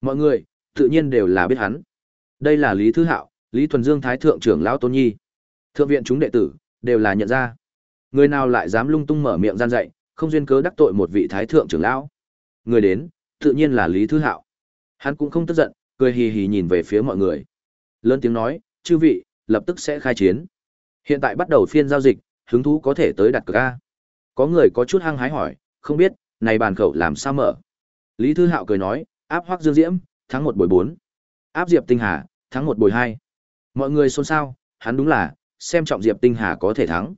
Mọi người, tự nhiên đều là biết hắn. Đây là Lý Thư Hạo, Lý Thuần Dương Thái Thượng trưởng lão Tôn Nhi. Thượng viện chúng đệ tử, đều là nhận ra. Người nào lại dám lung tung mở miệng gian dạy, không duyên cớ đắc tội một vị Thái Thượng trưởng lão. Người đến, tự nhiên là Lý Thư Hạo. Hắn cũng không tức giận, cười hì hì nhìn về phía mọi người. Lớn tiếng nói, chư vị, lập tức sẽ khai chiến. Hiện tại bắt đầu phiên giao dịch, hứng thú có thể tới đặt cược A. Có người có chút hăng hái hỏi, không biết, này bàn khẩu làm sao mở. Lý Thư Hạo cười nói, áp hoác dương diễm, tháng một buổi bốn. Áp Diệp Tinh Hà, tháng một buổi hai. Mọi người xôn xao, hắn đúng là, xem trọng Diệp Tinh Hà có thể thắng.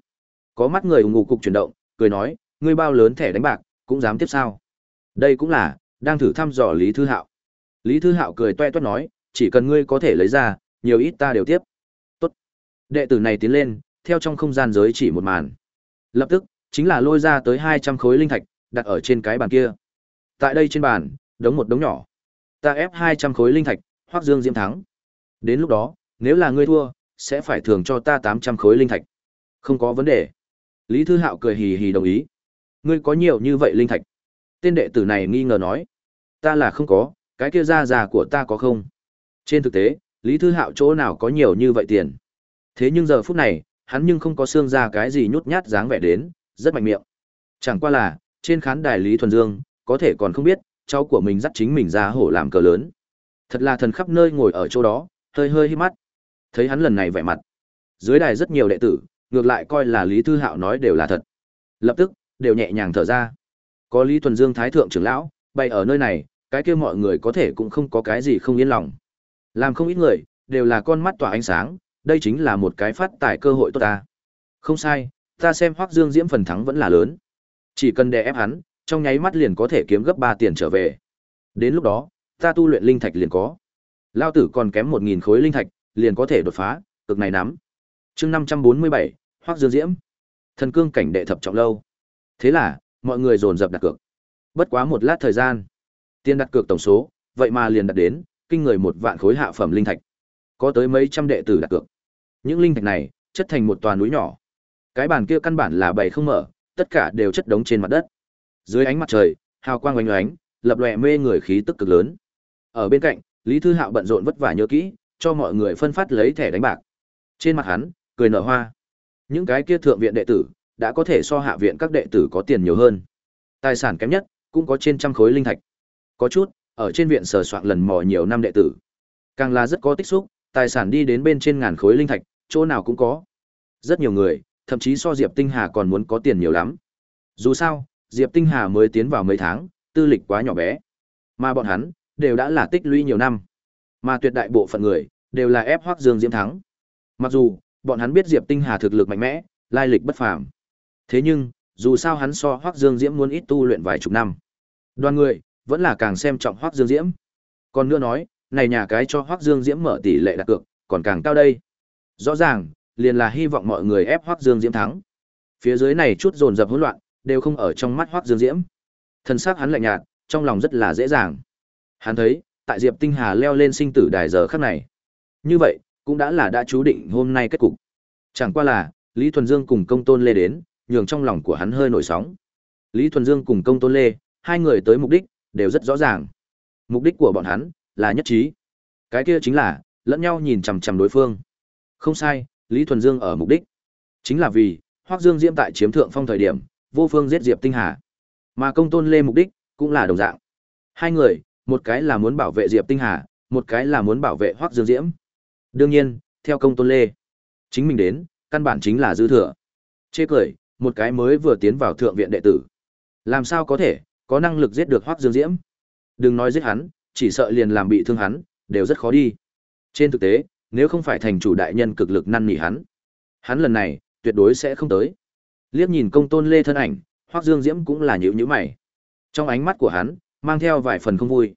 Có mắt người ủng ngục cục chuyển động, cười nói, ngươi bao lớn thẻ đánh bạc, cũng dám tiếp sao. Đây cũng là, đang thử thăm dò Lý Thư Hạo. Lý Thư Hạo cười toe toét nói, chỉ cần ngươi có thể lấy ra, nhiều ít ta đều tiếp. Tốt. Đệ tử này tiến lên, theo trong không gian giới chỉ một màn. Lập tức, chính là lôi ra tới 200 khối linh thạch, đặt ở trên cái bàn kia. Tại đây trên bàn, đống một đống nhỏ. Ta ép 200 khối linh thạch, Hoắc Dương Diễm thắng. Đến lúc đó, nếu là ngươi thua, sẽ phải thưởng cho ta 800 khối linh thạch. Không có vấn đề. Lý Thư Hạo cười hì hì đồng ý. Ngươi có nhiều như vậy linh thạch. Tên đệ tử này nghi ngờ nói. Ta là không có, cái kia ra già của ta có không? Trên thực tế, Lý Thư Hạo chỗ nào có nhiều như vậy tiền. Thế nhưng giờ phút này, hắn nhưng không có xương ra cái gì nhút nhát dáng vẻ đến, rất mạnh miệng. Chẳng qua là, trên khán đài Lý Thuần Dương, có thể còn không biết, cháu của mình dắt chính mình ra hổ làm cờ lớn. Thật là thần khắp nơi ngồi ở chỗ đó, hơi hơi hí mắt. Thấy hắn lần này vẻ mặt. Dưới đài rất nhiều đệ tử, ngược lại coi là Lý Thư Hạo nói đều là thật. Lập tức, đều nhẹ nhàng thở ra. Có Lý Thuần Dương Thái Thượng trưởng lão, bày ở nơi này, cái kia mọi người có thể cũng không có cái gì không yên lòng. Làm không ít người, đều là con mắt tỏa ánh sáng, đây chính là một cái phát tài cơ hội tốt ta. Không sai, ta xem Hoắc Dương Diễm phần thắng vẫn là lớn. Chỉ cần đè ép hắn, trong nháy mắt liền có thể kiếm gấp 3 tiền trở về. Đến lúc đó, ta tu luyện linh thạch liền có. Lao tử còn kém 1000 khối linh thạch, liền có thể đột phá, cực này nắm. Chương 547, Hoắc Dương Diễm. Thần cương cảnh đệ thập trọng lâu. Thế là, mọi người dồn dập đặt cược. Bất quá một lát thời gian, tiền đặt cược tổng số, vậy mà liền đặt đến kinh người một vạn khối hạ phẩm linh thạch. Có tới mấy trăm đệ tử đặt cược. Những linh thạch này chất thành một tòa núi nhỏ. Cái bàn kia căn bản là bày không mở, tất cả đều chất đống trên mặt đất. Dưới ánh mặt trời, hào quang oanh oánh, lập lòe mê người khí tức cực lớn. Ở bên cạnh, Lý Thư Hạo bận rộn vất vả nhớ kỹ, cho mọi người phân phát lấy thẻ đánh bạc. Trên mặt hắn, cười nở hoa. Những cái kia thượng viện đệ tử, đã có thể so hạ viện các đệ tử có tiền nhiều hơn. Tài sản kém nhất, cũng có trên trăm khối linh thạch. Có chút, ở trên viện sờ soạn lần mò nhiều năm đệ tử. Càng là rất có tích xúc, tài sản đi đến bên trên ngàn khối linh thạch, chỗ nào cũng có. Rất nhiều người, thậm chí so Diệp Tinh Hà còn muốn có tiền nhiều lắm. Dù sao, Diệp Tinh Hà mới tiến vào mấy tháng, tư lịch quá nhỏ bé. Mà bọn hắn, đều đã là tích lũy nhiều năm. Mà tuyệt đại bộ phận người, đều là ép Hoắc Dương Diễm thắng. Mặc dù, bọn hắn biết Diệp Tinh Hà thực lực mạnh mẽ, lai lịch bất phàm. Thế nhưng, dù sao hắn so Hoắc Dương Diễm muốn ít tu luyện vài chục năm. Đoàn người, vẫn là càng xem trọng Hoắc Dương Diễm. Còn nữa nói, này nhà cái cho Hoắc Dương Diễm mở tỷ lệ đặt cược, còn càng cao đây. Rõ ràng, liền là hy vọng mọi người ép Hoắc Dương Diễm thắng. Phía dưới này chút dồn dập hỗn loạn, đều không ở trong mắt Hoắc Dương Diễm. thần sắc hắn lạnh nhạt, trong lòng rất là dễ dàng. Hắn thấy, tại Diệp Tinh Hà leo lên sinh tử đài giờ khắc này. Như vậy, cũng đã là đã chú định hôm nay kết cục. Chẳng qua là, Lý Thuần Dương cùng Công Tôn Lê đến, nhường trong lòng của hắn hơi nổi sóng. Lý Thuần Dương cùng Công Tôn Lê, hai người tới mục đích đều rất rõ ràng. Mục đích của bọn hắn là nhất trí. Cái kia chính là lẫn nhau nhìn chằm chằm đối phương. Không sai, Lý Thuần Dương ở mục đích chính là vì Hoắc Dương Diễm tại chiếm thượng phong thời điểm, vô phương giết Diệp Tinh Hà. Mà Công Tôn Lê mục đích cũng là đồng dạng. Hai người, một cái là muốn bảo vệ Diệp Tinh Hà, một cái là muốn bảo vệ Hoắc Dương Diễm. Đương nhiên, theo Công Tôn Lê, chính mình đến, căn bản chính là dư thừa. Chê cười, một cái mới vừa tiến vào thượng viện đệ tử. Làm sao có thể, có năng lực giết được Hoắc Dương Diễm? Đừng nói giết hắn, chỉ sợ liền làm bị thương hắn, đều rất khó đi. Trên thực tế, nếu không phải thành chủ đại nhân cực lực năn nỉ hắn, hắn lần này tuyệt đối sẽ không tới. Liếc nhìn công tôn lê thân ảnh, Hoắc Dương Diễm cũng là nhíu nhíu mày. Trong ánh mắt của hắn, mang theo vài phần không vui.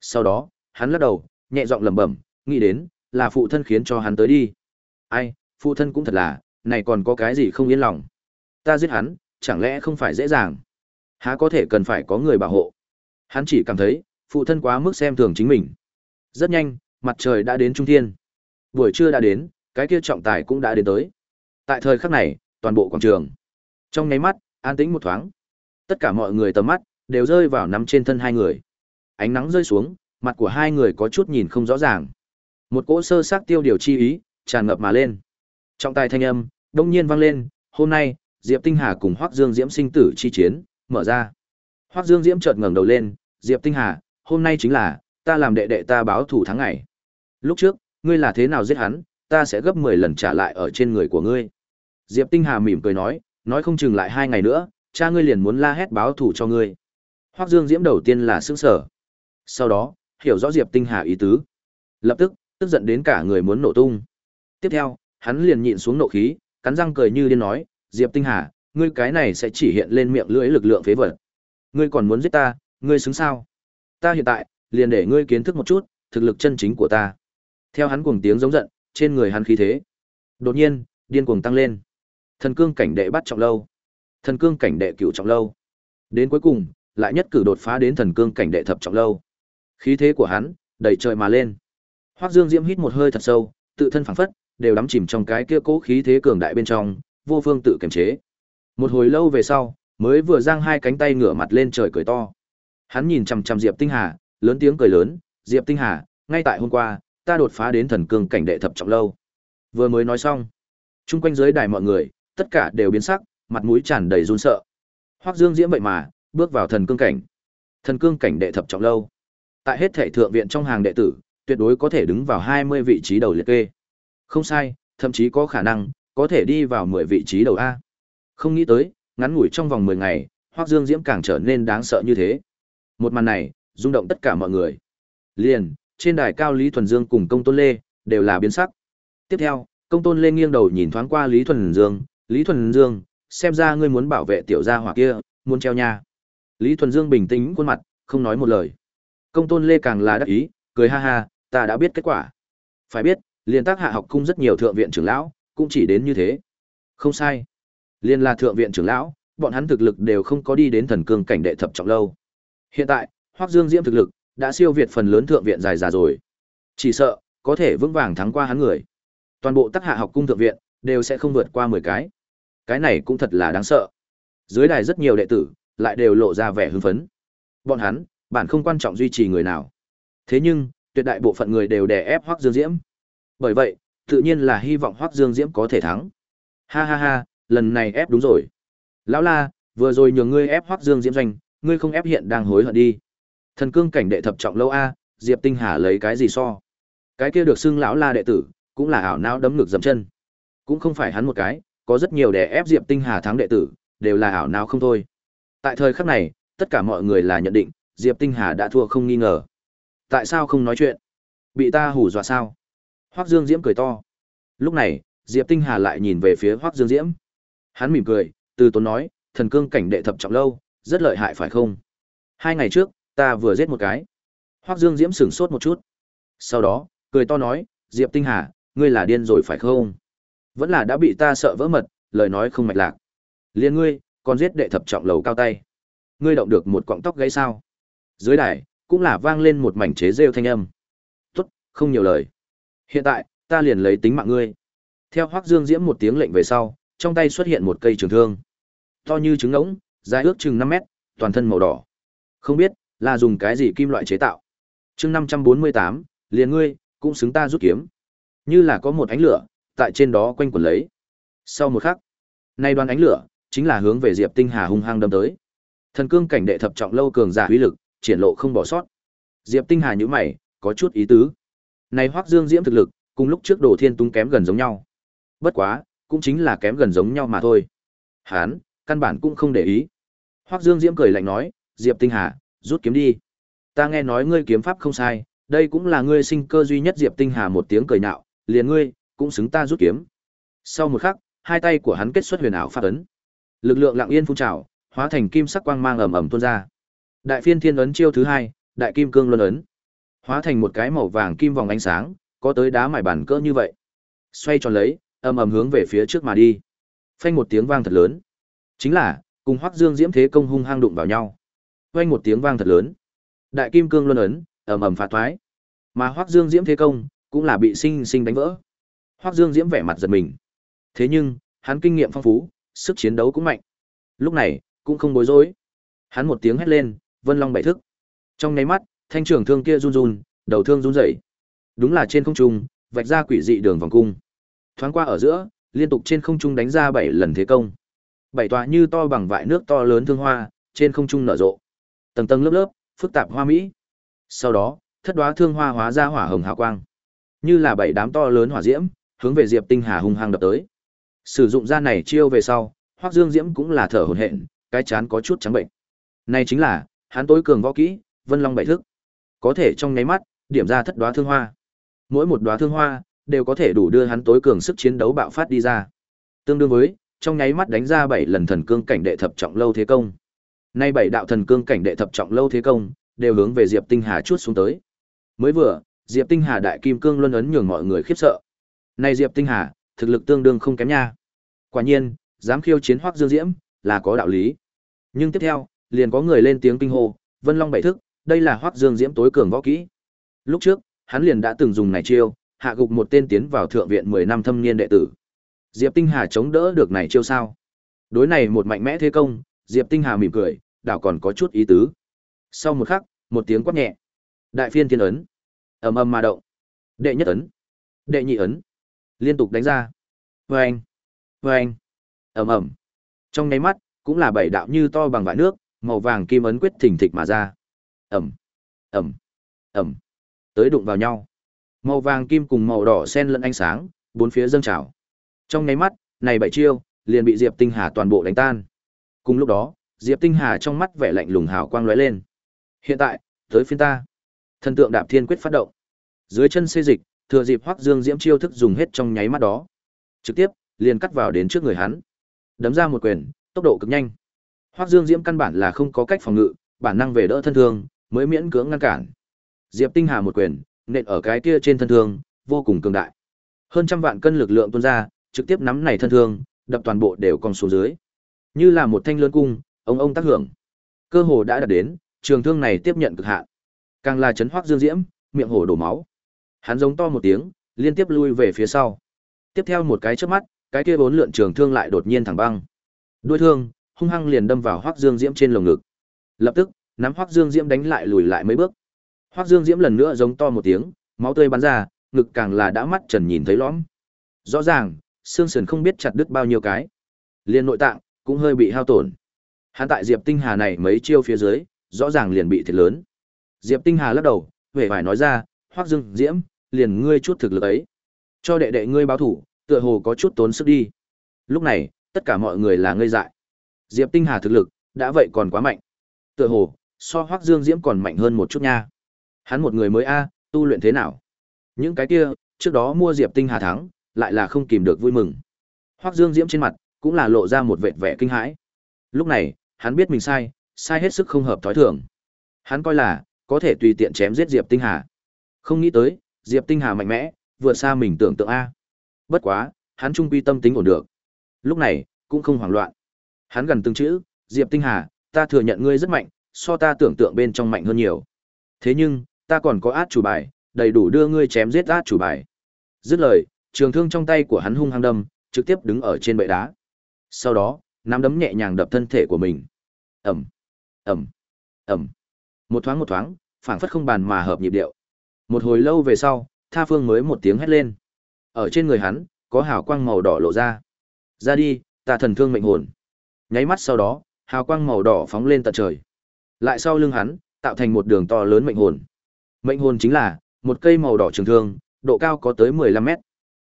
Sau đó, hắn lắc đầu, nhẹ giọng lẩm bẩm, nghĩ đến, là phụ thân khiến cho hắn tới đi. Ai, phụ thân cũng thật là, này còn có cái gì không yên lòng. Ta giết hắn, chẳng lẽ không phải dễ dàng. Há có thể cần phải có người bảo hộ. Hắn chỉ cảm thấy, phụ thân quá mức xem thường chính mình. Rất nhanh, mặt trời đã đến trung thiên. Buổi trưa đã đến, cái kia trọng tài cũng đã đến tới. Tại thời khắc này, toàn bộ quảng trường. Trong nháy mắt, an tĩnh một thoáng. Tất cả mọi người tầm mắt, đều rơi vào nắm trên thân hai người. Ánh nắng rơi xuống, mặt của hai người có chút nhìn không rõ ràng. Một cỗ sơ xác tiêu điều chi ý, tràn ngập mà lên. Trong tai thanh âm, đông nhiên vang lên, hôm nay, Diệp Tinh Hà cùng Hoắc Dương Diễm sinh tử chi chiến, mở ra. Hoắc Dương Diễm chợt ngẩng đầu lên, Diệp Tinh Hà, hôm nay chính là, ta làm đệ đệ ta báo thủ tháng ngày. Lúc trước, ngươi là thế nào giết hắn, ta sẽ gấp 10 lần trả lại ở trên người của ngươi. Diệp Tinh Hà mỉm cười nói, nói không chừng lại hai ngày nữa, cha ngươi liền muốn la hét báo thù cho ngươi. Hoắc Dương Diễm đầu tiên là sững sờ. Sau đó, hiểu rõ Diệp Tinh Hà ý tứ. Lập tức, tức giận đến cả người muốn nổ tung. Tiếp theo, hắn liền nhịn xuống nộ khí, cắn răng cười như điên nói, Diệp Tinh Hà, ngươi cái này sẽ chỉ hiện lên miệng lưỡi lực lượng phế vật. Ngươi còn muốn giết ta, ngươi xứng sao? Ta hiện tại, liền để ngươi kiến thức một chút, thực lực chân chính của ta. Theo hắn cuồng tiếng giống giận, trên người hắn khí thế. Đột nhiên, điên cuồng tăng lên. Thần cương cảnh đệ bắt trọng lâu. Thần cương cảnh đệ cửu trọng lâu. Đến cuối cùng, lại nhất cử đột phá đến thần cương cảnh đệ thập trọng lâu. Khí thế của hắn, đầy trời mà lên. Hoắc Dương Diễm hít một hơi thật sâu, tự thân phảng phất, đều đắm chìm trong cái kia cố khí thế cường đại bên trong, vô phương tự kiềm chế. Một hồi lâu về sau, mới vừa giang hai cánh tay ngửa mặt lên trời cười to. Hắn nhìn chằm chằm Diệp Tinh Hà, lớn tiếng cười lớn, "Diệp Tinh Hà, ngay tại hôm qua, ta đột phá đến thần cương cảnh đệ thập trọng lâu." Vừa mới nói xong, chung quanh dưới đài mọi người, tất cả đều biến sắc, mặt mũi tràn đầy run sợ. Hoắc Dương Diễm vậy mà, bước vào thần cương cảnh. Thần cương cảnh đệ thập trọng lâu. Tại hết thể thượng viện trong hàng đệ tử, tuyệt đối có thể đứng vào 20 vị trí đầu liệt kê. Không sai, thậm chí có khả năng có thể đi vào 10 vị trí đầu a. Không nghĩ tới, ngắn ngủi trong vòng 10 ngày, Hoắc Dương Diễm càng trở nên đáng sợ như thế. Một màn này, rung động tất cả mọi người. Liền, trên đài cao Lý Thuần Dương cùng Công Tôn Lê đều là biến sắc. Tiếp theo, Công Tôn Lê nghiêng đầu nhìn thoáng qua Lý Thuần Dương, "Lý Thuần Dương, xem ra ngươi muốn bảo vệ tiểu gia hỏa kia, muốn treo nha." Lý Thuần Dương bình tĩnh khuôn mặt, không nói một lời. Công Tôn Lê càng là đắc ý, cười ha ha, ta đã biết kết quả. Phải biết, liên tác hạ học cung rất nhiều thượng viện trưởng lão, cũng chỉ đến như thế. Không sai. Liên là thượng viện trưởng lão, bọn hắn thực lực đều không có đi đến thần cương cảnh đệ thập trọng lâu. Hiện tại, Hoắc Dương Diễm thực lực đã siêu việt phần lớn thượng viện dài già rồi. Chỉ sợ có thể vững vàng thắng qua hắn người. Toàn bộ tắc hạ học cung thượng viện đều sẽ không vượt qua 10 cái. Cái này cũng thật là đáng sợ. Dưới đài rất nhiều đệ tử lại đều lộ ra vẻ hưng phấn. Bọn hắn, bản không quan trọng duy trì người nào. Thế nhưng, tuyệt đại bộ phận người đều đè ép Hoắc Dương Diễm. Bởi vậy, tự nhiên là hy vọng Hoắc Dương Diễm có thể thắng. Ha ha ha, lần này ép đúng rồi. Lão La, vừa rồi nhường ngươi ép Hoắc Dương Diễm doanh, ngươi không ép hiện đang hối hận đi. Thần cương cảnh đệ thập trọng lâu a, Diệp Tinh Hà lấy cái gì so? Cái kia được xưng lão La đệ tử, cũng là ảo não đấm ngực dậm chân. Cũng không phải hắn một cái, có rất nhiều đè ép Diệp Tinh Hà thắng đệ tử, đều là ảo não không thôi. Tại thời khắc này, tất cả mọi người là nhận định, Diệp Tinh Hà đã thua không nghi ngờ. Tại sao không nói chuyện? Bị ta hù dọa sao? Hoắc Dương Diễm cười to. Lúc này, Diệp Tinh Hà lại nhìn về phía Hoắc Dương Diễm. Hắn mỉm cười, từ tốn nói, thần cương cảnh đệ thập trọng lâu, rất lợi hại phải không? Hai ngày trước, ta vừa giết một cái. Hoắc Dương Diễm sửng sốt một chút. Sau đó, cười to nói, Diệp Tinh Hà, ngươi là điên rồi phải không? Vẫn là đã bị ta sợ vỡ mật, lời nói không mạch lạc. Liên ngươi, còn giết đệ thập trọng lầu cao tay. Ngươi động được một cọng tóc gãy sao? Dưới đài, cũng là vang lên một mảnh chế rêu thanh âm. Tốt, không nhiều lời. Hiện tại, ta liền lấy tính mạng ngươi. Theo Hoắc Dương Diễm một tiếng lệnh về sau, trong tay xuất hiện một cây trường thương. To như trứng ngỗng, dài ước chừng năm mét, toàn thân màu đỏ. Không biết là dùng cái gì kim loại chế tạo. Chương 548, liền ngươi, cũng xứng ta rút kiếm. Như là có một ánh lửa tại trên đó quanh quẩn lấy. Sau một khắc, nay đoàn ánh lửa chính là hướng về Diệp Tinh Hà hung hăng đâm tới. Thần cương cảnh đệ thập trọng lâu cường giả uy lực, triển lộ không bỏ sót. Diệp Tinh Hà nhíu mày, có chút ý tứ. Này Hoắc Dương Diễm thực lực, cùng lúc trước Đồ Thiên Tung kém gần giống nhau. Bất quá, cũng chính là kém gần giống nhau mà thôi. Hán, căn bản cũng không để ý. Hoắc Dương Diễm cười lạnh nói, Diệp Tinh Hà, rút kiếm đi. Ta nghe nói ngươi kiếm pháp không sai, đây cũng là ngươi sinh cơ duy nhất Diệp Tinh Hà một tiếng cười nhạo, liền ngươi, cũng xứng ta rút kiếm. Sau một khắc, hai tay của hắn kết xuất huyền ảo pháp ấn. Lực lượng lặng yên phun trào, hóa thành kim sắc quang mang ầm ầm tuôn ra. Đại phiên thiên ấn chiêu thứ hai, đại kim cương luân ấn. Hóa thành một cái màu vàng kim vòng ánh sáng, có tới đá mài bản cỡ như vậy. Xoay tròn lấy, ầm ầm hướng về phía trước mà đi. Phanh một tiếng vang thật lớn. Chính là, cùng Hoắc Dương Diễm Thế công hung hăng đụng vào nhau. Phanh một tiếng vang thật lớn. Đại kim cương luân ấn, ầm ầm phá thoái. Mà Hoắc Dương Diễm Thế công, cũng là bị sinh sinh đánh vỡ. Hoắc Dương Diễm vẻ mặt giật mình. Thế nhưng, hắn kinh nghiệm phong phú, sức chiến đấu cũng mạnh. Lúc này, cũng không bối rối. Hắn một tiếng hét lên, Vân Long bảy thức. Trong nháy mắt, thanh trường thương kia run run, đầu thương run rẩy. Đúng là trên không trung, vạch ra quỷ dị đường vòng cung. Thoáng qua ở giữa, liên tục trên không trung đánh ra bảy lần thế công. Bảy tòa như to bằng vại nước to lớn thương hoa, trên không trung nở rộ. Tầng tầng lớp lớp, phức tạp hoa mỹ. Sau đó, thất đóa thương hoa hóa ra hỏa hồng hào quang, như là bảy đám to lớn hỏa diễm, hướng về Diệp Tinh Hà hung hăng đập tới. Sử dụng ra này chiêu về sau, Hoắc Dương Diễm cũng là thở hổn hển, cái chán có chút trắng bệnh. Này chính là, hắn tối cường võ kỹ, Vân Long bảy thức. Có thể trong nháy mắt, điểm ra thất đóa thương hoa. Mỗi một đóa thương hoa đều có thể đủ đưa hắn tối cường sức chiến đấu bạo phát đi ra. Tương đương với, trong nháy mắt đánh ra bảy lần thần cương cảnh đệ thập trọng lâu thế công. Nay bảy đạo thần cương cảnh đệ thập trọng lâu thế công, đều hướng về Diệp Tinh Hà chuốt xuống tới. Mới vừa, Diệp Tinh Hà đại kim cương luân ấn nhường mọi người khiếp sợ. Này Diệp Tinh Hà, thực lực tương đương không kém nha. Quả nhiên, dám khiêu chiến Hoắc Dương Diễm, là có đạo lý. Nhưng tiếp theo, liền có người lên tiếng kinh hô, Vân Long bảy thức, đây là Hoắc Dương Diễm tối cường võ kỹ. Lúc trước, hắn liền đã từng dùng này chiêu, hạ gục một tên tiến vào thượng viện 10 năm thâm niên đệ tử. Diệp Tinh Hà chống đỡ được này chiêu sao? Đối này một mạnh mẽ thế công, Diệp Tinh Hà mỉm cười, đảo còn có chút ý tứ. Sau một khắc, một tiếng quát nhẹ. Đại phiên thiên ấn, ầm ầm mà động. Đệ nhất ấn, đệ nhị ấn, liên tục đánh ra. Oeng, anh, ầm ầm. Trong nháy mắt, cũng là bảy đạo như to bằng vải nước, màu vàng kim ấn quyết thình thịch mà ra. Ầm, ầm, ầm. Tới đụng vào nhau. Màu vàng kim cùng màu đỏ xen lẫn ánh sáng, bốn phía dâng trào. Trong nháy mắt, này bảy chiêu liền bị Diệp Tinh Hà toàn bộ đánh tan. Cùng lúc đó, Diệp Tinh Hà trong mắt vẻ lạnh lùng hào quang lóe lên. Hiện tại, tới phiên ta. Thần tượng đạp thiên quyết phát động. Dưới chân xê dịch, thừa dịp Hoắc Dương Diễm chiêu thức dùng hết trong nháy mắt đó. Trực tiếp, liền cắt vào đến trước người hắn. Đấm ra một quyền, tốc độ cực nhanh. Hoắc Dương Diễm căn bản là không có cách phòng ngự, bản năng về đỡ thân thương, mới miễn cưỡng ngăn cản. Diệp Tinh Hà một quyền, nện ở cái kia trên thân thương, vô cùng cường đại. Hơn trăm vạn cân lực lượng tuôn ra, trực tiếp nắm này thân thương, đập toàn bộ đều cong xuống dưới. Như là một thanh lớn cung, ông ông tác hưởng. Cơ hồ đã đạt đến, trường thương này tiếp nhận cực hạn. Càng là chấn hoắc dương diễm, miệng hổ đổ máu. Hắn giống to một tiếng, liên tiếp lui về phía sau. Tiếp theo một cái chớp mắt, cái kia bốn lượn trường thương lại đột nhiên thẳng băng. Đuôi thương hung hăng liền đâm vào Hoắc Dương Diễm trên lồng ngực. Lập tức, nắm Hoắc Dương Diễm đánh lại lùi lại mấy bước. Hoắc Dương Diễm lần nữa giống to một tiếng, máu tươi bắn ra, ngực càng là đã mắt trần nhìn thấy lõm. Rõ ràng, xương sườn không biết chặt đứt bao nhiêu cái. Liên nội tạng cũng hơi bị hao tổn. Hắn tại Diệp Tinh Hà này mấy chiêu phía dưới, rõ ràng liền bị thiệt lớn. Diệp Tinh Hà lắc đầu, vẻ vải nói ra, Hoắc Dương Diễm, liền ngươi chút thực lực ấy, cho đệ đệ ngươi báo thủ, tựa hồ có chút tốn sức đi. Lúc này, tất cả mọi người là ngây dại. Diệp Tinh Hà thực lực đã vậy còn quá mạnh. Tựa hồ so Hoắc Dương Diễm còn mạnh hơn một chút nha. Hắn một người mới a, tu luyện thế nào? Những cái kia, trước đó mua Diệp Tinh Hà thắng, lại là không kìm được vui mừng. Hoắc Dương Diễm trên mặt cũng là lộ ra một vệt vẻ kinh hãi. Lúc này, hắn biết mình sai, sai hết sức không hợp thói thường. Hắn coi là có thể tùy tiện chém giết Diệp Tinh Hà. Không nghĩ tới, Diệp Tinh Hà mạnh mẽ, vượt xa mình tưởng tượng a. Bất quá, hắn trung quy tâm tính ổn được. Lúc này, cũng không hoảng loạn. Hắn gần từng chữ, Diệp Tinh Hà, ta thừa nhận ngươi rất mạnh, so ta tưởng tượng bên trong mạnh hơn nhiều. Thế nhưng, ta còn có át chủ bài, đầy đủ đưa ngươi chém giết át chủ bài. Dứt lời, trường thương trong tay của hắn hung hăng đâm, trực tiếp đứng ở trên bệ đá. Sau đó, nắm đấm nhẹ nhàng đập thân thể của mình. Ầm, ầm, ầm. Một thoáng một thoáng, phảng phất không bàn mà hợp nhịp điệu. Một hồi lâu về sau, Tha Phương mới một tiếng hét lên. Ở trên người hắn, có hào quang màu đỏ lộ ra. Ra đi, ta thần thương mệnh hồn. Nháy mắt sau đó, hào quang màu đỏ phóng lên tận trời. Lại sau lưng hắn, tạo thành một đường to lớn mệnh hồn. Mệnh hồn chính là một cây màu đỏ trường thương, độ cao có tới 15 mét.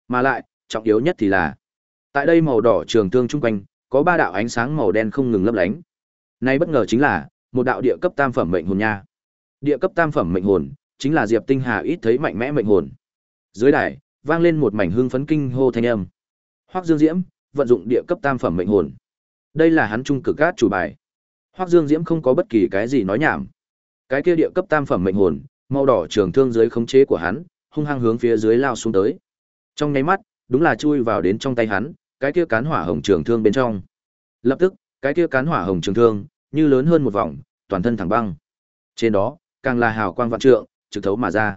Mà lại, trọng yếu nhất thì là tại đây màu đỏ trường thương trung quanh có ba đạo ánh sáng màu đen không ngừng lấp lánh. Nay bất ngờ chính là một đạo địa cấp tam phẩm mệnh hồn nha. Địa cấp tam phẩm mệnh hồn chính là Diệp Tinh Hà ít thấy mạnh mẽ mệnh hồn. Dưới đài vang lên một mảnh hưng phấn kinh hô thanh âm. Hoắc Dương Diễm vận dụng địa cấp tam phẩm mệnh hồn. Đây là hắn trung cực cát chủ bài. Hoắc Dương Diễm không có bất kỳ cái gì nói nhảm. Cái kia địa cấp tam phẩm mệnh hồn, màu đỏ trường thương dưới khống chế của hắn, hung hăng hướng phía dưới lao xuống tới. Trong nháy mắt, đúng là chui vào đến trong tay hắn, cái kia cán hỏa hồng trường thương bên trong. Lập tức, cái kia cán hỏa hồng trường thương, như lớn hơn một vòng, toàn thân thẳng băng. Trên đó, càng là hào quang vạn trượng, trực thấu mà ra.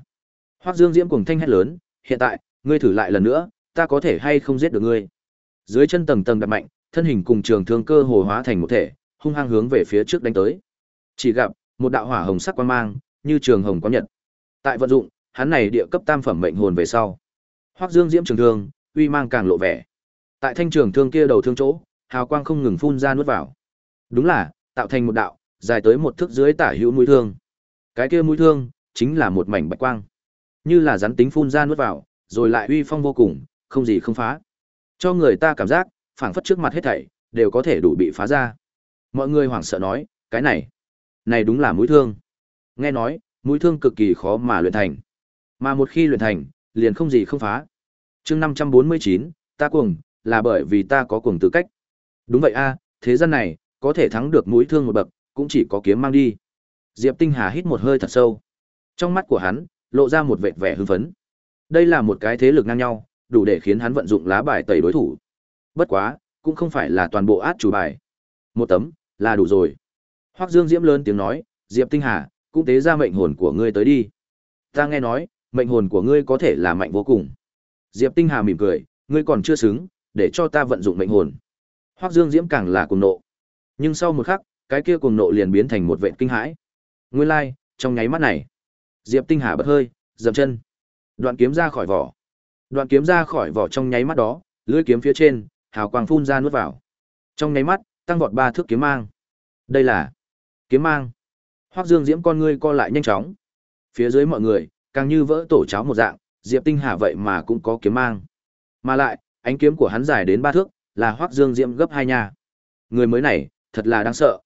Hoắc Dương Diễm cuồng thanh hét lớn, "Hiện tại, ngươi thử lại lần nữa, ta có thể hay không giết được ngươi?" Dưới chân tầng tầng đập mạnh, thân hình cùng trường thương cơ hồ hóa thành một thể, hung hăng hướng về phía trước đánh tới. Chỉ gặp, một đạo hỏa hồng sắc quang mang, như trường hồng có nhật. Tại vận dụng, hắn này địa cấp tam phẩm mệnh hồn về sau. Hoắc Dương Diễm trường thương, uy mang càng lộ vẻ. Tại thanh trường thương kia đầu thương chỗ, hào quang không ngừng phun ra nuốt vào. Đúng là, tạo thành một đạo, dài tới một thước dưới tả hữu mũi thương. Cái kia mũi thương, chính là một mảnh bạch quang. Như là rắn tính phun ra nuốt vào, rồi lại uy phong vô cùng, không gì không phá. Cho người ta cảm giác, phảng phất trước mặt hết thảy, đều có thể đủ bị phá ra. Mọi người hoảng sợ nói, cái này, này đúng là mũi thương. Nghe nói, mũi thương cực kỳ khó mà luyện thành. Mà một khi luyện thành, liền không gì không phá. chương 549, ta cuồng, là bởi vì ta có cuồng tư cách. Đúng vậy a thế gian này, có thể thắng được mũi thương một bậc, cũng chỉ có kiếm mang đi. Diệp Tinh Hà hít một hơi thật sâu. Trong mắt của hắn, lộ ra một vệt vẻ hưng phấn. Đây là một cái thế lực ngang nhau, đủ để khiến hắn vận dụng lá bài tẩy đối thủ. Bất quá, cũng không phải là toàn bộ át chủ bài. Một tấm, là đủ rồi. Hoắc Dương Diễm lớn tiếng nói, Diệp Tinh Hà, cũng tế ra mệnh hồn của ngươi tới đi. Ta nghe nói, mệnh hồn của ngươi có thể là mạnh vô cùng. Diệp Tinh Hà mỉm cười, ngươi còn chưa xứng, để cho ta vận dụng mệnh hồn. Hoắc Dương Diễm càng là cuồng nộ. Nhưng sau một khắc, cái kia cuồng nộ liền biến thành một vệt kinh hãi. Nguyên lai, like, trong nháy mắt này, Diệp Tinh Hà bật hơi, dậm chân. Đoạn kiếm ra khỏi vỏ. Đoạn kiếm ra khỏi vỏ trong nháy mắt đó, lưỡi kiếm phía trên, hào quang phun ra nuốt vào. Trong nháy mắt, tăng vọt ba thước kiếm mang. Đây là kiếm mang. Hoắc Dương Diễm con ngươi co lại nhanh chóng. Phía dưới mọi người, càng như vỡ tổ cháo một dạng, Diệp Tinh Hà vậy mà cũng có kiếm mang. Mà lại, ánh kiếm của hắn dài đến ba thước, là Hoắc Dương Diễm gấp hai nha. Người mới này, thật là đáng sợ.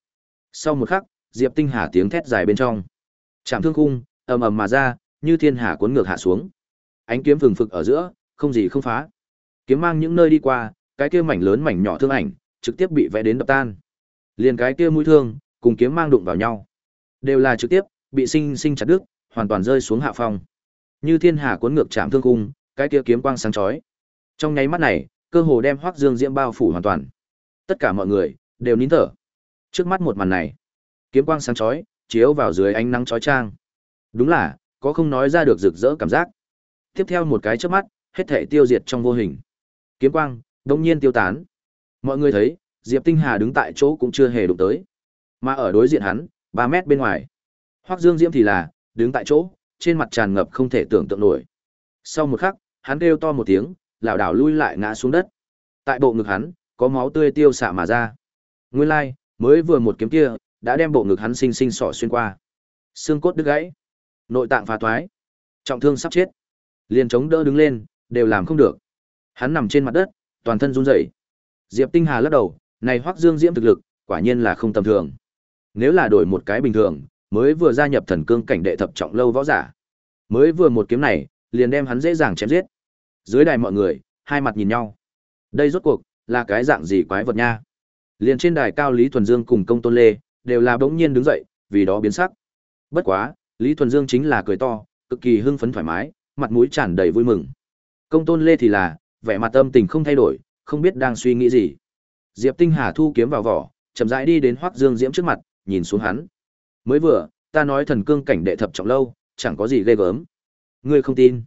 Sau một khắc, Diệp Tinh Hà tiếng thét dài bên trong. chạm thương cung, ầm ầm mà ra, như thiên hà cuốn ngược hạ xuống. Ánh kiếm phừng phực ở giữa, không gì không phá. Kiếm mang những nơi đi qua, cái kia mảnh lớn mảnh nhỏ thương ảnh, trực tiếp bị vẽ đến đập tan. Liền cái kia mũi thương, cùng kiếm mang đụng vào nhau, đều là trực tiếp bị sinh sinh chặt đứt, hoàn toàn rơi xuống hạ phong. Như thiên hà cuốn ngược chạm thương cung, cái kia kiếm quang sáng chói. Trong nháy mắt này, cơ hồ đem Hoắc Dương Diễm bao phủ hoàn toàn. Tất cả mọi người đều nín thở. Trước mắt một màn này, kiếm quang sáng chói, chiếu vào dưới ánh nắng chói chang. Đúng là, có không nói ra được rực rỡ cảm giác. Tiếp theo một cái chớp mắt, hết thể tiêu diệt trong vô hình. Kiếm quang đông nhiên tiêu tán. Mọi người thấy, Diệp Tinh Hà đứng tại chỗ cũng chưa hề đụng tới. Mà ở đối diện hắn, 3 mét bên ngoài, Hoắc Dương Diễm thì là đứng tại chỗ, trên mặt tràn ngập không thể tưởng tượng nổi. Sau một khắc, hắn kêu to một tiếng, lảo đảo lui lại ngã xuống đất. Tại bộ ngực hắn, có máu tươi tiêu xạ mà ra. Nguyên lai, like, mới vừa một kiếm kia, đã đem bộ ngực hắn sinh sinh sọ xuyên qua. Xương cốt đứt gãy, nội tạng phá thoái, trọng thương sắp chết. Liền chống đỡ đứng lên, đều làm không được. Hắn nằm trên mặt đất, toàn thân run rẩy. Diệp Tinh Hà lắc đầu, này Hoắc Dương Diễm thực lực, quả nhiên là không tầm thường. Nếu là đổi một cái bình thường, mới vừa gia nhập thần cương cảnh đệ thập trọng lâu võ giả, mới vừa một kiếm này, liền đem hắn dễ dàng chém giết. Dưới đài mọi người, hai mặt nhìn nhau. Đây rốt cuộc là cái dạng gì quái vật nha? Liền trên đài cao Lý Thuần Dương cùng Công Tôn Lê, đều là bỗng nhiên đứng dậy, vì đó biến sắc. Bất quá, Lý Thuần Dương chính là cười to, cực kỳ hưng phấn thoải mái, mặt mũi tràn đầy vui mừng. Công Tôn Lê thì là, vẻ mặt tâm tình không thay đổi, không biết đang suy nghĩ gì. Diệp Tinh Hà thu kiếm vào vỏ, chậm rãi đi đến Hoắc Dương Diễm trước mặt, nhìn xuống hắn. Mới vừa, ta nói thần cương cảnh đệ thập trọng lâu, chẳng có gì ghê gớm. Ngươi không tin?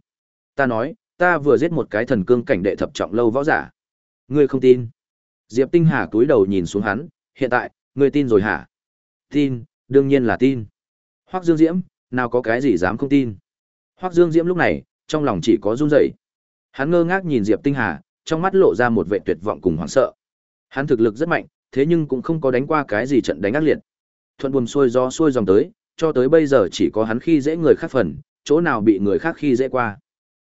Ta nói, ta vừa giết một cái thần cương cảnh đệ thập trọng lâu võ giả. Ngươi không tin? Diệp Tinh Hà cúi đầu nhìn xuống hắn, hiện tại, ngươi tin rồi hả? Tin, đương nhiên là tin. Hoắc Dương Diễm, nào có cái gì dám không tin? Hoắc Dương Diễm lúc này, trong lòng chỉ có run rẩy. Hắn ngơ ngác nhìn Diệp Tinh Hà, trong mắt lộ ra một vẻ tuyệt vọng cùng hoảng sợ. Hắn thực lực rất mạnh, thế nhưng cũng không có đánh qua cái gì trận đánh ác liệt. Thuận buồm xuôi gió xuôi dòng tới, cho tới bây giờ chỉ có hắn khi dễ người khác phần, chỗ nào bị người khác khi dễ qua.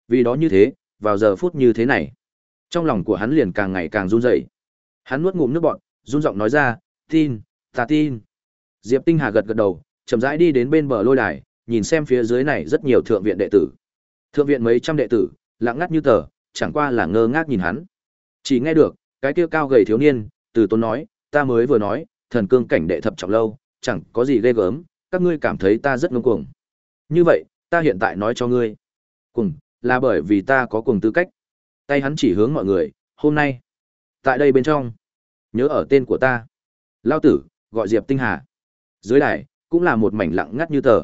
Vì đó như thế, vào giờ phút như thế này, trong lòng của hắn liền càng ngày càng run rẩy. Hắn nuốt ngụm nước bọt, run giọng nói ra, "Tin, ta tin." Diệp Tinh Hà gật gật đầu, chậm rãi đi đến bên bờ lôi đài, nhìn xem phía dưới này rất nhiều thượng viện đệ tử. Thượng viện mấy trăm đệ tử, lặng ngắt như tờ, chẳng qua là ngơ ngác nhìn hắn. Chỉ nghe được, cái kia cao gầy thiếu niên, từ tốn nói, ta mới vừa nói, thần cương cảnh đệ thập trọng lâu, chẳng có gì ghê gớm, các ngươi cảm thấy ta rất ngông cuồng. Như vậy, ta hiện tại nói cho ngươi. Cuồng, là bởi vì ta có cuồng tư cách. Tay hắn chỉ hướng mọi người, hôm nay, tại đây bên trong, nhớ ở tên của ta. Lao tử, gọi Diệp Tinh Hà. Dưới đài, cũng là một mảnh lặng ngắt như tờ.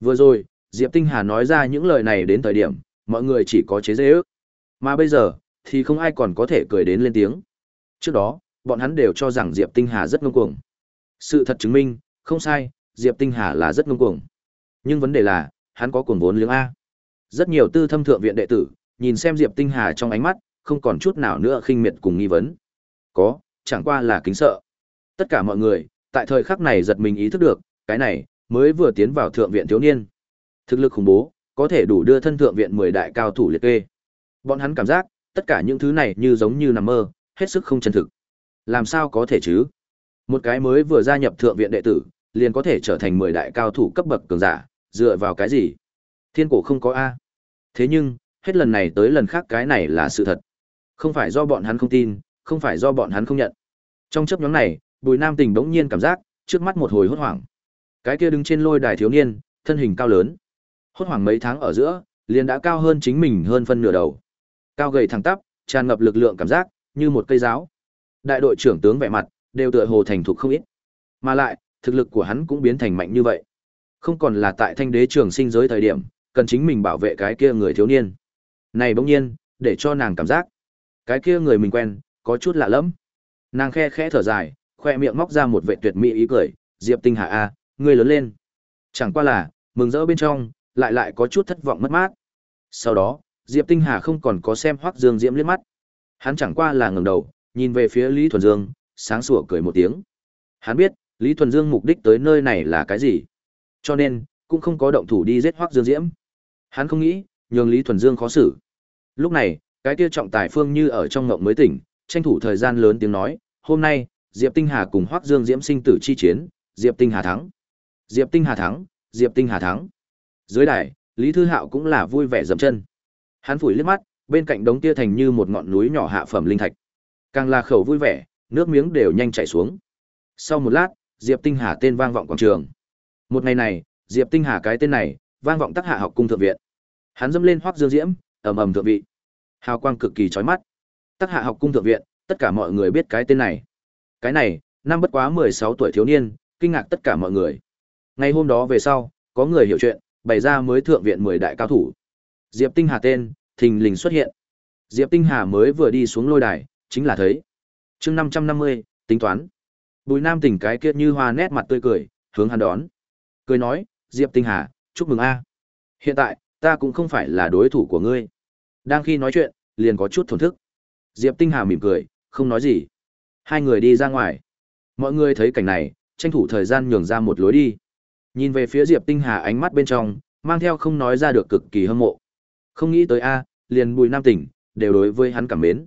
Vừa rồi, Diệp Tinh Hà nói ra những lời này đến thời điểm, mọi người chỉ có chế dễ ước. Mà bây giờ, thì không ai còn có thể cười đến lên tiếng. Trước đó, bọn hắn đều cho rằng Diệp Tinh Hà rất ngông cuồng. Sự thật chứng minh, không sai, Diệp Tinh Hà là rất ngông cuồng. Nhưng vấn đề là, hắn có cuồng vốn liếng A. Rất nhiều tư thâm thượng viện đệ tử, nhìn xem Diệp Tinh Hà trong ánh mắt, không còn chút nào nữa khinh miệt cùng nghi vấn. Có, chẳng qua là kính sợ. Tất cả mọi người, tại thời khắc này giật mình ý thức được, cái này, mới vừa tiến vào thượng viện thiếu niên. Thực lực khủng bố, có thể đủ đưa thân thượng viện 10 đại cao thủ liệt kê. Bọn hắn cảm giác, tất cả những thứ này như giống như nằm mơ, hết sức không chân thực. Làm sao có thể chứ? Một cái mới vừa gia nhập thượng viện đệ tử, liền có thể trở thành 10 đại cao thủ cấp bậc cường giả, dựa vào cái gì? Thiên cổ không có A. Thế nhưng, hết lần này tới lần khác cái này là sự thật. Không phải do bọn hắn không tin, không phải do bọn hắn không nhận. Trong chấp nhóm này, Bùi Nam Tình đống nhiên cảm giác, trước mắt một hồi hốt hoảng. Cái kia đứng trên lôi đài thiếu niên, thân hình cao lớn. Hốt hoảng mấy tháng ở giữa, liền đã cao hơn chính mình hơn phân nửa đầu. Cao gầy thẳng tắp, tràn ngập lực lượng cảm giác, như một cây giáo. Đại đội trưởng tướng vẻ mặt, đều tựa hồ thành thục không ít. Mà lại, thực lực của hắn cũng biến thành mạnh như vậy. Không còn là tại thanh đế trường sinh giới thời điểm, cần chính mình bảo vệ cái kia người thiếu niên. Này bỗng nhiên, để cho nàng cảm giác, cái kia người mình quen, có chút lạ lẫm. Nàng khe khẽ thở dài, khoe miệng móc ra một vệ tuyệt mỹ ý cười, Diệp Tinh Hà a, ngươi lớn lên. Chẳng qua là, mừng rỡ bên trong, lại lại có chút thất vọng mất mát. Sau đó, Diệp Tinh Hà không còn có xem Hoắc Dương Diễm liếc mắt. Hắn chẳng qua là ngẩng đầu, nhìn về phía Lý Thuần Dương, sáng sủa cười một tiếng. Hắn biết, Lý Thuần Dương mục đích tới nơi này là cái gì, cho nên cũng không có động thủ đi giết Hoắc Dương Diễm. Hắn không nghĩ nhường Lý Thuần Dương khó xử. Lúc này, cái kia trọng tài phương như ở trong ngộng mới tỉnh, tranh thủ thời gian lớn tiếng nói, "Hôm nay, Diệp Tinh Hà cùng Hoắc Dương Diễm sinh tử chi chiến, Diệp Tinh Hà thắng." Diệp Tinh Hà thắng, Diệp Tinh Hà thắng. Dưới đài, Lý Thư Hạo cũng là vui vẻ dậm chân. Hắn phủi liếc mắt, bên cạnh đống kia thành như một ngọn núi nhỏ hạ phẩm linh thạch. Càng là khẩu vui vẻ, nước miếng đều nhanh chảy xuống. Sau một lát, Diệp Tinh Hà tên vang vọng quảng trường. Một ngày này, Diệp Tinh Hà cái tên này, vang vọng tác hạ học cung thượng viện. Hắn dâm lên hoắc dương diễm, ầm ầm thượng vị. Hào quang cực kỳ chói mắt. Tác hạ học cung thượng viện, tất cả mọi người biết cái tên này. Cái này, năm bất quá 16 tuổi thiếu niên, kinh ngạc tất cả mọi người. Ngày hôm đó về sau, có người hiểu chuyện, bày ra mới thượng viện 10 đại cao thủ. Diệp Tinh Hà tên, thình lình xuất hiện. Diệp Tinh Hà mới vừa đi xuống lôi đài, chính là thấy. chương 550, tính toán. Bùi Nam tỉnh cái kia như hoa nét mặt tươi cười, hướng hắn đón. Cười nói, Diệp Tinh Hà, chúc mừng a. Hiện tại, ta cũng không phải là đối thủ của ngươi. Đang khi nói chuyện, liền có chút thổn thức. Diệp Tinh Hà mỉm cười, không nói gì. Hai người đi ra ngoài. Mọi người thấy cảnh này, tranh thủ thời gian nhường ra một lối đi. Nhìn về phía Diệp Tinh Hà ánh mắt bên trong, mang theo không nói ra được cực kỳ hâm mộ. Không nghĩ tới a, liền Bùi Nam Tỉnh đều đối với hắn cảm mến.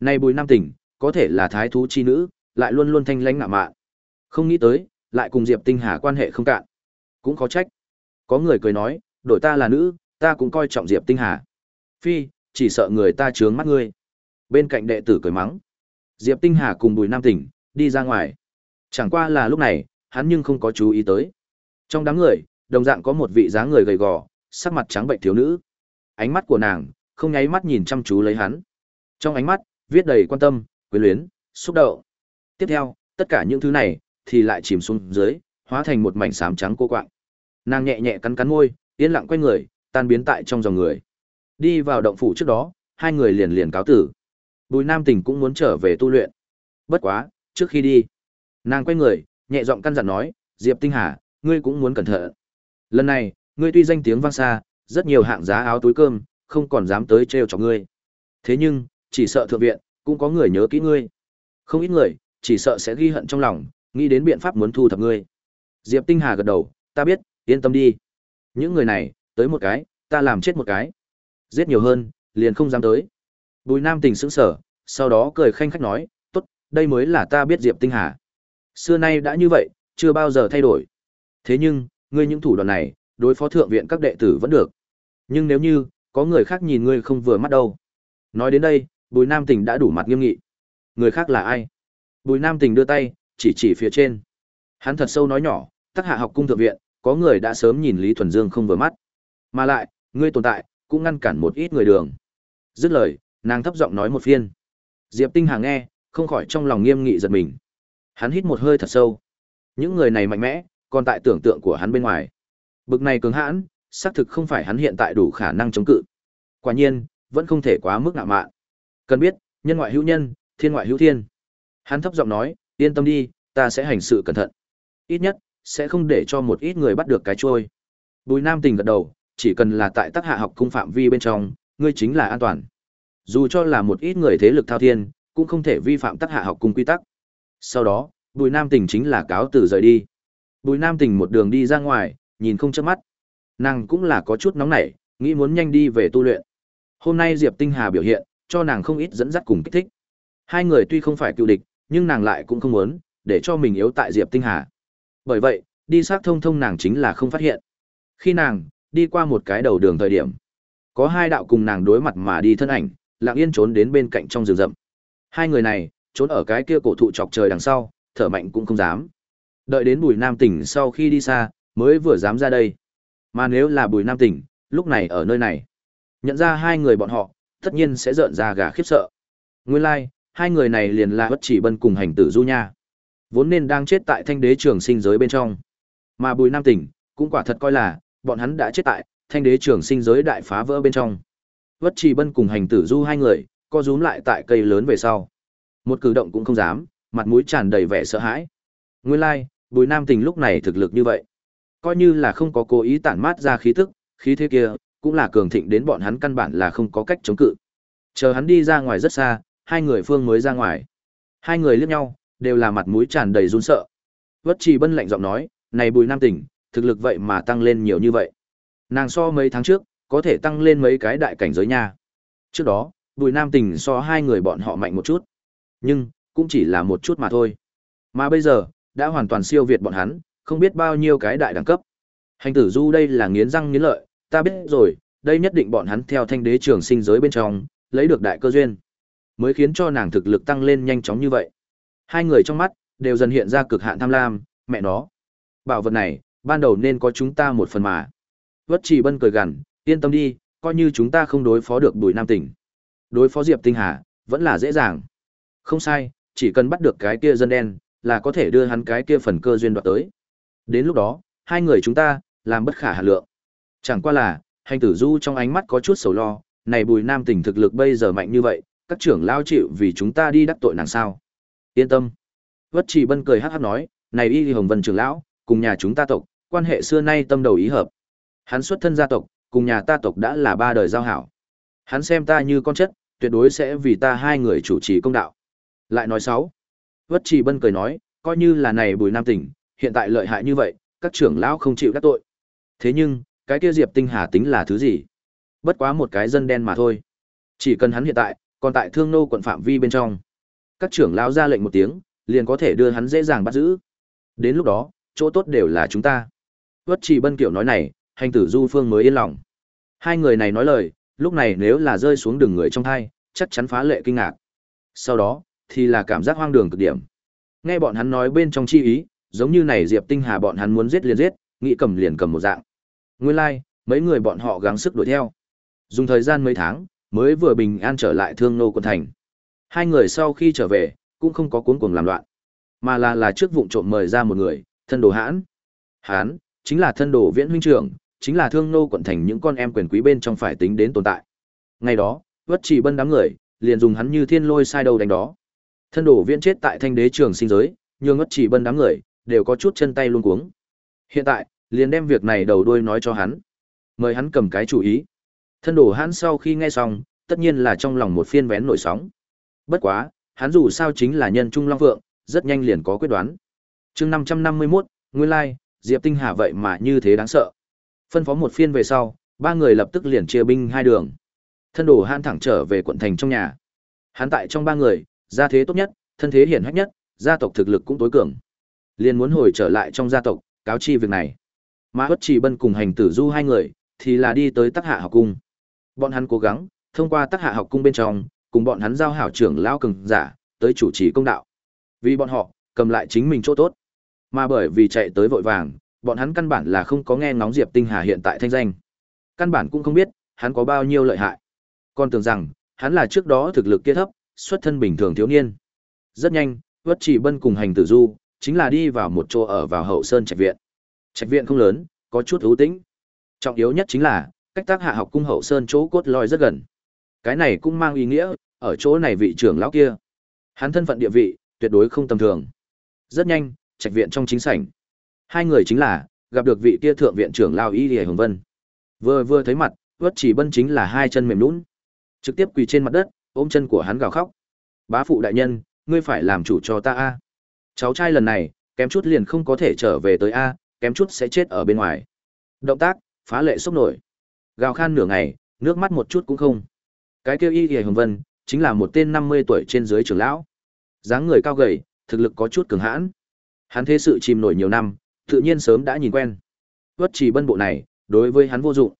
Nay Bùi Nam Tỉnh, có thể là thái thú chi nữ, lại luôn luôn thanh lãnh ngạo mạn. Không nghĩ tới, lại cùng Diệp Tinh Hà quan hệ không cạn. Cũng khó trách. Có người cười nói, đổi ta là nữ, ta cũng coi trọng Diệp Tinh Hà. Phi, chỉ sợ người ta trướng mắt ngươi. Bên cạnh đệ tử cười mắng. Diệp Tinh Hà cùng Bùi Nam Tỉnh đi ra ngoài. Chẳng qua là lúc này, hắn nhưng không có chú ý tới. Trong đám người, đồng dạng có một vị dáng người gầy gò, sắc mặt trắng bệnh thiếu nữ. Ánh mắt của nàng không nháy mắt nhìn chăm chú lấy hắn. Trong ánh mắt viết đầy quan tâm, quyến luyến, xúc động. Tiếp theo, tất cả những thứ này thì lại chìm xuống dưới, hóa thành một mảnh xám trắng cô quạng. Nàng nhẹ nhẹ cắn cắn môi, yên lặng quay người, tan biến tại trong dòng người. Đi vào động phủ trước đó, hai người liền liền cáo tử. Bùi Nam Tình cũng muốn trở về tu luyện. Bất quá, trước khi đi, nàng quay người, nhẹ giọng căn dặn nói, "Diệp Tinh Hà, ngươi cũng muốn cẩn thận. Lần này, ngươi tuy danh tiếng vang xa, rất nhiều hạng giá áo túi cơm, không còn dám tới trêu chọc ngươi. Thế nhưng, chỉ sợ thượng viện, cũng có người nhớ kỹ ngươi. Không ít người, chỉ sợ sẽ ghi hận trong lòng, nghĩ đến biện pháp muốn thu thập ngươi. Diệp Tinh Hà gật đầu, ta biết, yên tâm đi. Những người này, tới một cái, ta làm chết một cái. Giết nhiều hơn, liền không dám tới. Bùi Nam Tình sững sờ, sau đó cười khanh khách nói, tốt, đây mới là ta biết Diệp Tinh Hà. Xưa nay đã như vậy, chưa bao giờ thay đổi. Thế nhưng, ngươi những thủ đoạn này, đối phó thượng viện các đệ tử vẫn được. Nhưng nếu như, có người khác nhìn ngươi không vừa mắt đâu. Nói đến đây, Bùi Nam Tình đã đủ mặt nghiêm nghị. Người khác là ai? Bùi Nam Tình đưa tay, chỉ chỉ phía trên. Hắn thật sâu nói nhỏ, tác hạ học cung thượng viện, có người đã sớm nhìn Lý Thuần Dương không vừa mắt. Mà lại, ngươi tồn tại, cũng ngăn cản một ít người đường. Dứt lời, nàng thấp giọng nói một phiên. Diệp Tinh Hà nghe, không khỏi trong lòng nghiêm nghị giật mình. Hắn hít một hơi thật sâu. Những người này mạnh mẽ, còn tại tưởng tượng của hắn bên ngoài. Bực này cứng hãn, xác thực không phải hắn hiện tại đủ khả năng chống cự. Quả nhiên, vẫn không thể quá mức ngạo mạn. Cần biết, nhân ngoại hữu nhân, thiên ngoại hữu thiên. Hắn thấp giọng nói, yên tâm đi, ta sẽ hành sự cẩn thận. Ít nhất, sẽ không để cho một ít người bắt được cái trôi. Bùi Nam Tình gật đầu, chỉ cần là tại tác hạ học cung phạm vi bên trong, ngươi chính là an toàn. Dù cho là một ít người thế lực thao thiên, cũng không thể vi phạm tác hạ học cung quy tắc. Sau đó, Bùi Nam Tình chính là cáo từ rời đi. Bùi Nam Tình một đường đi ra ngoài, nhìn không chớp mắt. Nàng cũng là có chút nóng nảy, nghĩ muốn nhanh đi về tu luyện. Hôm nay Diệp Tinh Hà biểu hiện, cho nàng không ít dẫn dắt cùng kích thích. Hai người tuy không phải cựu địch, nhưng nàng lại cũng không muốn để cho mình yếu tại Diệp Tinh Hà. Bởi vậy, đi sát thông thông nàng chính là không phát hiện. Khi nàng đi qua một cái đầu đường thời điểm, có hai đạo cùng nàng đối mặt mà đi thân ảnh, lặng yên trốn đến bên cạnh trong rừng rậm. Hai người này, trốn ở cái kia cổ thụ chọc trời đằng sau, thở mạnh cũng không dám. Đợi đến Bùi Nam Tỉnh sau khi đi xa, mới vừa dám ra đây. Mà nếu là Bùi Nam Tỉnh, lúc này ở nơi này, nhận ra hai người bọn họ, tất nhiên sẽ rợn ra gà khiếp sợ. Nguyên lai, like, hai người này liền là bất chỉ bân cùng hành tử du nha. Vốn nên đang chết tại thanh đế trường sinh giới bên trong. Mà Bùi Nam Tỉnh, cũng quả thật coi là, bọn hắn đã chết tại thanh đế trường sinh giới đại phá vỡ bên trong. Vất Trì Bân cùng hành tử du hai người, co rúm lại tại cây lớn về sau. Một cử động cũng không dám, mặt mũi tràn đầy vẻ sợ hãi. Nguyên lai, like, Bùi Nam Tình lúc này thực lực như vậy. Coi như là không có cố ý tản mát ra khí tức, khí thế kia, cũng là cường thịnh đến bọn hắn căn bản là không có cách chống cự. Chờ hắn đi ra ngoài rất xa, hai người phương mới ra ngoài. Hai người liếc nhau, đều là mặt mũi tràn đầy run sợ. Vất Trì Bân lạnh giọng nói, "Này Bùi Nam Tỉnh, thực lực vậy mà tăng lên nhiều như vậy. Nàng so mấy tháng trước, có thể tăng lên mấy cái đại cảnh giới nha." Trước đó, Bùi Nam Tỉnh so hai người bọn họ mạnh một chút, nhưng cũng chỉ là một chút mà thôi. Mà bây giờ, đã hoàn toàn siêu việt bọn hắn, không biết bao nhiêu cái đại đẳng cấp. Hành tử du đây là nghiến răng nghiến lợi, ta biết rồi, đây nhất định bọn hắn theo thanh đế trường sinh giới bên trong, lấy được đại cơ duyên, mới khiến cho nàng thực lực tăng lên nhanh chóng như vậy. Hai người trong mắt, đều dần hiện ra cực hạn tham lam, mẹ nó. Bảo vật này, ban đầu nên có chúng ta một phần mà. Vất Chỉ bân cười gằn, yên tâm đi, coi như chúng ta không đối phó được bùi nam tỉnh. Đối phó Diệp Tinh Hà, vẫn là dễ dàng. Không sai, chỉ cần bắt được cái kia dân đen, là có thể đưa hắn cái kia phần cơ duyên đoạt tới. Đến lúc đó, hai người chúng ta, làm bất khả hạ lượng. Chẳng qua là, hành tử du trong ánh mắt có chút sầu lo, này bùi nam tỉnh thực lực bây giờ mạnh như vậy, các trưởng lao chịu vì chúng ta đi đắc tội nàng sao. Yên tâm. Vất chỉ bân cười hát hát nói, này y hồng vân trưởng lão, cùng nhà chúng ta tộc, quan hệ xưa nay tâm đầu ý hợp. Hắn xuất thân gia tộc, cùng nhà ta tộc đã là ba đời giao hảo. Hắn xem ta như con chất, tuyệt đối sẽ vì ta hai người chủ trì công đạo. Lại nói sáu. Vất Trì Bân cười nói, coi như là này Bùi Nam Tỉnh, hiện tại lợi hại như vậy, các trưởng lão không chịu đắc tội. Thế nhưng, cái kia Diệp Tinh Hà tính là thứ gì? Bất quá một cái dân đen mà thôi. Chỉ cần hắn hiện tại, còn tại Thương Nô quận phạm vi bên trong, các trưởng lão ra lệnh một tiếng, liền có thể đưa hắn dễ dàng bắt giữ. Đến lúc đó, chỗ tốt đều là chúng ta. Vất Trì Bân kiểu nói này, hành tử Du Phương mới yên lòng. Hai người này nói lời, lúc này nếu là rơi xuống đường người trong hai, chắc chắn phá lệ kinh ngạc. Sau đó, thì là cảm giác hoang đường cực điểm. Nghe bọn hắn nói bên trong chi ý, giống như này Diệp Tinh Hà bọn hắn muốn giết liền giết, nghĩ cầm liền cầm một dạng. Nguyên lai, like, mấy người bọn họ gắng sức đuổi theo. Dùng thời gian mấy tháng, mới vừa bình an trở lại Thương Nô quân thành. Hai người sau khi trở về, cũng không có cuốn cuồng làm loạn, mà là là trước vụng trộm mời ra một người, thân đồ hãn. Hán, chính là thân đồ viễn huynh trưởng, chính là Thương Nô quận thành những con em quyền quý bên trong phải tính đến tồn tại. Ngày đó, vất chỉ bân đám người, liền dùng hắn như thiên lôi sai đầu đánh đó. Thân đổ viễn chết tại thanh đế trường sinh giới, nhường ngất chỉ bân đám người, đều có chút chân tay luôn cuống. Hiện tại, liền đem việc này đầu đuôi nói cho hắn. Mời hắn cầm cái chủ ý. Thân đổ hắn sau khi nghe xong, tất nhiên là trong lòng một phiên vén nổi sóng. Bất quá, hắn dù sao chính là nhân trung long vượng, rất nhanh liền có quyết đoán. chương 551, nguyên lai, Diệp Tinh Hà vậy mà như thế đáng sợ. Phân phó một phiên về sau, ba người lập tức liền chia binh hai đường. Thân đổ hắn thẳng trở về quận thành trong nhà. Hắn tại trong ba người, gia thế tốt nhất, thân thế hiển hách nhất, gia tộc thực lực cũng tối cường. liền muốn hồi trở lại trong gia tộc, cáo chi việc này. Mà Bất Trì Bân cùng hành tử du hai người, thì là đi tới Tắc Hạ học cung. Bọn hắn cố gắng thông qua Tắc Hạ học cung bên trong, cùng bọn hắn giao hảo trưởng lao cường giả, tới chủ trì công đạo. Vì bọn họ cầm lại chính mình chỗ tốt. Mà bởi vì chạy tới vội vàng, bọn hắn căn bản là không có nghe ngóng Diệp Tinh Hà hiện tại thanh danh. Căn bản cũng không biết, hắn có bao nhiêu lợi hại. Còn tưởng rằng, hắn là trước đó thực lực kia thấp, xuất thân bình thường thiếu niên. Rất nhanh, Vất Chỉ Bân cùng hành tử du, chính là đi vào một chỗ ở vào hậu sơn trạch viện. Trạch viện không lớn, có chút ưu tĩnh. Trọng yếu nhất chính là, cách tác hạ học cung hậu sơn chỗ cốt lõi rất gần. Cái này cũng mang ý nghĩa, ở chỗ này vị trưởng lão kia, hắn thân phận địa vị tuyệt đối không tầm thường. Rất nhanh, trạch viện trong chính sảnh, hai người chính là gặp được vị kia thượng viện trưởng Lão y Lệ hồng vân vừa vừa thấy mặt vất chỉ bân chính là hai chân mềm lún trực tiếp quỳ trên mặt đất ôm chân của hắn gào khóc. Bá phụ đại nhân, ngươi phải làm chủ cho ta a. Cháu trai lần này, kém chút liền không có thể trở về tới a, kém chút sẽ chết ở bên ngoài. Động tác, phá lệ sốc nổi. Gào khan nửa ngày, nước mắt một chút cũng không. Cái kêu y hề hồng vân, chính là một tên năm mươi tuổi trên dưới trưởng lão. Dáng người cao gầy, thực lực có chút cường hãn. Hắn thế sự chìm nổi nhiều năm, tự nhiên sớm đã nhìn quen. Vất chỉ bân bộ này, đối với hắn vô dụng.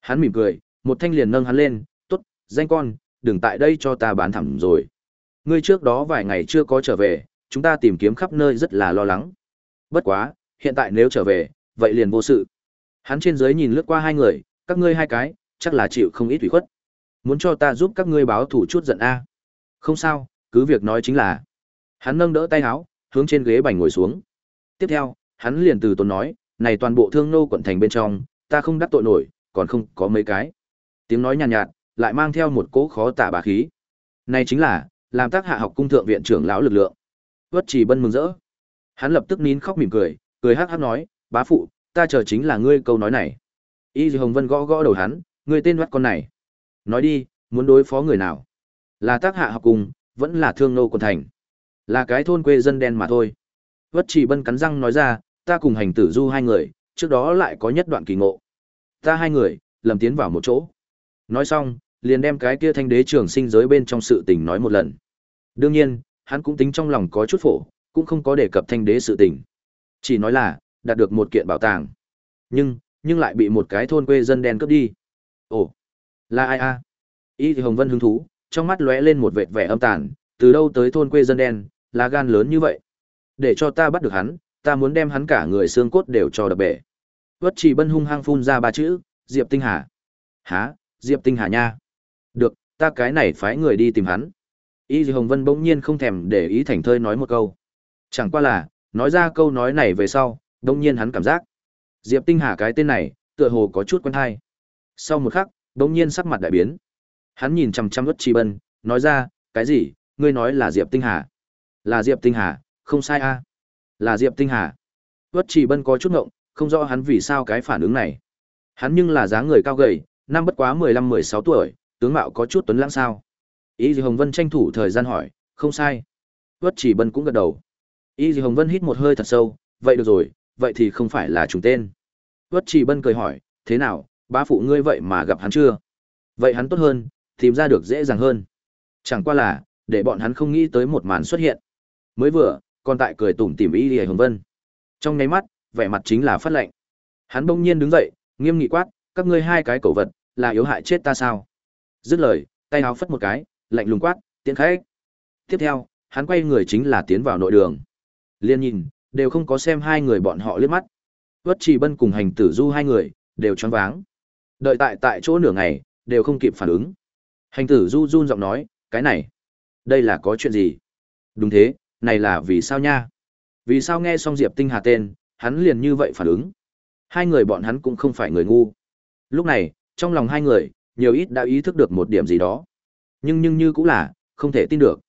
Hắn mỉm cười, một thanh liền nâng hắn lên t ố t danh con đừng tại đây cho ta bán thẳng rồi. Ngươi trước đó vài ngày chưa có trở về chúng ta tìm kiếm khắp nơi rất là lo lắng. Bất quá hiện tại nếu trở về vậy liền vô sự. Hắn trên dưới nhìn lướt qua hai người các ngươi hai cái chắc là chịu không ít ủy khuất. Muốn cho ta giúp các ngươi báo thủ chút giận a? Không sao cứ việc nói chính là. Hắn nâng đỡ tay áo hướng trên ghế bành ngồi xuống. Tiếp theo hắn liền từ tốn nói này toàn bộ thương nô quận thành bên trong ta không đắc tội nổi còn không có mấy cái. Tiếng nói nhàn nhạt, nhạt lại mang theo một cỗ khó tả bà khí. Này chính là, làm tác hạ học cung thượng viện trưởng lão lực lượng. Vất chỉ bân mừng rỡ. Hắn lập tức nín khóc mỉm cười cười hắc hắc nói, bá phụ, ta chờ chính là ngươi câu nói này. Y hồng vân gõ gõ đầu hắn, ngươi tên vắt con này. Nói đi, muốn đối phó người nào? Là tác hạ học cung, vẫn là thương nô quần thành. Là cái thôn quê dân đen mà thôi. Vất chỉ bân cắn răng nói ra, ta cùng hành tử du hai người, trước đó lại có nhất đoạn kỳ ngộ. Ta hai người, lầm tiến vào một chỗ nói xong, liền đem cái kia thanh đế trường sinh giới bên trong sự tình nói một lần. Đương nhiên, hắn cũng tính trong lòng có chút phổ, cũng không có đề cập thanh đế sự tình. Chỉ nói là, đạt được một kiện bảo tàng. Nhưng nhưng lại bị một cái thôn quê dân đen cướp đi. Ồ, là ai a? Y thì hồng vân hứng thú, trong mắt lóe lên một vệt vẻ âm tàn, từ đâu tới thôn quê dân đen là gan lớn như vậy? Để cho ta bắt được hắn, ta muốn đem hắn cả người xương cốt đều cho đập bể. Vất chỉ bân hung hăng phun ra ba chữ, diệp tinh hà. Há diệp tinh hà nha. Được, ta cái này phái người đi tìm hắn. Y hồng vân bỗng nhiên không thèm để ý thành thơi nói một câu. Chẳng qua là, nói ra câu nói này về sau, bỗng nhiên hắn cảm giác. Diệp tinh hà cái tên này, tựa hồ có chút quen hay. Sau một khắc, bỗng nhiên sắc mặt đại biến. Hắn nhìn chằm chằm vất chi bân, nói ra, cái gì? Ngươi nói là diệp tinh hà? Là diệp tinh hà, không sai a. Là diệp tinh hà. Vất chi bân có chút ngộng, không rõ hắn vì sao cái phản ứng này. Hắn nhưng là dáng người cao gầy năm bất quá mười lăm, mười sáu tuổi, tướng mạo có chút tuấn lãng sao? Y hồng vân tranh thủ thời gian hỏi, không sai. Vất chỉ bân cũng gật đầu. Y hồng vân hít một hơi thật sâu, vậy được rồi, vậy thì không phải là trùng tên. Vất chỉ bân cười hỏi, thế nào, bá phụ ngươi vậy mà gặp hắn chưa? Vậy hắn tốt hơn, tìm ra được dễ dàng hơn. Chẳng qua là, để bọn hắn không nghĩ tới một màn xuất hiện. Mới vừa, còn tại cười tủm tỉm y Dì hồng vân. Trong nháy mắt, vẻ mặt chính là phát lệnh. Hắn bỗng nhiên đứng dậy, nghiêm nghị quát, các ngươi hai cái cổ vật là yếu hại chết ta sao? Dứt lời, tay áo phất một cái, lạnh lùng quát, tiễn khách. Tiếp theo, hắn quay người chính là tiến vào nội đường. Liên nhìn, đều không có xem hai người bọn họ liếc mắt. Vất trì bân cùng hành tử du hai người đều choáng váng. Đợi tại tại chỗ nửa ngày, đều không kịp phản ứng. Hành tử du run giọng nói, cái này, đây là có chuyện gì? Đúng thế, này là vì sao nha? Vì sao nghe xong diệp tinh hà tên, hắn liền như vậy phản ứng? Hai người bọn hắn cũng không phải người ngu. Lúc này trong lòng hai người, nhiều ít đã ý thức được một điểm gì đó. Nhưng nhưng như cũng là, không thể tin được.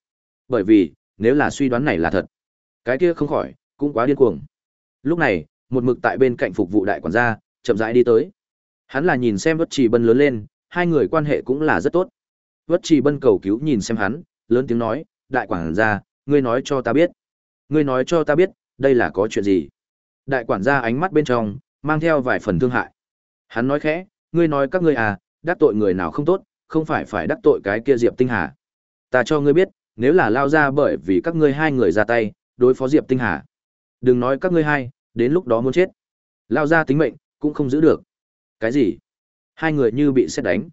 Bởi vì, nếu là suy đoán này là thật, cái kia không khỏi, cũng quá điên cuồng. Lúc này, một mực tại bên cạnh phục vụ đại quản gia, chậm rãi đi tới. Hắn là nhìn xem vất trì bân lớn lên, hai người quan hệ cũng là rất tốt. Vất trì bân cầu cứu nhìn xem hắn, lớn tiếng nói, đại quản gia, ngươi nói cho ta biết. Ngươi nói cho ta biết, đây là có chuyện gì? Đại quản gia ánh mắt bên trong, mang theo vài phần thương hại. Hắn nói khẽ ngươi nói các ngươi à đắc tội người nào không tốt, không phải phải đắc tội cái kia diệp tinh hà. Ta cho ngươi biết, nếu là lao ra bởi vì các ngươi hai người ra tay, đối phó diệp tinh hà. Đừng nói các ngươi hai, đến lúc đó muốn chết. Lao ra tính mệnh, cũng không giữ được. Cái gì? Hai người như bị xét đánh.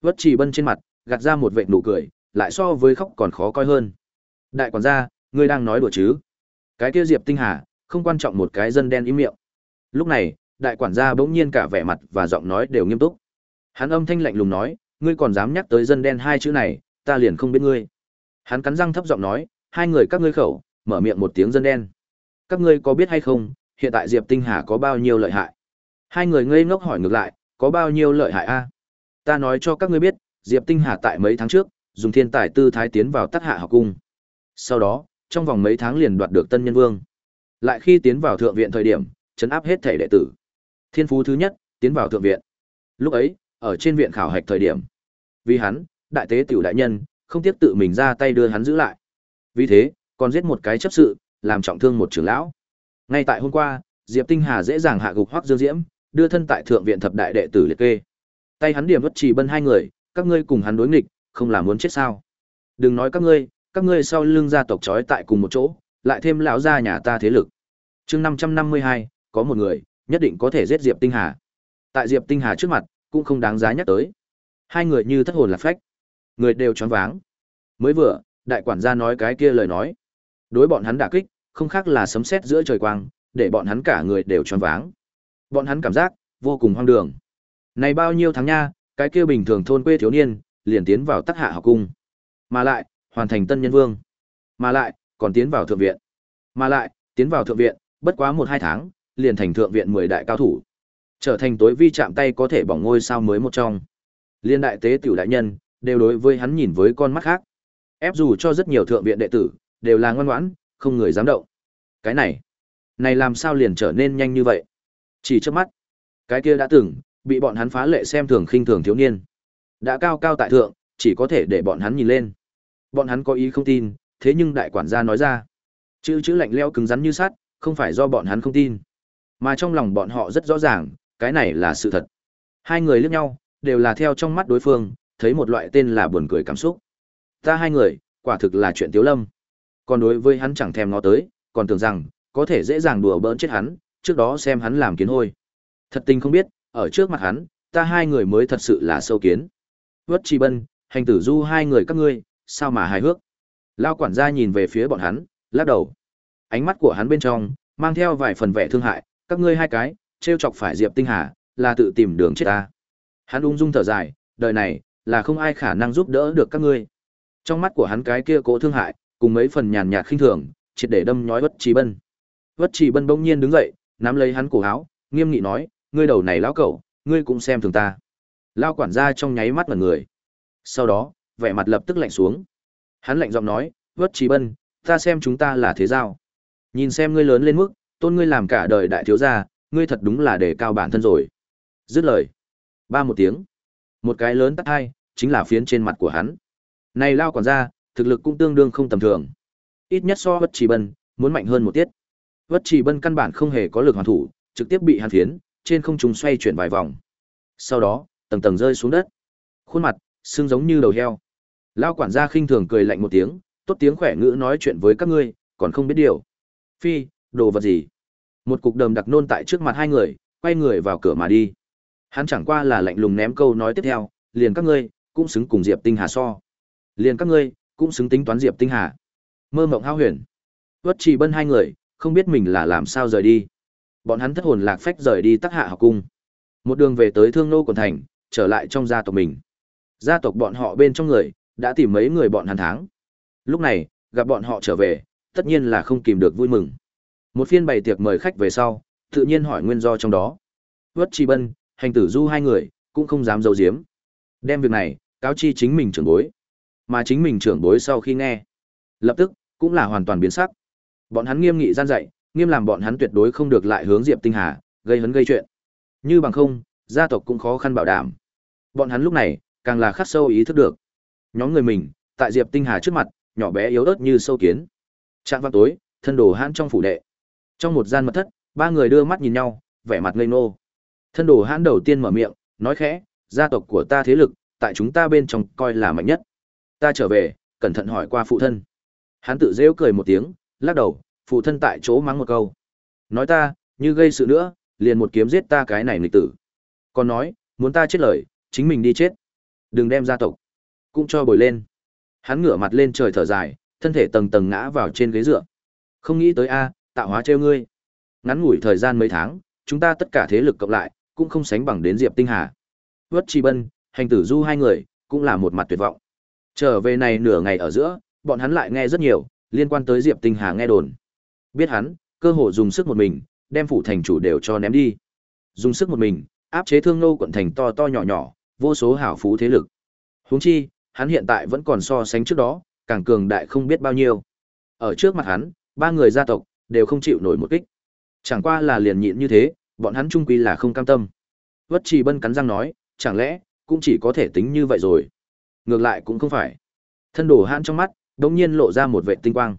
Vất chỉ bân trên mặt, gạt ra một vệ nụ cười, lại so với khóc còn khó coi hơn. Đại quản gia, ngươi đang nói đùa chứ? Cái kia diệp tinh hà, không quan trọng một cái dân đen im miệng. Lúc này đại quản gia bỗng nhiên cả vẻ mặt và giọng nói đều nghiêm túc. Hắn âm thanh lạnh lùng nói, ngươi còn dám nhắc tới dân đen hai chữ này, ta liền không biết ngươi. Hắn cắn răng thấp giọng nói, hai người các ngươi khẩu, mở miệng một tiếng dân đen. Các ngươi có biết hay không, hiện tại diệp tinh hà có bao nhiêu lợi hại? Hai người ngây ngốc hỏi ngược lại, có bao nhiêu lợi hại a? Ta nói cho các ngươi biết, diệp tinh hà tại mấy tháng trước, dùng thiên tài tư thái tiến vào Tắc hạ học cung. Sau đó, trong vòng mấy tháng liền đoạt được tân nhân vương. Lại khi tiến vào thượng viện thời điểm, chấn áp hết thể đệ tử. Thiên phú thứ nhất, tiến vào thượng viện. Lúc ấy, ở trên viện khảo hạch thời điểm, vì hắn, đại tế tiểu đại nhân, không tiếc tự mình ra tay đưa hắn giữ lại. Vì thế, còn giết một cái chấp sự, làm trọng thương một trưởng lão. Ngay tại hôm qua, Diệp Tinh Hà dễ dàng hạ gục Hoắc Dương Diễm, đưa thân tại thượng viện thập đại đệ tử liệt kê. Tay hắn điểm bất trì bân hai người, các ngươi cùng hắn đối nghịch, không là muốn chết sao? Đừng nói các ngươi, các ngươi sau lưng gia tộc trói tại cùng một chỗ, lại thêm lão gia nhà ta thế lực. Chương 552, có một người, nhất định có thể giết Diệp Tinh Hà. Tại Diệp Tinh Hà trước mặt, cũng không đáng giá nhắc tới. Hai người như thất hồn lạc phách, người đều choáng váng. Mới vừa, đại quản gia nói cái kia lời nói, đối bọn hắn đả kích, không khác là sấm sét giữa trời quang, để bọn hắn cả người đều choáng váng. Bọn hắn cảm giác vô cùng hoang đường. Này bao nhiêu tháng nha, cái kia bình thường thôn quê thiếu niên, liền tiến vào Tắc Hạ học cung, mà lại hoàn thành tân nhân vương, mà lại còn tiến vào thượng viện, mà lại tiến vào thượng viện, bất quá một hai tháng, liền thành thượng viện mười đại cao thủ, trở thành tối vi chạm tay có thể bỏng ngôi sao mới một trong. Liên đại tế tiểu đại nhân đều đối với hắn nhìn với con mắt khác. Ép dù cho rất nhiều thượng viện đệ tử đều là ngoan ngoãn, không người dám động. Cái này, này làm sao liền trở nên nhanh như vậy? Chỉ trước mắt, cái kia đã từng bị bọn hắn phá lệ xem thường khinh thường thiếu niên, đã cao cao tại thượng, chỉ có thể để bọn hắn nhìn lên. Bọn hắn có ý không tin, thế nhưng đại quản gia nói ra, chữ chữ lạnh lẽo cứng rắn như sắt, không phải do bọn hắn không tin, mà trong lòng bọn họ rất rõ ràng, cái này là sự thật. Hai người liếc nhau, đều là theo trong mắt đối phương, thấy một loại tên là buồn cười cảm xúc. Ta hai người, quả thực là chuyện tiếu lâm. Còn đối với hắn chẳng thèm ngó tới, còn tưởng rằng, có thể dễ dàng đùa bỡn chết hắn, trước đó xem hắn làm kiến hôi. Thật tình không biết, ở trước mặt hắn, ta hai người mới thật sự là sâu kiến. Vất Trì Bân, hành tử du hai người các ngươi, sao mà hài hước. Lao quản gia nhìn về phía bọn hắn, lắc đầu. Ánh mắt của hắn bên trong, mang theo vài phần vẻ thương hại, các ngươi hai cái, trêu chọc phải Diệp Tinh Hà, là tự tìm đường chết ta. Hắn ung dung thở dài, đời này, là không ai khả năng giúp đỡ được các ngươi. Trong mắt của hắn cái kia cố thương hại, cùng mấy phần nhàn nhạt khinh thường, triệt để đâm nhói Vất Trì Bân. Vất Trì Bân bỗng nhiên đứng dậy, nắm lấy hắn cổ áo, nghiêm nghị nói, ngươi đầu này lão cẩu, ngươi cũng xem thường ta. Lao quản gia trong nháy mắt mọi người. Sau đó, vẻ mặt lập tức lạnh xuống. Hắn lạnh giọng nói, Vất Trì Bân, ta xem chúng ta là thế giao. Nhìn xem ngươi lớn lên mức, tôn ngươi làm cả đời đại thiếu gia, ngươi thật đúng là để cao bản thân rồi. Dứt lời. Ba một tiếng. Một cái lớn tắt hai, chính là phiến trên mặt của hắn. Này lao quản gia, thực lực cũng tương đương không tầm thường. Ít nhất so Vất Chỉ Bân, muốn mạnh hơn một tiết. Vất Chỉ Bân căn bản không hề có lực hoàn thủ, trực tiếp bị hàn phiến, trên không trung xoay chuyển vài vòng. Sau đó, tầng tầng rơi xuống đất. Khuôn mặt xương giống như đầu heo. Lao quản gia khinh thường cười lạnh một tiếng, tốt tiếng khỏe ngữ nói chuyện với các ngươi, còn không biết điều. Phi, đồ vật gì? Một cục đờm đặc nôn tại trước mặt hai người, quay người vào cửa mà đi. Hắn chẳng qua là lạnh lùng ném câu nói tiếp theo, liền các ngươi, cũng xứng cùng Diệp Tinh Hà so. Liền các ngươi, cũng xứng tính toán Diệp Tinh Hà. Mơ mộng hao huyền. Tuất Trì Bân hai người, không biết mình là làm sao rời đi. Bọn hắn thất hồn lạc phách rời đi Tắc Hạ học cung. Một đường về tới Thương Nô quần thành, trở lại trong gia tộc mình. Gia tộc bọn họ bên trong người, đã tìm mấy người bọn hắn tháng. Lúc này, gặp bọn họ trở về, tất nhiên là không kìm được vui mừng. Một phiên bày tiệc mời khách về sau, tự nhiên hỏi nguyên do trong đó. Vất Chi Bân, hành tử du hai người, cũng không dám giấu giếm. Đem việc này, cáo chi chính mình trưởng bối. Mà chính mình trưởng bối sau khi nghe, lập tức, cũng là hoàn toàn biến sắc. Bọn hắn nghiêm nghị gian dạy, nghiêm làm bọn hắn tuyệt đối không được lại hướng Diệp Tinh Hà, gây hấn gây chuyện. Như bằng không, gia tộc cũng khó khăn bảo đảm. Bọn hắn lúc này, càng là khắc sâu ý thức được. Nhóm người mình, tại Diệp Tinh Hà trước mặt, nhỏ bé yếu ớt như sâu kiến. Trạng văn tối, thân đồ hãn trong phủ đệ. Trong một gian mật thất, ba người đưa mắt nhìn nhau, vẻ mặt ngây ngô. Thân đồ hãn đầu tiên mở miệng, nói khẽ, gia tộc của ta thế lực, tại chúng ta bên trong coi là mạnh nhất. Ta trở về, cẩn thận hỏi qua phụ thân. Hắn tự rêu cười một tiếng, lắc đầu, phụ thân tại chỗ mắng một câu. Nói ta, như gây sự nữa, liền một kiếm giết ta cái này nghịch tử. Còn nói, muốn ta chết lời, chính mình đi chết. Đừng đem gia tộc. Cũng cho bồi lên. Hắn ngửa mặt lên trời thở dài, thân thể tầng tầng ngã vào trên ghế dựa. Không nghĩ tới a, tạo hóa trêu ngươi. Ngắn ngủi thời gian mấy tháng, chúng ta tất cả thế lực cộng lại, cũng không sánh bằng đến Diệp Tinh Hà. Vất Chi Bân, hành tử du hai người, cũng là một mặt tuyệt vọng. Trở về này nửa ngày ở giữa, bọn hắn lại nghe rất nhiều, liên quan tới Diệp Tinh Hà nghe đồn. Biết hắn, cơ hội dùng sức một mình, đem phủ thành chủ đều cho ném đi. Dùng sức một mình, áp chế thương nô quận thành to to nhỏ nhỏ, vô số hảo phú thế lực. Huống chi, hắn hiện tại vẫn còn so sánh trước đó, càng cường đại không biết bao nhiêu. Ở trước mặt hắn, ba người gia tộc đều không chịu nổi một kích. Chẳng qua là liền nhịn như thế, bọn hắn trung quy là không cam tâm. Vất Trì Bân cắn răng nói, chẳng lẽ cũng chỉ có thể tính như vậy rồi? Ngược lại cũng không phải. Thân đồ hãn trong mắt, đột nhiên lộ ra một vệt tinh quang.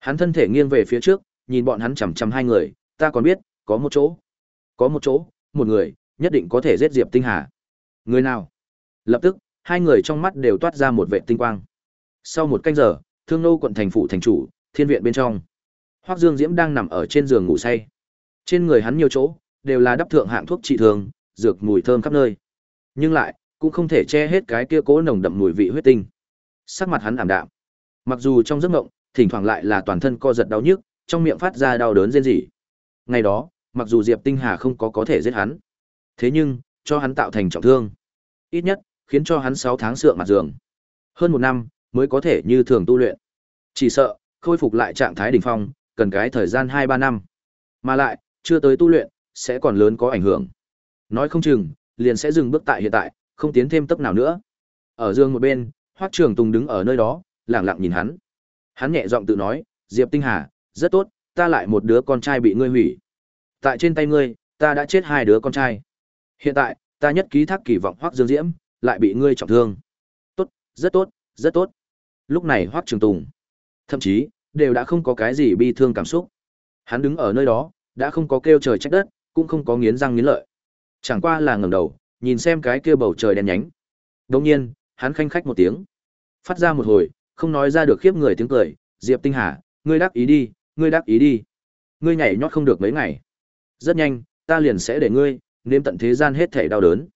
Hắn thân thể nghiêng về phía trước, nhìn bọn hắn chằm chằm hai người, ta còn biết, có một chỗ. Có một chỗ, một người, nhất định có thể giết Diệp Tinh Hà. Người nào? Lập tức, hai người trong mắt đều toát ra một vệt tinh quang. Sau một canh giờ, Thương Nô quận thành phủ thành chủ, thiên viện bên trong. Hoắc Dương Diễm đang nằm ở trên giường ngủ say. Trên người hắn nhiều chỗ, đều là đắp thượng hạng thuốc trị thương, dược mùi thơm khắp nơi. Nhưng lại, cũng không thể che hết cái kia cố nồng đậm mùi vị huyết tinh. Sắc mặt hắn ảm đạm. Mặc dù trong giấc mộng, thỉnh thoảng lại là toàn thân co giật đau nhức, trong miệng phát ra đau đớn rên rỉ. Ngày đó, mặc dù Diệp Tinh Hà không có có thể giết hắn, thế nhưng cho hắn tạo thành trọng thương, ít nhất khiến cho hắn 6 tháng sượng mặt giường. Hơn một năm mới có thể như thường tu luyện. Chỉ sợ khôi phục lại trạng thái đỉnh phong, cần cái thời gian 2 3 năm. Mà lại, chưa tới tu luyện sẽ còn lớn có ảnh hưởng. Nói không chừng, liền sẽ dừng bước tại hiện tại, không tiến thêm tốc nào nữa. Ở dương một bên, Hoắc Trường Tùng đứng ở nơi đó, lặng lặng nhìn hắn. Hắn nhẹ giọng tự nói, Diệp Tinh Hà, rất tốt, ta lại một đứa con trai bị ngươi hủy. Tại trên tay ngươi, ta đã chết hai đứa con trai. Hiện tại, ta nhất ký thác kỳ vọng Hoắc Dương Diễm, lại bị ngươi trọng thương. Tốt, rất tốt, rất tốt. Lúc này Hoắc Trường Tùng, thậm chí đều đã không có cái gì bi thương cảm xúc. Hắn đứng ở nơi đó, đã không có kêu trời trách đất, cũng không có nghiến răng nghiến lợi. Chẳng qua là ngẩng đầu, nhìn xem cái kia bầu trời đen nhánh. Đột nhiên, hắn khanh khách một tiếng, phát ra một hồi, không nói ra được khiếp người tiếng cười, Diệp Tinh Hà, ngươi đáp ý đi, ngươi đáp ý đi. Ngươi nhảy nhót không được mấy ngày. Rất nhanh, ta liền sẽ để ngươi nếm tận thế gian hết thảy đau đớn.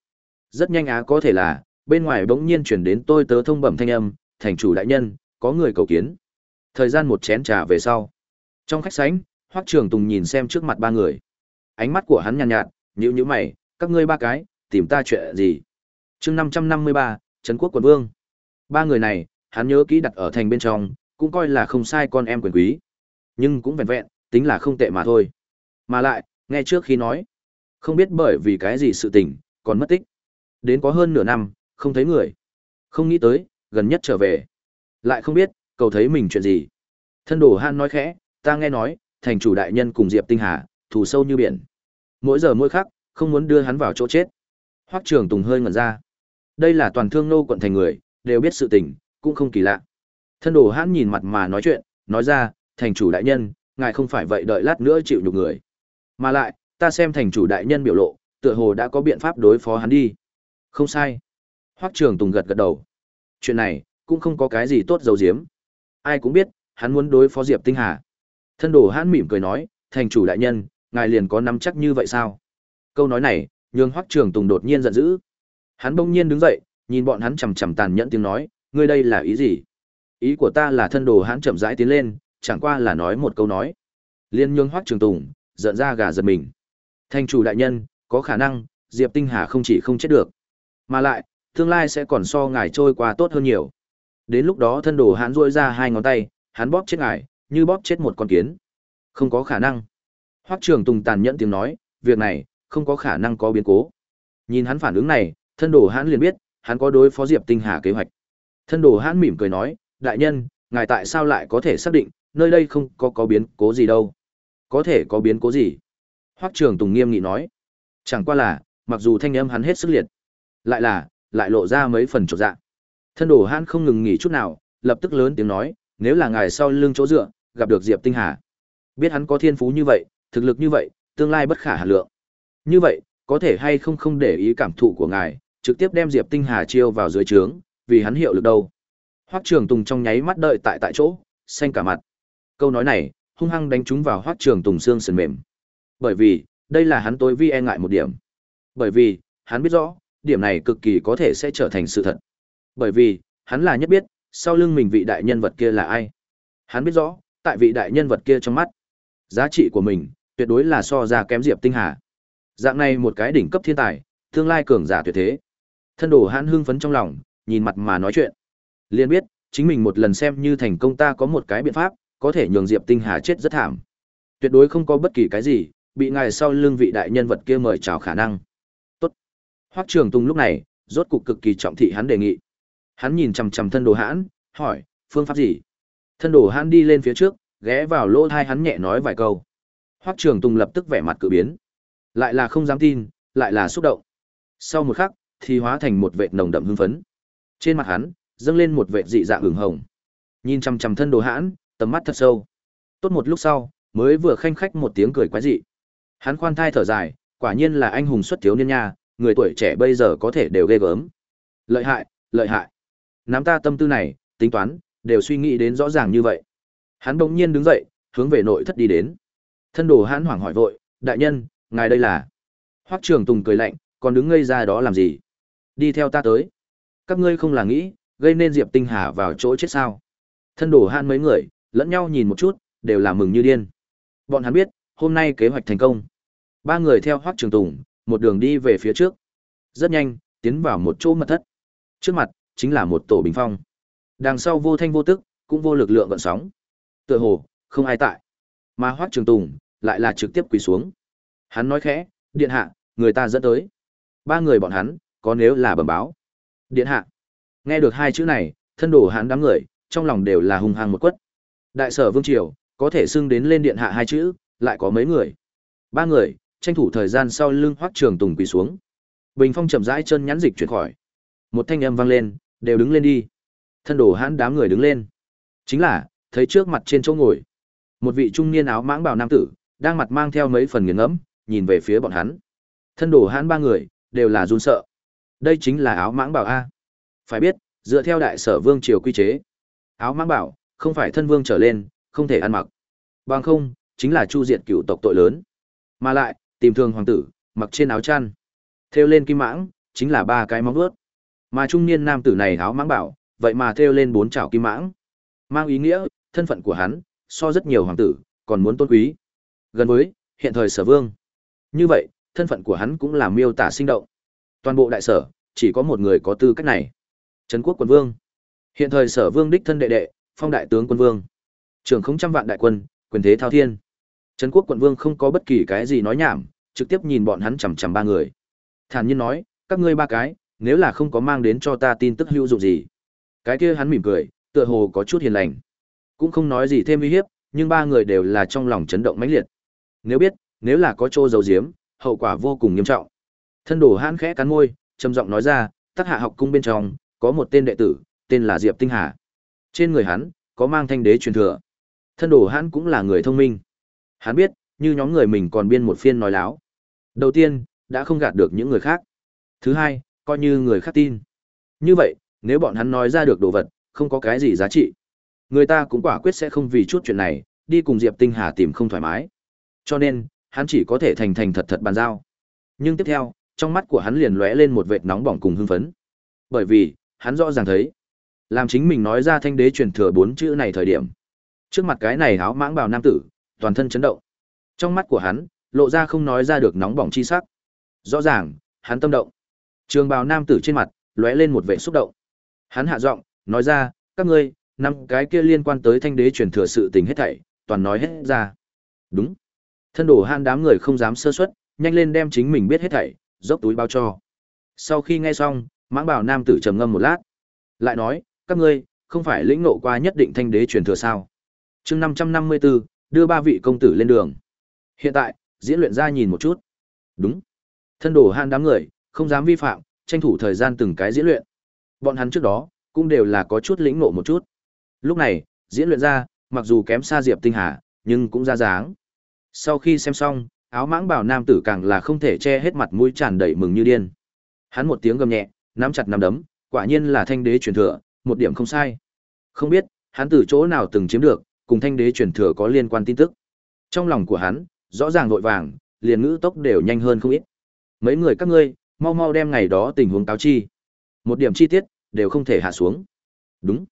Rất nhanh á có thể là, bên ngoài bỗng nhiên chuyển đến tôi tớ thông bẩm thanh âm, thành chủ đại nhân, có người cầu kiến. Thời gian một chén trà về sau. Trong khách sảnh, Hoắc Trường Tùng nhìn xem trước mặt ba người. Ánh mắt của hắn nhàn nhạt, nhạt, nhíu nhíu mày, các ngươi ba cái, tìm ta chuyện gì? Chương 553, Trấn Quốc quận vương. Ba người này, hắn nhớ kỹ đặt ở thành bên trong, cũng coi là không sai con em quyền quý. Nhưng cũng vẹn vẹn, tính là không tệ mà thôi. Mà lại, nghe trước khi nói, không biết bởi vì cái gì sự tình, còn mất tích. Đến có hơn nửa năm, không thấy người. Không nghĩ tới, gần nhất trở về. Lại không biết, cầu thấy mình chuyện gì. Thân đồ han nói khẽ, ta nghe nói, thành chủ đại nhân cùng Diệp Tinh Hà, thù sâu như biển. Mỗi giờ mỗi khắc, không muốn đưa hắn vào chỗ chết. Hoắc Trường Tùng hơi ngẩn ra. Đây là toàn thương nô quận thành người, đều biết sự tình, cũng không kỳ lạ. Thân đồ hãn nhìn mặt mà nói chuyện, nói ra, thành chủ đại nhân, ngài không phải vậy đợi lát nữa chịu nhục người. Mà lại, ta xem thành chủ đại nhân biểu lộ, tựa hồ đã có biện pháp đối phó hắn đi. Không sai. Hoắc Trường Tùng gật gật đầu. Chuyện này, cũng không có cái gì tốt dầu diếm. Ai cũng biết, hắn muốn đối phó Diệp Tinh Hà. Thân đồ hãn mỉm cười nói, thành chủ đại nhân, ngài liền có nắm chắc như vậy sao? Câu nói này, nhường Hoắc Trường Tùng đột nhiên giận dữ. Hắn bỗng nhiên đứng dậy, nhìn bọn hắn chằm chằm tàn nhẫn tiếng nói, ngươi đây là ý gì? Ý của ta là thân đồ hãn chậm rãi tiến lên, chẳng qua là nói một câu nói. Liên nhường Hoắc Trường Tùng, giận ra gà giật mình. Thành chủ đại nhân, có khả năng, Diệp Tinh Hà không chỉ không chết được, mà lại, tương lai sẽ còn so ngài trôi qua tốt hơn nhiều. Đến lúc đó thân đồ hắn rôi ra hai ngón tay, hắn bóp chết ngài, như bóp chết một con kiến. Không có khả năng. Hoắc Trường Tùng tàn nhẫn tiếng nói, việc này, không có khả năng có biến cố. Nhìn hắn phản ứng này, thân đồ hắn liền biết, hắn có đối phó Diệp Tinh Hà kế hoạch. Thân đồ hắn mỉm cười nói, đại nhân, ngài tại sao lại có thể xác định, nơi đây không có có biến cố gì đâu. Có thể có biến cố gì? Hoắc Trường Tùng nghiêm nghị nói. Chẳng qua là, mặc dù thanh âm hắn hết sức liệt, lại là, lại lộ ra mấy phần trột dạ. Thân đồ hãn không ngừng nghỉ chút nào, lập tức lớn tiếng nói, nếu là ngài sau lưng chỗ dựa, gặp được Diệp Tinh Hà. Biết hắn có thiên phú như vậy, thực lực như vậy, tương lai bất khả hà lượng. Như vậy, có thể hay không không để ý cảm thụ của ngài, trực tiếp đem Diệp Tinh Hà chiêu vào dưới trướng, vì hắn hiệu lực đâu. Hoắc Trường Tùng trong nháy mắt đợi tại tại chỗ, xanh cả mặt. Câu nói này, hung hăng đánh trúng vào Hoắc Trường Tùng xương sườn mềm. Bởi vì, đây là hắn tối vi e ngại một điểm. Bởi vì, hắn biết rõ, điểm này cực kỳ có thể sẽ trở thành sự thật. Bởi vì, hắn là nhất biết, sau lưng mình vị đại nhân vật kia là ai. Hắn biết rõ, tại vị đại nhân vật kia trong mắt, giá trị của mình, tuyệt đối là so ra kém Diệp Tinh Hà. Dạng này một cái đỉnh cấp thiên tài, tương lai cường giả tuyệt thế. Thân đồ hắn hưng phấn trong lòng, nhìn mặt mà nói chuyện. Liên biết, chính mình một lần xem như thành công ta có một cái biện pháp, có thể nhường Diệp Tinh Hà chết rất thảm. Tuyệt đối không có bất kỳ cái gì, bị ngài sau lưng vị đại nhân vật kia mời chào khả năng. Tốt. Hoắc Trường Tùng lúc này, rốt cục cực kỳ trọng thị hắn đề nghị. Hắn nhìn chằm chằm thân đồ hãn, hỏi, phương pháp gì? Thân đồ hãn đi lên phía trước, ghé vào lỗ tai hắn nhẹ nói vài câu. Hoắc Trường Tùng lập tức vẻ mặt cự biến. Lại là không dám tin, lại là xúc động. Sau một khắc, thì hóa thành một vệt nồng đậm hưng phấn. Trên mặt hắn, dâng lên một vệt dị dạng ửng hồng. Nhìn chằm chằm thân đồ hãn, tầm mắt thật sâu. Tốt một lúc sau, mới vừa khanh khách một tiếng cười quái dị. Hắn khoan thai thở dài, quả nhiên là anh hùng xuất thiếu niên nha, người tuổi trẻ bây giờ có thể đều ghê gớm. Lợi hại, lợi hại. Nắm ta tâm tư này, tính toán, đều suy nghĩ đến rõ ràng như vậy. Hắn bỗng nhiên đứng dậy, hướng về nội thất đi đến. Thân đồ hãn hoảng hỏi vội, đại nhân, ngài đây là? Hoắc Trường Tùng cười lạnh, còn đứng ngây ra đó làm gì? Đi theo ta tới. Các ngươi không là nghĩ, gây nên Diệp Tinh Hà vào chỗ chết sao? Thân đồ hãn mấy người, lẫn nhau nhìn một chút, đều là mừng như điên. Bọn hắn biết, hôm nay kế hoạch thành công. Ba người theo Hoắc Trường Tùng, một đường đi về phía trước. Rất nhanh, tiến vào một chỗ mật thất. Trước mặt, chính là một tổ bình phong. Đằng sau vô thanh vô tức, cũng vô lực lượng gợn sóng. Tựa hồ, không ai tại. Mà Hoắc Trường Tùng lại là trực tiếp quỳ xuống. Hắn nói khẽ, "Điện hạ, người ta dẫn tới." Ba người bọn hắn, có nếu là bẩm báo. "Điện hạ." Nghe được hai chữ này, thân đồ hắn đám người, trong lòng đều là hung hăng một quất. Đại sở vương triều, có thể xưng đến lên điện hạ hai chữ, lại có mấy người. Ba người, tranh thủ thời gian sau lưng Hoắc Trường Tùng quỳ xuống. Bình Phong chậm rãi chân nhắn dịch chuyển khỏi. Một thanh âm vang lên, đều đứng lên đi. Thân đồ hãn đám người đứng lên. Chính là, thấy trước mặt trên chỗ ngồi, một vị trung niên áo mãng bào nam tử, đang mặt mang theo mấy phần nghiền ngẫm, nhìn về phía bọn hắn. Thân đồ hãn ba người, đều là run sợ. Đây chính là áo mãng bào A. Phải biết, dựa theo đại sở vương triều quy chế, áo mãng bảo, không phải thân vương trở lên, không thể ăn mặc. Bằng không, chính là chu diệt cựu tộc tội lớn. Mà lại, tìm thường hoàng tử, mặc trên áo chăn. Thêu lên kim mãng, chính là ba cái móng vuốt. Mà trung niên nam tử này áo mãng bảo, vậy mà thêu lên bốn chảo kim mãng. Mang ý nghĩa, thân phận của hắn, so rất nhiều hoàng tử, còn muốn tôn quý. Gần với, hiện thời sở vương. Như vậy, thân phận của hắn cũng là miêu tả sinh động. Toàn bộ đại sở, chỉ có một người có tư cách này. Trấn quốc quân vương. Hiện thời sở vương đích thân đệ đệ, phong đại tướng quân vương. Trưởng không trăm vạn đại quân, quyền thế thao thiên. Trấn quốc quận vương không có bất kỳ cái gì nói nhảm, trực tiếp nhìn bọn hắn chằm chằm ba người. Thản nhiên nói, các ngươi ba cái, nếu là không có mang đến cho ta tin tức hữu dụng gì. Cái kia hắn mỉm cười, tựa hồ có chút hiền lành. Cũng không nói gì thêm uy hiếp, nhưng ba người đều là trong lòng chấn động mãnh liệt. Nếu biết, nếu là có chỗ giấu giếm, hậu quả vô cùng nghiêm trọng. Thân đồ hãn khẽ cắn môi, trầm giọng nói ra, tác hạ học cung bên trong, có một tên đệ tử, tên là Diệp Tinh Hà. Trên người hắn, có mang thanh đế truyền thừa. Thân đồ hãn cũng là người thông minh. Hắn biết, như nhóm người mình còn biên một phiên nói láo. Đầu tiên, đã không gạt được những người khác. Thứ hai, coi như người khác tin. Như vậy, nếu bọn hắn nói ra được đồ vật, không có cái gì giá trị. Người ta cũng quả quyết sẽ không vì chút chuyện này, đi cùng Diệp Tinh Hà tìm không thoải mái. Cho nên, hắn chỉ có thể thành thành thật thật bàn giao. Nhưng tiếp theo, trong mắt của hắn liền lóe lên một vệt nóng bỏng cùng hưng phấn. Bởi vì, hắn rõ ràng thấy, làm chính mình nói ra thanh đế truyền thừa bốn chữ này thời điểm. Trước mặt cái này áo mãng bào nam tử, toàn thân chấn động. Trong mắt của hắn, lộ ra không nói ra được nóng bỏng chi sắc. Rõ ràng, hắn tâm động. Trường bào nam tử trên mặt, lóe lên một vẻ xúc động. Hắn hạ giọng, nói ra, các ngươi, năm cái kia liên quan tới thanh đế truyền thừa sự tình hết thảy, toàn nói hết ra. Đúng. Thân đồ han đám người không dám sơ suất, nhanh lên đem chính mình biết hết thảy, dốc túi bao cho. Sau khi nghe xong, mãng bảo nam tử trầm ngâm một lát. Lại nói, các ngươi, không phải lĩnh ngộ qua nhất định thanh đế truyền thừa sao. chương 554, đưa ba vị công tử lên đường. Hiện tại, diễn luyện ra nhìn một chút. Đúng. Thân đồ han đám người, không dám vi phạm, tranh thủ thời gian từng cái diễn luyện. Bọn hắn trước đó, cũng đều là có chút lĩnh ngộ một chút. Lúc này, diễn luyện ra, mặc dù kém xa Diệp Tinh Hà, nhưng cũng ra dáng. Sau khi xem xong, áo mãng bảo nam tử càng là không thể che hết mặt mũi tràn đầy mừng như điên. Hắn một tiếng gầm nhẹ, nắm chặt nắm đấm, quả nhiên là thanh đế truyền thừa, một điểm không sai. Không biết, hắn từ chỗ nào từng chiếm được, cùng thanh đế truyền thừa có liên quan tin tức. Trong lòng của hắn, rõ ràng vội vàng, liền ngữ tốc đều nhanh hơn không ít. Mấy người các ngươi, mau mau đem ngày đó tình huống cáo chi. Một điểm chi tiết, đều không thể hạ xuống. Đúng.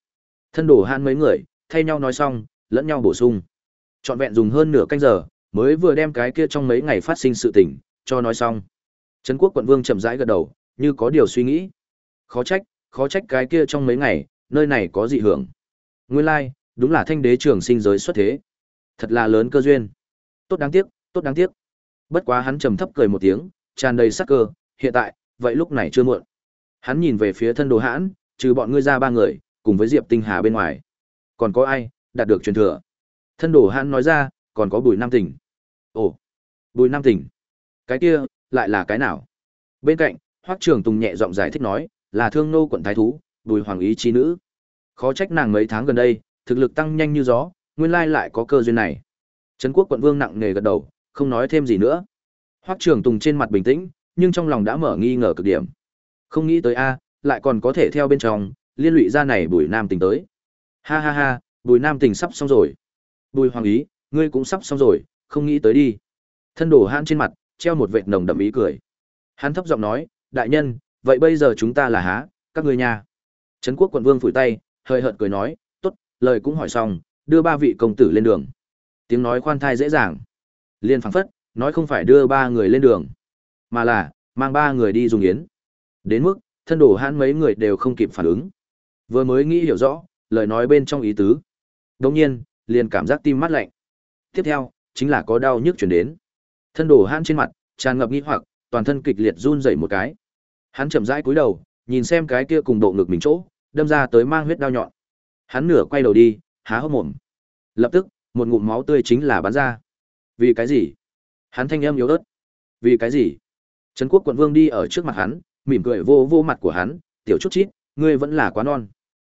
Thân đồ han mấy người, thay nhau nói xong, lẫn nhau bổ sung. Trọn vẹn dùng hơn nửa canh giờ, mới vừa đem cái kia trong mấy ngày phát sinh sự tình, cho nói xong. Trấn quốc quận vương chậm rãi gật đầu, như có điều suy nghĩ. Khó trách, khó trách cái kia trong mấy ngày, nơi này có dị hưởng. Nguyên lai, like, đúng là thanh đế trường sinh giới xuất thế. Thật là lớn cơ duyên. Tốt đáng tiếc, tốt đáng tiếc. Bất quá hắn trầm thấp cười một tiếng, tràn đầy sắc cơ, hiện tại, vậy lúc này chưa muộn. Hắn nhìn về phía thân đồ hãn, trừ bọn ngươi ra ba người, cùng với Diệp Tinh Hà bên ngoài. Còn có ai, đạt được truyền thừa? Thân đồ hãn nói ra, còn có bùi nam tỉnh. Ồ, Bùi Nam Tỉnh. Cái kia, lại là cái nào? Bên cạnh, Hoắc Trường Tùng nhẹ giọng giải thích nói, là thương nô quận thái thú, Bùi Hoàng ý chi nữ. Khó trách nàng mấy tháng gần đây, thực lực tăng nhanh như gió, nguyên lai lại có cơ duyên này. Trấn Quốc quận vương nặng nề gật đầu, không nói thêm gì nữa. Hoắc Trường Tùng trên mặt bình tĩnh, nhưng trong lòng đã mở nghi ngờ cực điểm. Không nghĩ tới a, lại còn có thể theo bên trong, liên lụy ra này Bùi Nam Tình tới. Ha ha ha, Bùi Nam Tình sắp xong rồi. Bùi Hoàng ý, ngươi cũng sắp xong rồi, không nghĩ tới đi. Thân đồ hãn trên mặt, treo một vệt nồng đậm ý cười. Hắn thấp giọng nói, đại nhân, vậy bây giờ chúng ta là há, các ngươi nhà, Trấn quốc quận vương phủi tay, hơi hợt cười nói, tốt, lời cũng hỏi xong, đưa ba vị công tử lên đường. Tiếng nói khoan thai dễ dàng. Liên phảng phất, nói không phải đưa ba người lên đường, mà là, mang ba người đi dùng yến. Đến mức, thân đồ hãn mấy người đều không kịp phản ứng. Vừa mới nghĩ hiểu rõ, lời nói bên trong ý tứ. Đồng nhiên, liền cảm giác tim mát lạnh. Tiếp theo, chính là có đau nhức chuyển đến. Thân đồ hãn trên mặt, tràn ngập nghi hoặc, toàn thân kịch liệt run rẩy một cái. Hắn chậm rãi cúi đầu, nhìn xem cái kia cùng độ ngực mình chỗ, đâm ra tới mang huyết đau nhọn. Hắn nửa quay đầu đi, há hốc mồm. Lập tức, một ngụm máu tươi chính là bắn ra. Vì cái gì? Hắn thanh âm yếu ớt. Vì cái gì? Trấn Quốc quận vương đi ở trước mặt hắn, mỉm cười vô vô mặt của hắn, "Tiểu chút chít, ngươi vẫn là quá non."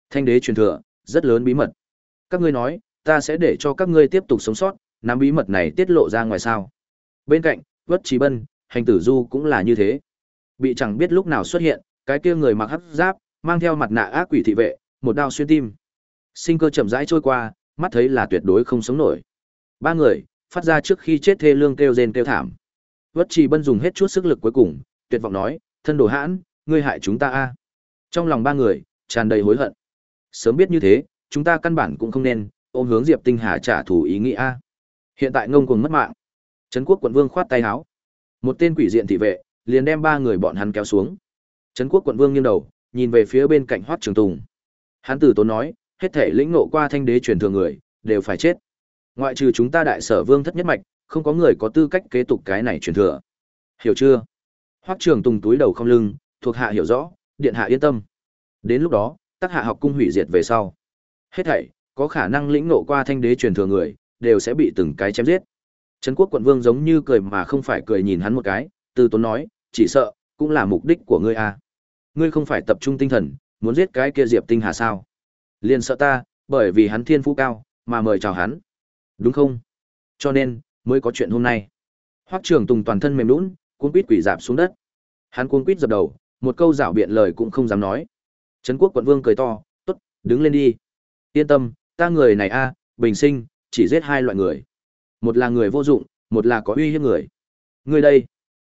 Thanh đế truyền thừa, rất lớn bí mật. Các ngươi nói, ta sẽ để cho các ngươi tiếp tục sống sót, nắm bí mật này tiết lộ ra ngoài sao? Bên cạnh, Vất Trí Bân, hành tử du cũng là như thế. Bị chẳng biết lúc nào xuất hiện, cái kia người mặc hắc giáp, mang theo mặt nạ ác quỷ thị vệ, một đao xuyên tim. Sinh cơ chậm rãi trôi qua, mắt thấy là tuyệt đối không sống nổi. Ba người, phát ra trước khi chết thê lương kêu rên kêu thảm. Vất Trì Bân dùng hết chút sức lực cuối cùng, tuyệt vọng nói, thân đồ hãn, ngươi hại chúng ta a. Trong lòng ba người, tràn đầy hối hận. Sớm biết như thế, chúng ta căn bản cũng không nên ôm hướng Diệp Tinh Hà trả thù ý nghĩ a. Hiện tại ngông cuồng mất mạng. Trấn Quốc quận vương khoát tay áo. Một tên quỷ diện thị vệ, liền đem ba người bọn hắn kéo xuống. Trấn Quốc quận vương nghiêng đầu, nhìn về phía bên cạnh Hoắc Trường Tùng. Hắn từ tốn nói, hết thể lĩnh ngộ qua thanh đế truyền thừa người, đều phải chết. Ngoại trừ chúng ta đại sở vương thất nhất mạch, không có người có tư cách kế tục cái này truyền thừa. Hiểu chưa? Hoắc Trường Tùng túi đầu không lưng, thuộc hạ hiểu rõ, điện hạ yên tâm. Đến lúc đó, tác hạ học cung hủy diệt về sau. Hết thảy, có khả năng lĩnh ngộ qua thanh đế truyền thừa người, đều sẽ bị từng cái chém giết. Trấn quốc quận vương giống như cười mà không phải cười nhìn hắn một cái, từ tốn nói, chỉ sợ, cũng là mục đích của ngươi à. Ngươi không phải tập trung tinh thần, muốn giết cái kia Diệp Tinh Hà sao? Liền sợ ta, bởi vì hắn thiên phú cao, mà mời chào hắn. Đúng không? Cho nên, mới có chuyện hôm nay. Hoắc Trường Tùng toàn thân mềm nhũn, cuốn quýt quỷ dạp xuống đất. Hắn cuốn quýt dập đầu, một câu dạo biện lời cũng không dám nói. Trấn Quốc quận vương cười to, "Tốt, đứng lên đi. Yên tâm, ta người này a, à, bình sinh chỉ giết hai loại người. Một là người vô dụng, một là có uy hiếp người. người đây,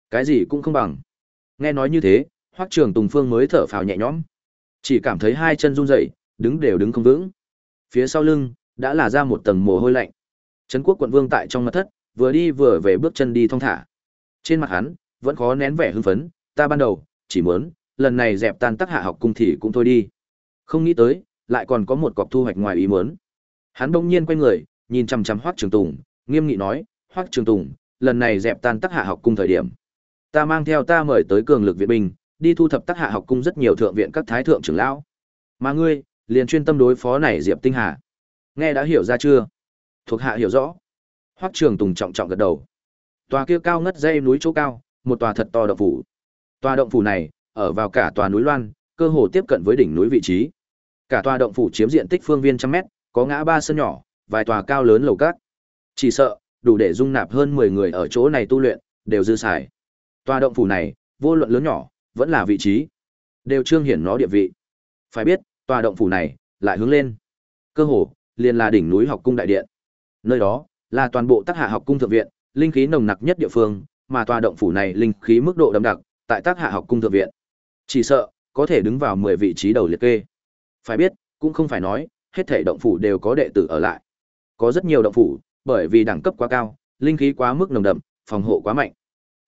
cái gì cũng không bằng." Nghe nói như thế, Hoắc Trường Tùng Phương mới thở phào nhẹ nhõm. Chỉ cảm thấy hai chân run rẩy, đứng đều đứng không vững. Phía sau lưng đã là ra một tầng mồ hôi lạnh. Trấn Quốc quận vương tại trong mật thất, vừa đi vừa về bước chân đi thong thả. Trên mặt hắn vẫn khó nén vẻ hưng phấn, ta ban đầu chỉ muốn lần này dẹp tan tác hạ học cung thì cũng thôi đi. Không nghĩ tới, lại còn có một cọc thu hoạch ngoài ý muốn. Hắn đông nhiên quay người, nhìn chằm chằm Hoắc Trường Tùng, nghiêm nghị nói, "Hoắc Trường Tùng, lần này dẹp tan tác hạ học cung thời điểm, ta mang theo ta mời tới cường lực viện binh, đi thu thập tác hạ học cung rất nhiều thượng viện các thái thượng trưởng lão. Mà ngươi, liền chuyên tâm đối phó này Diệp Tinh Hà. Nghe đã hiểu ra chưa? Thuộc hạ hiểu rõ. Hoắc Trường Tùng trọng trọng gật đầu. Tòa kia cao ngất dây núi chỗ cao, một tòa thật to động phủ. Tòa động phủ này, ở vào cả tòa núi Loan, cơ hồ tiếp cận với đỉnh núi vị trí. Cả tòa động phủ chiếm diện tích phương viên trăm mét, có ngã ba sân nhỏ, vài tòa cao lớn lầu các. Chỉ sợ, đủ để dung nạp hơn 10 người ở chỗ này tu luyện, đều dư xài. Tòa động phủ này, vô luận lớn nhỏ, vẫn là vị trí, đều trương hiển nó địa vị. Phải biết, tòa động phủ này lại hướng lên, cơ hồ liền là đỉnh núi học cung đại điện. Nơi đó là toàn bộ tác hạ học cung thượng viện, linh khí nồng nặc nhất địa phương, mà tòa động phủ này linh khí mức độ đậm đặc, tại tác hạ học cung thượng viện. Chỉ sợ có thể đứng vào 10 vị trí đầu liệt kê. Phải biết, cũng không phải nói hết thảy động phủ đều có đệ tử ở lại. Có rất nhiều động phủ, bởi vì đẳng cấp quá cao, linh khí quá mức nồng đậm, phòng hộ quá mạnh.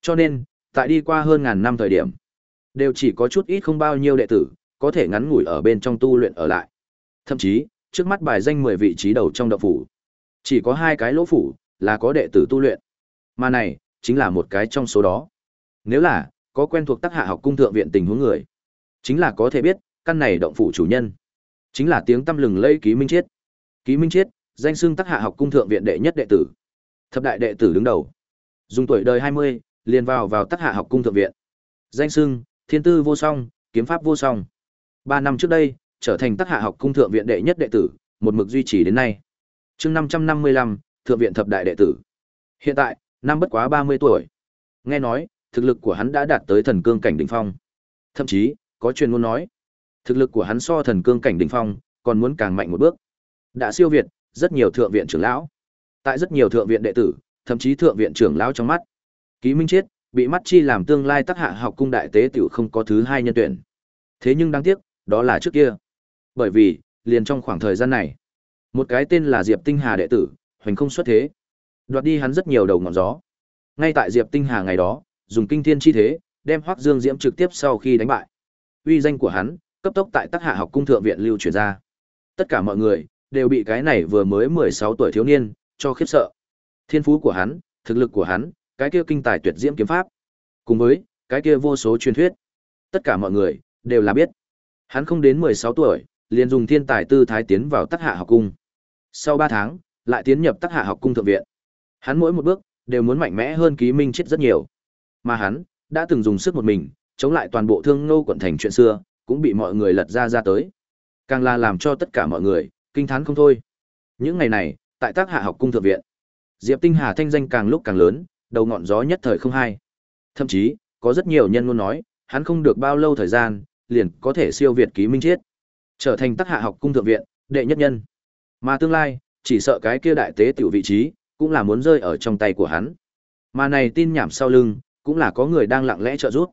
Cho nên, tại đi qua hơn ngàn năm thời điểm, đều chỉ có chút ít không bao nhiêu đệ tử có thể ngắn ngủi ở bên trong tu luyện ở lại. Thậm chí, trước mắt bài danh 10 vị trí đầu trong động phủ, chỉ có hai cái lỗ phủ là có đệ tử tu luyện. Mà này, chính là một cái trong số đó. Nếu là có quen thuộc tác hạ học cung thượng viện tình huống người, chính là có thể biết, căn này động phủ chủ nhân chính là tiếng tâm lừng lây ký minh chiết. Ký minh chiết, danh xưng tác hạ học cung thượng viện đệ nhất đệ tử. Thập đại đệ tử đứng đầu, Dùng tuổi đời 20, liền vào vào tác Hạ học cung thượng viện. Danh xưng, Thiên tư vô song, kiếm pháp vô song. ba năm trước đây, trở thành tác Hạ học cung thượng viện đệ nhất đệ tử, một mực duy trì đến nay. Chương 555, thượng viện thập đại đệ tử. Hiện tại, năm bất quá 30 tuổi. Nghe nói, thực lực của hắn đã đạt tới thần cương cảnh đỉnh phong. Thậm chí, có truyền ngôn nói, thực lực của hắn so thần cương cảnh đỉnh phong, còn muốn càng mạnh một bước. Đã siêu việt rất nhiều thượng viện trưởng lão. Tại rất nhiều thượng viện đệ tử, thậm chí thượng viện trưởng lão trong mắt. Ký Minh Chiết bị mắt chi làm tương lai tác hạ học cung đại tế tiểu không có thứ hai nhân tuyển. Thế nhưng đáng tiếc, đó là trước kia. Bởi vì, liền trong khoảng thời gian này, một cái tên là Diệp Tinh Hà đệ tử, hoành không xuất thế. Đoạt đi hắn rất nhiều đầu ngọn gió. Ngay tại Diệp Tinh Hà ngày đó, dùng kinh thiên chi thế, đem Hoắc Dương Diễm trực tiếp sau khi đánh bại. Uy danh của hắn, cấp tốc tại tác Hạ học cung thượng viện lưu truyền ra. Tất cả mọi người đều bị cái này vừa mới 16 tuổi thiếu niên cho khiếp sợ. Thiên phú của hắn, thực lực của hắn, cái kia kinh tài tuyệt diễm kiếm pháp, cùng với cái kia vô số truyền thuyết. Tất cả mọi người đều là biết. Hắn không đến 16 tuổi, liền dùng thiên tài tư thái tiến vào Tắc Hạ học cung. Sau 3 tháng, lại tiến nhập Tắc Hạ học cung thượng viện. Hắn mỗi một bước đều muốn mạnh mẽ hơn Ký Minh chết rất nhiều. Mà hắn đã từng dùng sức một mình, chống lại toàn bộ Thương Nô quận thành chuyện xưa, cũng bị mọi người lật ra ra tới. Càng là làm cho tất cả mọi người kinh thán không thôi. Những ngày này, tại Tác Hạ học cung thượng viện, Diệp Tinh Hà thanh danh càng lúc càng lớn, đầu ngọn gió nhất thời không hai. Thậm chí, có rất nhiều nhân luôn nói, hắn không được bao lâu thời gian, liền có thể siêu việt Ký Minh Chiết, trở thành Tác Hạ học cung thượng viện đệ nhất nhân. Mà tương lai, chỉ sợ cái kia đại tế tiểu vị trí, cũng là muốn rơi ở trong tay của hắn. Mà này tin nhảm sau lưng, cũng là có người đang lặng lẽ trợ giúp.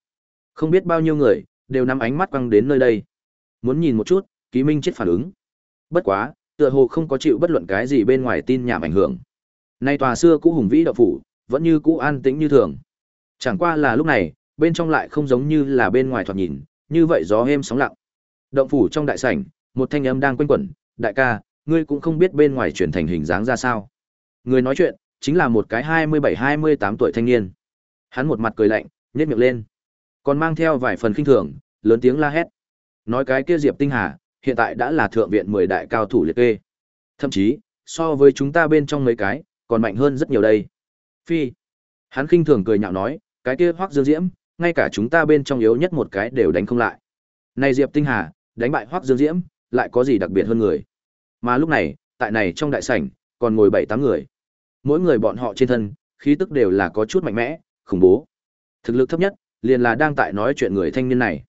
Không biết bao nhiêu người, đều nắm ánh mắt quăng đến nơi đây. Muốn nhìn một chút, ký minh chết phản ứng. Bất quá, tựa hồ không có chịu bất luận cái gì bên ngoài tin nhảm ảnh hưởng. Nay tòa xưa cũ hùng vĩ đậu phủ, vẫn như cũ an tĩnh như thường. Chẳng qua là lúc này, bên trong lại không giống như là bên ngoài thoạt nhìn, như vậy gió êm sóng lặng. Động phủ trong đại sảnh, một thanh âm đang quanh quẩn, "Đại ca, ngươi cũng không biết bên ngoài chuyển thành hình dáng ra sao?" Người nói chuyện chính là một cái 27-28 tuổi thanh niên. Hắn một mặt cười lạnh, nhếch miệng lên, còn mang theo vài phần khinh thường, lớn tiếng la hét. Nói cái kia Diệp Tinh Hà, hiện tại đã là thượng viện 10 đại cao thủ liệt kê. Thậm chí, so với chúng ta bên trong mấy cái, còn mạnh hơn rất nhiều đây. Phi. Hắn khinh thường cười nhạo nói, cái kia Hoắc Dương Diễm, ngay cả chúng ta bên trong yếu nhất một cái đều đánh không lại. Này Diệp Tinh Hà, đánh bại Hoắc Dương Diễm, lại có gì đặc biệt hơn người. Mà lúc này, tại này trong đại sảnh, còn ngồi bảy tám người. Mỗi người bọn họ trên thân, khí tức đều là có chút mạnh mẽ, khủng bố. Thực lực thấp nhất, liền là đang tại nói chuyện người thanh niên này.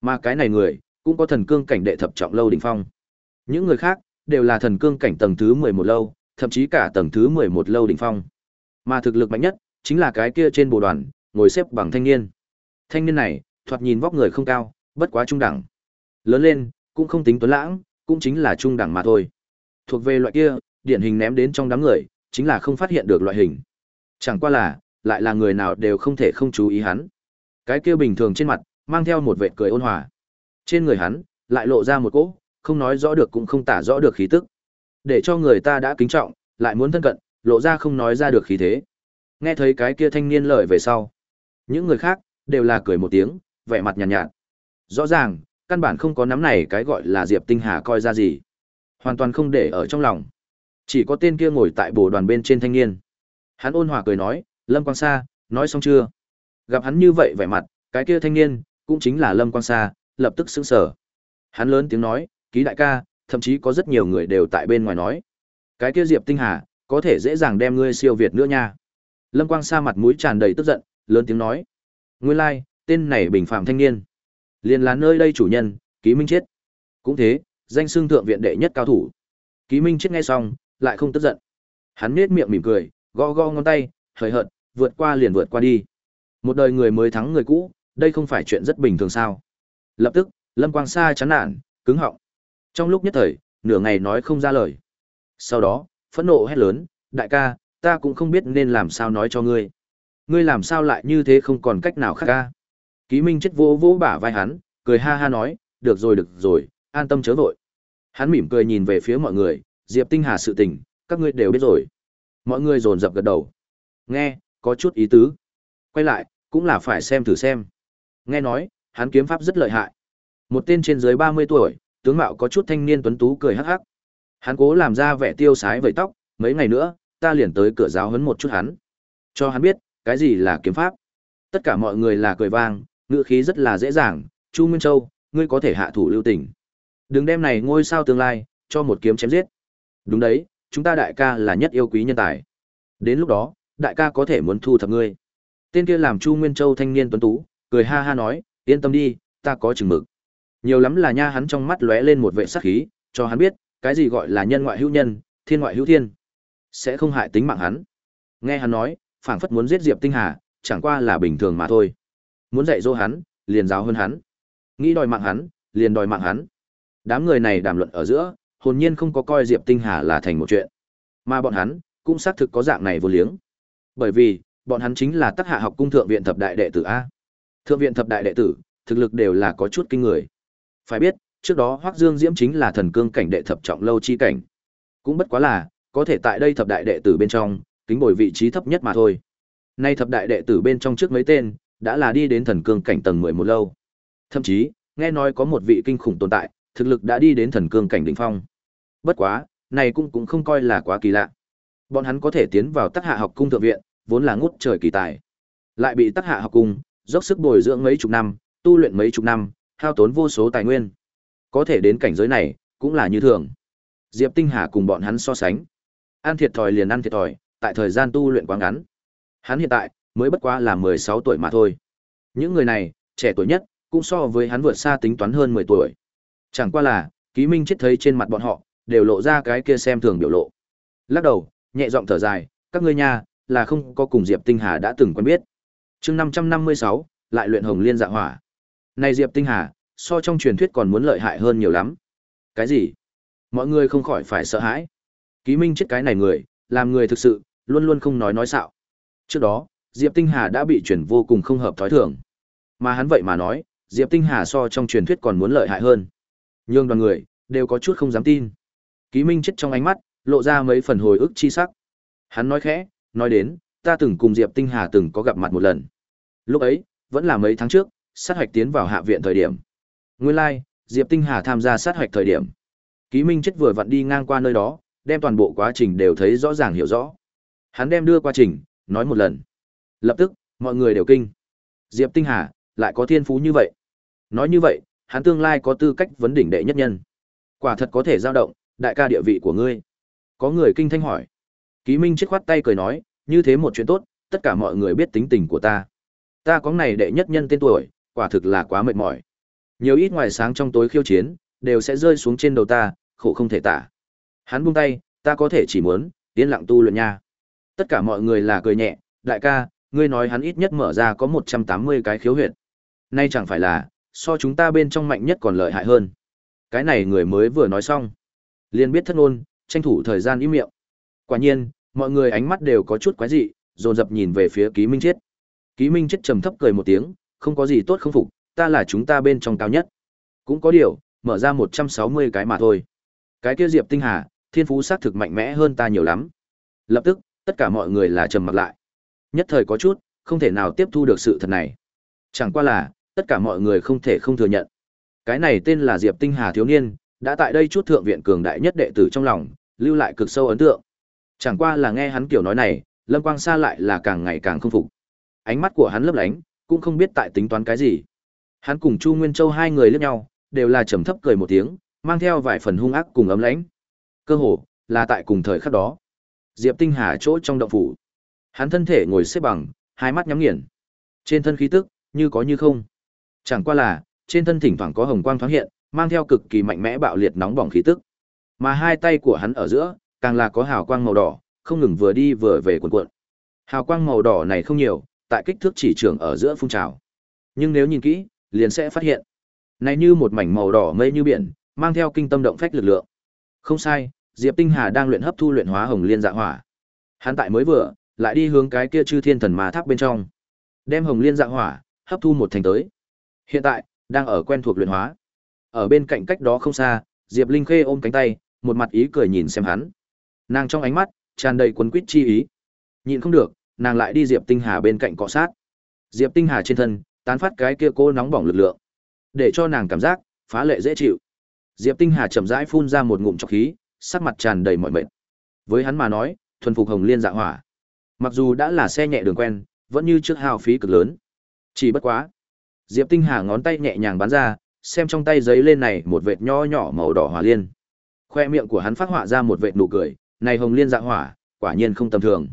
Mà cái này người, cũng có thần cương cảnh đệ thập trọng lâu đỉnh phong. Những người khác, đều là thần cương cảnh tầng thứ 11 lâu, thậm chí cả tầng thứ 11 lâu đỉnh phong. Mà thực lực mạnh nhất, chính là cái kia trên bộ đoàn, ngồi xếp bằng thanh niên. Thanh niên này, thoạt nhìn vóc người không cao, bất quá trung đẳng. Lớn lên, cũng không tính tuấn lãng, cũng chính là trung đẳng mà thôi. Thuộc về loại kia, điển hình ném đến trong đám người, chính là không phát hiện được loại hình. Chẳng qua là, lại là người nào đều không thể không chú ý hắn. Cái kia bình thường trên mặt, mang theo một vệt cười ôn hòa. Trên người hắn, lại lộ ra một cỗ, không nói rõ được cũng không tả rõ được khí tức. Để cho người ta đã kính trọng, lại muốn thân cận, lộ ra không nói ra được khí thế. Nghe thấy cái kia thanh niên lời về sau. Những người khác, đều là cười một tiếng, vẻ mặt nhàn nhạt, nhạt. Rõ ràng, căn bản không có nắm này cái gọi là Diệp Tinh Hà coi ra gì. Hoàn toàn không để ở trong lòng. Chỉ có tên kia ngồi tại bồ đoàn bên trên thanh niên. Hắn ôn hòa cười nói, Lâm Quang Sa, nói xong chưa? Gặp hắn như vậy vẻ mặt, cái kia thanh niên, cũng chính là Lâm Quang Sa, lập tức sững sờ. Hắn lớn tiếng nói, ký đại ca, thậm chí có rất nhiều người đều tại bên ngoài nói. Cái kia Diệp Tinh Hà, có thể dễ dàng đem ngươi siêu việt nữa nha. Lâm Quang Sa mặt mũi tràn đầy tức giận, lớn tiếng nói. Nguyên lai, like, tên này bình phạm thanh niên liền là nơi đây chủ nhân, ký minh chết. Cũng thế, danh xưng thượng viện đệ nhất cao thủ. Ký minh chết nghe xong, lại không tức giận. Hắn nết miệng mỉm cười, gõ gõ ngón tay, hời hợt, vượt qua liền vượt qua đi. Một đời người mới thắng người cũ, đây không phải chuyện rất bình thường sao. Lập tức, Lâm Quang Sa chán nản, cứng họng. Trong lúc nhất thời, nửa ngày nói không ra lời. Sau đó, phẫn nộ hét lớn, đại ca, ta cũng không biết nên làm sao nói cho ngươi. Ngươi làm sao lại như thế không còn cách nào khác ca. Ký Minh chết vô vỗ bả vai hắn, cười ha ha nói, được rồi được rồi, an tâm chớ vội. Hắn mỉm cười nhìn về phía mọi người, Diệp Tinh Hà sự tình, các ngươi đều biết rồi. Mọi người dồn dập gật đầu. Nghe, có chút ý tứ. Quay lại, cũng là phải xem thử xem. Nghe nói, hắn kiếm pháp rất lợi hại. Một tên trên dưới 30 tuổi, tướng mạo có chút thanh niên tuấn tú cười hắc hắc. Hắn cố làm ra vẻ tiêu sái vẩy tóc, mấy ngày nữa, ta liền tới cửa giáo huấn một chút hắn. Cho hắn biết, cái gì là kiếm pháp? Tất cả mọi người là cười vang, ngựa khí rất là dễ dàng, Chu Nguyên Châu, ngươi có thể hạ thủ lưu tình. Đừng đem này ngôi sao tương lai, cho một kiếm chém giết. Đúng đấy, chúng ta đại ca là nhất yêu quý nhân tài. Đến lúc đó, đại ca có thể muốn thu thập ngươi. Tên kia làm Chu Nguyên Châu thanh niên tuấn tú, cười ha ha nói, yên tâm đi, ta có chừng mực. Nhiều lắm là nha hắn trong mắt lóe lên một vệ sắc khí, cho hắn biết, cái gì gọi là nhân ngoại hữu nhân, thiên ngoại hữu thiên, sẽ không hại tính mạng hắn. Nghe hắn nói, phảng phất muốn giết Diệp Tinh Hà, chẳng qua là bình thường mà thôi. Muốn dạy dỗ hắn, liền giáo hơn hắn. Nghĩ đòi mạng hắn, liền đòi mạng hắn. Đám người này đàm luận ở giữa, hồn nhiên không có coi Diệp Tinh Hà là thành một chuyện. Mà bọn hắn cũng xác thực có dạng này vô liếng. Bởi vì, bọn hắn chính là tác hạ học cung thượng viện thập đại đệ tử a. Thượng viện thập đại đệ tử, thực lực đều là có chút kinh người. Phải biết, trước đó Hoắc Dương Diễm chính là thần cương cảnh đệ thập trọng lâu chi cảnh. Cũng bất quá là, có thể tại đây thập đại đệ tử bên trong, kính bồi vị trí thấp nhất mà thôi. Nay thập đại đệ tử bên trong trước mấy tên, đã là đi đến thần cương cảnh tầng 11 lâu. Thậm chí, nghe nói có một vị kinh khủng tồn tại, thực lực đã đi đến thần cương cảnh đỉnh phong. Bất quá, này cũng cũng không coi là quá kỳ lạ. Bọn hắn có thể tiến vào Tắc Hạ học cung thượng viện, vốn là ngút trời kỳ tài. Lại bị Tắc Hạ học cung dốc sức bồi dưỡng mấy chục năm, tu luyện mấy chục năm, hao tốn vô số tài nguyên. Có thể đến cảnh giới này, cũng là như thường. Diệp Tinh Hà cùng bọn hắn so sánh, ăn thiệt thòi liền ăn thiệt thòi, tại thời gian tu luyện quá ngắn. Hắn hiện tại mới bất quá là 16 tuổi mà thôi. Những người này, trẻ tuổi nhất, cũng so với hắn vượt xa tính toán hơn 10 tuổi. Chẳng qua là, Ký Minh chết thấy trên mặt bọn họ, đều lộ ra cái kia xem thường biểu lộ. Lắc đầu, nhẹ giọng thở dài, các ngươi nha, là không có cùng Diệp Tinh Hà đã từng quen biết. Chương 556, lại luyện Hồng Liên Dạ Hỏa. Này Diệp Tinh Hà, so trong truyền thuyết còn muốn lợi hại hơn nhiều lắm. Cái gì? Mọi người không khỏi phải sợ hãi. Ký Minh chết cái này người, làm người thực sự, luôn luôn không nói nói xạo. Trước đó, Diệp Tinh Hà đã bị chuyển vô cùng không hợp thói thường. Mà hắn vậy mà nói, Diệp Tinh Hà so trong truyền thuyết còn muốn lợi hại hơn. Nhưng đoàn người, đều có chút không dám tin. Ký Minh chết trong ánh mắt, lộ ra mấy phần hồi ức chi sắc. Hắn nói khẽ, nói đến, ta từng cùng Diệp Tinh Hà từng có gặp mặt một lần. Lúc ấy, vẫn là mấy tháng trước, sát hoạch tiến vào hạ viện thời điểm. Nguyên lai, like, Diệp Tinh Hà tham gia sát hoạch thời điểm. Ký Minh chết vừa vặn đi ngang qua nơi đó, đem toàn bộ quá trình đều thấy rõ ràng hiểu rõ. Hắn đem đưa quá trình, nói một lần. Lập tức, mọi người đều kinh. Diệp Tinh Hà, lại có thiên phú như vậy. Nói như vậy, hắn tương lai có tư cách vấn đỉnh đệ nhất nhân. Quả thật có thể dao động, đại ca địa vị của ngươi. Có người kinh thanh hỏi. Ký Minh chết khoát tay cười nói, như thế một chuyện tốt, tất cả mọi người biết tính tình của ta. Ta có này đệ nhất nhân tên tuổi, quả thực là quá mệt mỏi. Nhiều ít ngoài sáng trong tối khiêu chiến, đều sẽ rơi xuống trên đầu ta, khổ không thể tả. Hắn buông tay, ta có thể chỉ muốn, yên lặng tu luyện nha. Tất cả mọi người là cười nhẹ, đại ca, ngươi nói hắn ít nhất mở ra có 180 cái khiếu huyệt. Nay chẳng phải là, so chúng ta bên trong mạnh nhất còn lợi hại hơn. Cái này người mới vừa nói xong. liền biết thất ngôn, tranh thủ thời gian im miệng. Quả nhiên, mọi người ánh mắt đều có chút quái dị, dồn dập nhìn về phía Ký Minh Chết. Ký Minh Chết trầm thấp cười một tiếng, không có gì tốt không phục, ta là chúng ta bên trong cao nhất. Cũng có điều, mở ra 160 cái mà thôi. Cái kia Diệp Tinh Hà, thiên phú xác thực mạnh mẽ hơn ta nhiều lắm. Lập tức, tất cả mọi người là trầm mặt lại. Nhất thời có chút, không thể nào tiếp thu được sự thật này. Chẳng qua là, tất cả mọi người không thể không thừa nhận. Cái này tên là Diệp Tinh Hà thiếu niên, đã tại đây chút thượng viện cường đại nhất đệ tử trong lòng, lưu lại cực sâu ấn tượng. Chẳng qua là nghe hắn kiểu nói này, Lâm Quang Sa lại là càng ngày càng không phục. Ánh mắt của hắn lấp lánh, cũng không biết tại tính toán cái gì. Hắn cùng Chu Nguyên Châu hai người lướt nhau, đều là trầm thấp cười một tiếng, mang theo vài phần hung ác cùng ấm lãnh. Cơ hồ là tại cùng thời khắc đó. Diệp Tinh Hà chỗ trong động phủ. Hắn thân thể ngồi xếp bằng, hai mắt nhắm nghiền. Trên thân khí tức, như có như không. Chẳng qua là, trên thân thỉnh thoảng có hồng quang thoáng hiện, mang theo cực kỳ mạnh mẽ bạo liệt nóng bỏng khí tức. Mà hai tay của hắn ở giữa, càng là có hào quang màu đỏ, không ngừng vừa đi vừa về cuộn cuộn. Hào quang màu đỏ này không nhiều, tại kích thước chỉ trường ở giữa phun trào. Nhưng nếu nhìn kỹ, liền sẽ phát hiện, này như một mảnh màu đỏ mây như biển, mang theo kinh tâm động phách lực lượng. Không sai, Diệp Tinh Hà đang luyện hấp thu luyện hóa hồng liên dạ hỏa. Hắn tại mới vừa, lại đi hướng cái kia chư thiên thần ma tháp bên trong, đem hồng liên dạ hỏa hấp thu một thành tới. Hiện tại, đang ở quen thuộc luyện hóa. Ở bên cạnh cách đó không xa, Diệp Linh Khê ôm cánh tay, một mặt ý cười nhìn xem hắn. Nàng trong ánh mắt tràn đầy cuốn quýt chi ý. nhịn không được, nàng lại đi Diệp Tinh Hà bên cạnh cọ sát. Diệp Tinh Hà trên thân, tán phát cái kia cô nóng bỏng lực lượng, để cho nàng cảm giác phá lệ dễ chịu. Diệp Tinh Hà chậm rãi phun ra một ngụm trọc khí, sắc mặt tràn đầy mọi mệt. Với hắn mà nói, thuần phục hồng liên dạ hỏa, mặc dù đã là xe nhẹ đường quen, vẫn như trước hào phí cực lớn. Chỉ bất quá. Diệp Tinh Hà ngón tay nhẹ nhàng bắn ra, xem trong tay giấy lên này một vệt nho nhỏ màu đỏ hỏa liên. Khoe miệng của hắn phát họa ra một vệt nụ cười, này hồng liên dạ hỏa, quả nhiên không tầm thường.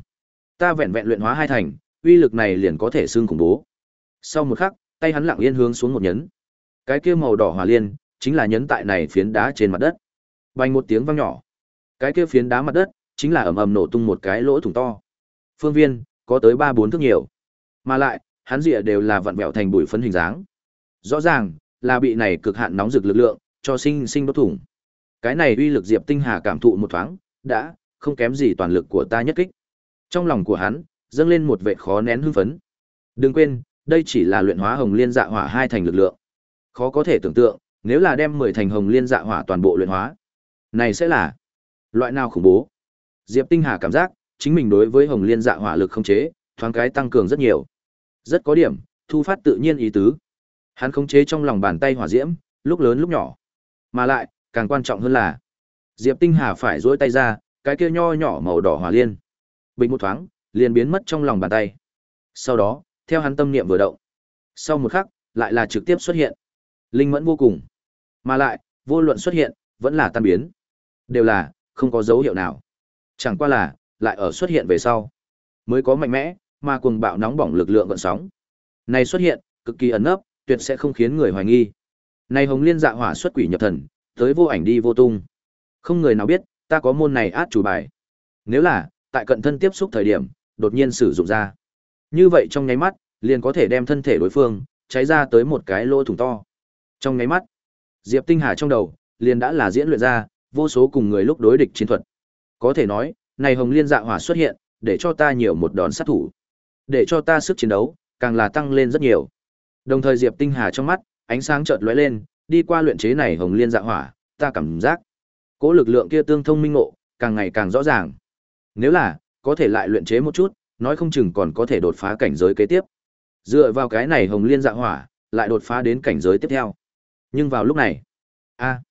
Ta vẹn vẹn luyện hóa hai thành, uy lực này liền có thể xương khủng bố. Sau một khắc, tay hắn lặng yên hướng xuống một nhấn. Cái kia màu đỏ hỏa liên, chính là nhấn tại này phiến đá trên mặt đất. Bành một tiếng vang nhỏ. Cái kia phiến đá mặt đất, chính là ầm ầm nổ tung một cái lỗ thủng to. Phương viên, có tới ba bốn thước nhiều. Mà lại, hắn rìa đều là vặn vẹo thành bụi phấn hình dáng. Rõ ràng, là bị này cực hạn nóng rực lực lượng, cho sinh sinh đốt thủng. Cái này uy lực Diệp Tinh Hà cảm thụ một thoáng, đã không kém gì toàn lực của ta nhất kích. Trong lòng của hắn, dâng lên một vệ khó nén hưng phấn. Đừng quên, đây chỉ là luyện hóa hồng liên dạ hỏa hai thành lực lượng. Khó có thể tưởng tượng, nếu là đem 10 thành hồng liên dạ hỏa toàn bộ luyện hóa, này sẽ là loại nào khủng bố. Diệp Tinh Hà cảm giác, chính mình đối với hồng liên dạ hỏa lực không chế, thoáng cái tăng cường rất nhiều. Rất có điểm, thu phát tự nhiên ý tứ. Hắn khống chế trong lòng bàn tay hỏa diễm, lúc lớn lúc nhỏ. Mà lại, càng quan trọng hơn là, Diệp Tinh Hà phải duỗi tay ra, cái kia nho nhỏ màu đỏ hỏa liên. Bình một thoáng, liền biến mất trong lòng bàn tay. Sau đó, theo hắn tâm niệm vừa động, sau một khắc, lại là trực tiếp xuất hiện. Linh mẫn vô cùng. Mà lại, vô luận xuất hiện, vẫn là tan biến. Đều là, không có dấu hiệu nào. Chẳng qua là, lại ở xuất hiện về sau. Mới có mạnh mẽ, mà cuồng bạo nóng bỏng lực lượng gợn sóng. Này xuất hiện, cực kỳ ẩn nấp, tuyệt sẽ không khiến người hoài nghi. Này Hồng Liên Dạ Hỏa xuất quỷ nhập thần, tới vô ảnh đi vô tung. Không người nào biết, ta có môn này át chủ bài. Nếu là, tại cận thân tiếp xúc thời điểm, đột nhiên sử dụng ra. Như vậy trong nháy mắt, liền có thể đem thân thể đối phương cháy ra tới một cái lỗ thủng to. Trong nháy mắt, Diệp Tinh Hà trong đầu liền đã là diễn luyện ra vô số cùng người lúc đối địch chiến thuật. Có thể nói, này Hồng Liên Dạ Hỏa xuất hiện, để cho ta nhiều một đòn sát thủ, để cho ta sức chiến đấu càng là tăng lên rất nhiều. Đồng thời Diệp Tinh Hà trong mắt, ánh sáng chợt lóe lên, đi qua luyện chế này Hồng Liên Dạ Hỏa, ta cảm giác cỗ lực lượng kia tương thông minh ngộ, càng ngày càng rõ ràng. Nếu là có thể lại luyện chế một chút, nói không chừng còn có thể đột phá cảnh giới kế tiếp. Dựa vào cái này Hồng Liên Dạ Hỏa, lại đột phá đến cảnh giới tiếp theo. Nhưng vào lúc này, a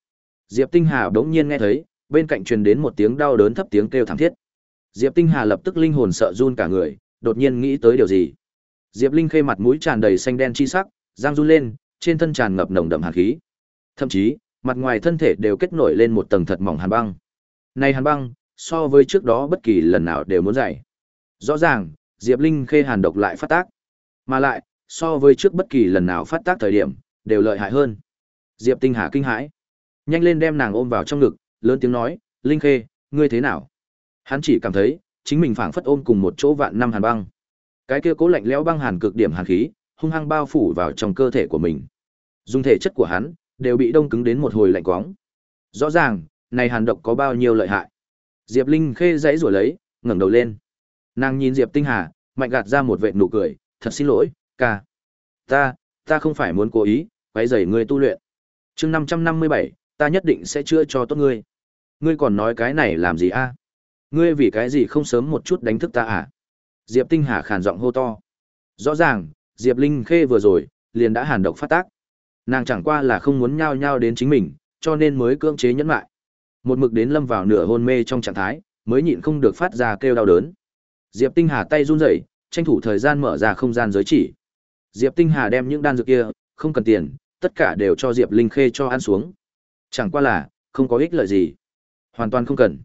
Diệp Tinh Hà bỗng nhiên nghe thấy, bên cạnh truyền đến một tiếng đau đớn thấp tiếng kêu thảm thiết. Diệp Tinh Hà lập tức linh hồn sợ run cả người, đột nhiên nghĩ tới điều gì. Diệp Linh khê mặt mũi tràn đầy xanh đen chi sắc, giang run lên, trên thân tràn ngập nồng đậm hàn khí. Thậm chí, mặt ngoài thân thể đều kết nổi lên một tầng thật mỏng hàn băng. Này hàn băng, so với trước đó bất kỳ lần nào đều muốn dày. Rõ ràng, Diệp Linh khê hàn độc lại phát tác. Mà lại, so với trước bất kỳ lần nào phát tác thời điểm, đều lợi hại hơn. Diệp Tinh Hà kinh hãi. Nhanh lên đem nàng ôm vào trong ngực, lớn tiếng nói, Linh khê, ngươi thế nào? Hắn chỉ cảm thấy, chính mình phảng phất ôm cùng một chỗ vạn năm hàn băng. Cái kia cố lạnh lẽo băng hàn cực điểm hàn khí, hung hăng bao phủ vào trong cơ thể của mình. Dùng thể chất của hắn, đều bị đông cứng đến một hồi lạnh quóng. Rõ ràng, này hàn độc có bao nhiêu lợi hại. Diệp Linh khê dãy rủa lấy, ngẩng đầu lên. Nàng nhìn Diệp Tinh Hà, mạnh gạt ra một vệt nụ cười, thật xin lỗi, ca. Ta, ta không phải muốn cố ý, quấy rầy ngươi tu luyện. Chương 557, ta nhất định sẽ chữa cho tốt ngươi. Ngươi còn nói cái này làm gì a? Ngươi vì cái gì không sớm một chút đánh thức ta à? Diệp Tinh Hà khàn giọng hô to. Rõ ràng, Diệp Linh Khê vừa rồi, liền đã hàn độc phát tác. Nàng chẳng qua là không muốn nhao nhao đến chính mình, cho nên mới cưỡng chế nhẫn lại. Một mực đến lâm vào nửa hôn mê trong trạng thái, mới nhịn không được phát ra kêu đau đớn. Diệp Tinh Hà tay run rẩy, tranh thủ thời gian mở ra không gian giới chỉ. Diệp Tinh Hà đem những đan dược kia, không cần tiền, tất cả đều cho Diệp Linh Khê cho ăn xuống. Chẳng qua là, không có ích lợi gì. Hoàn toàn không cần.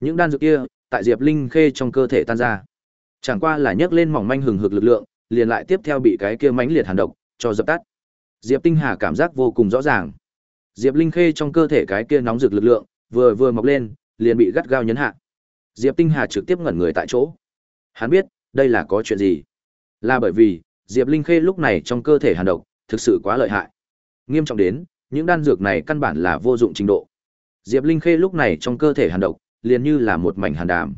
Những đan dược kia, tại Diệp Linh Khê trong cơ thể tan ra. Chẳng qua là nhấc lên mỏng manh hừng hực lực lượng, liền lại tiếp theo bị cái kia mãnh liệt hàn độc cho dập tắt. Diệp Tinh Hà cảm giác vô cùng rõ ràng. Diệp Linh Khê trong cơ thể cái kia nóng rực lực lượng, vừa vừa mọc lên, liền bị gắt gao nhấn hạ. Diệp Tinh Hà trực tiếp ngẩn người tại chỗ. Hắn biết, đây là có chuyện gì. Là bởi vì, Diệp Linh Khê lúc này trong cơ thể hàn độc, thực sự quá lợi hại. Nghiêm trọng đến, những đan dược này căn bản là vô dụng trình độ. Diệp Linh Khê lúc này trong cơ thể hàn độc, liền như là một mảnh hàn đàm.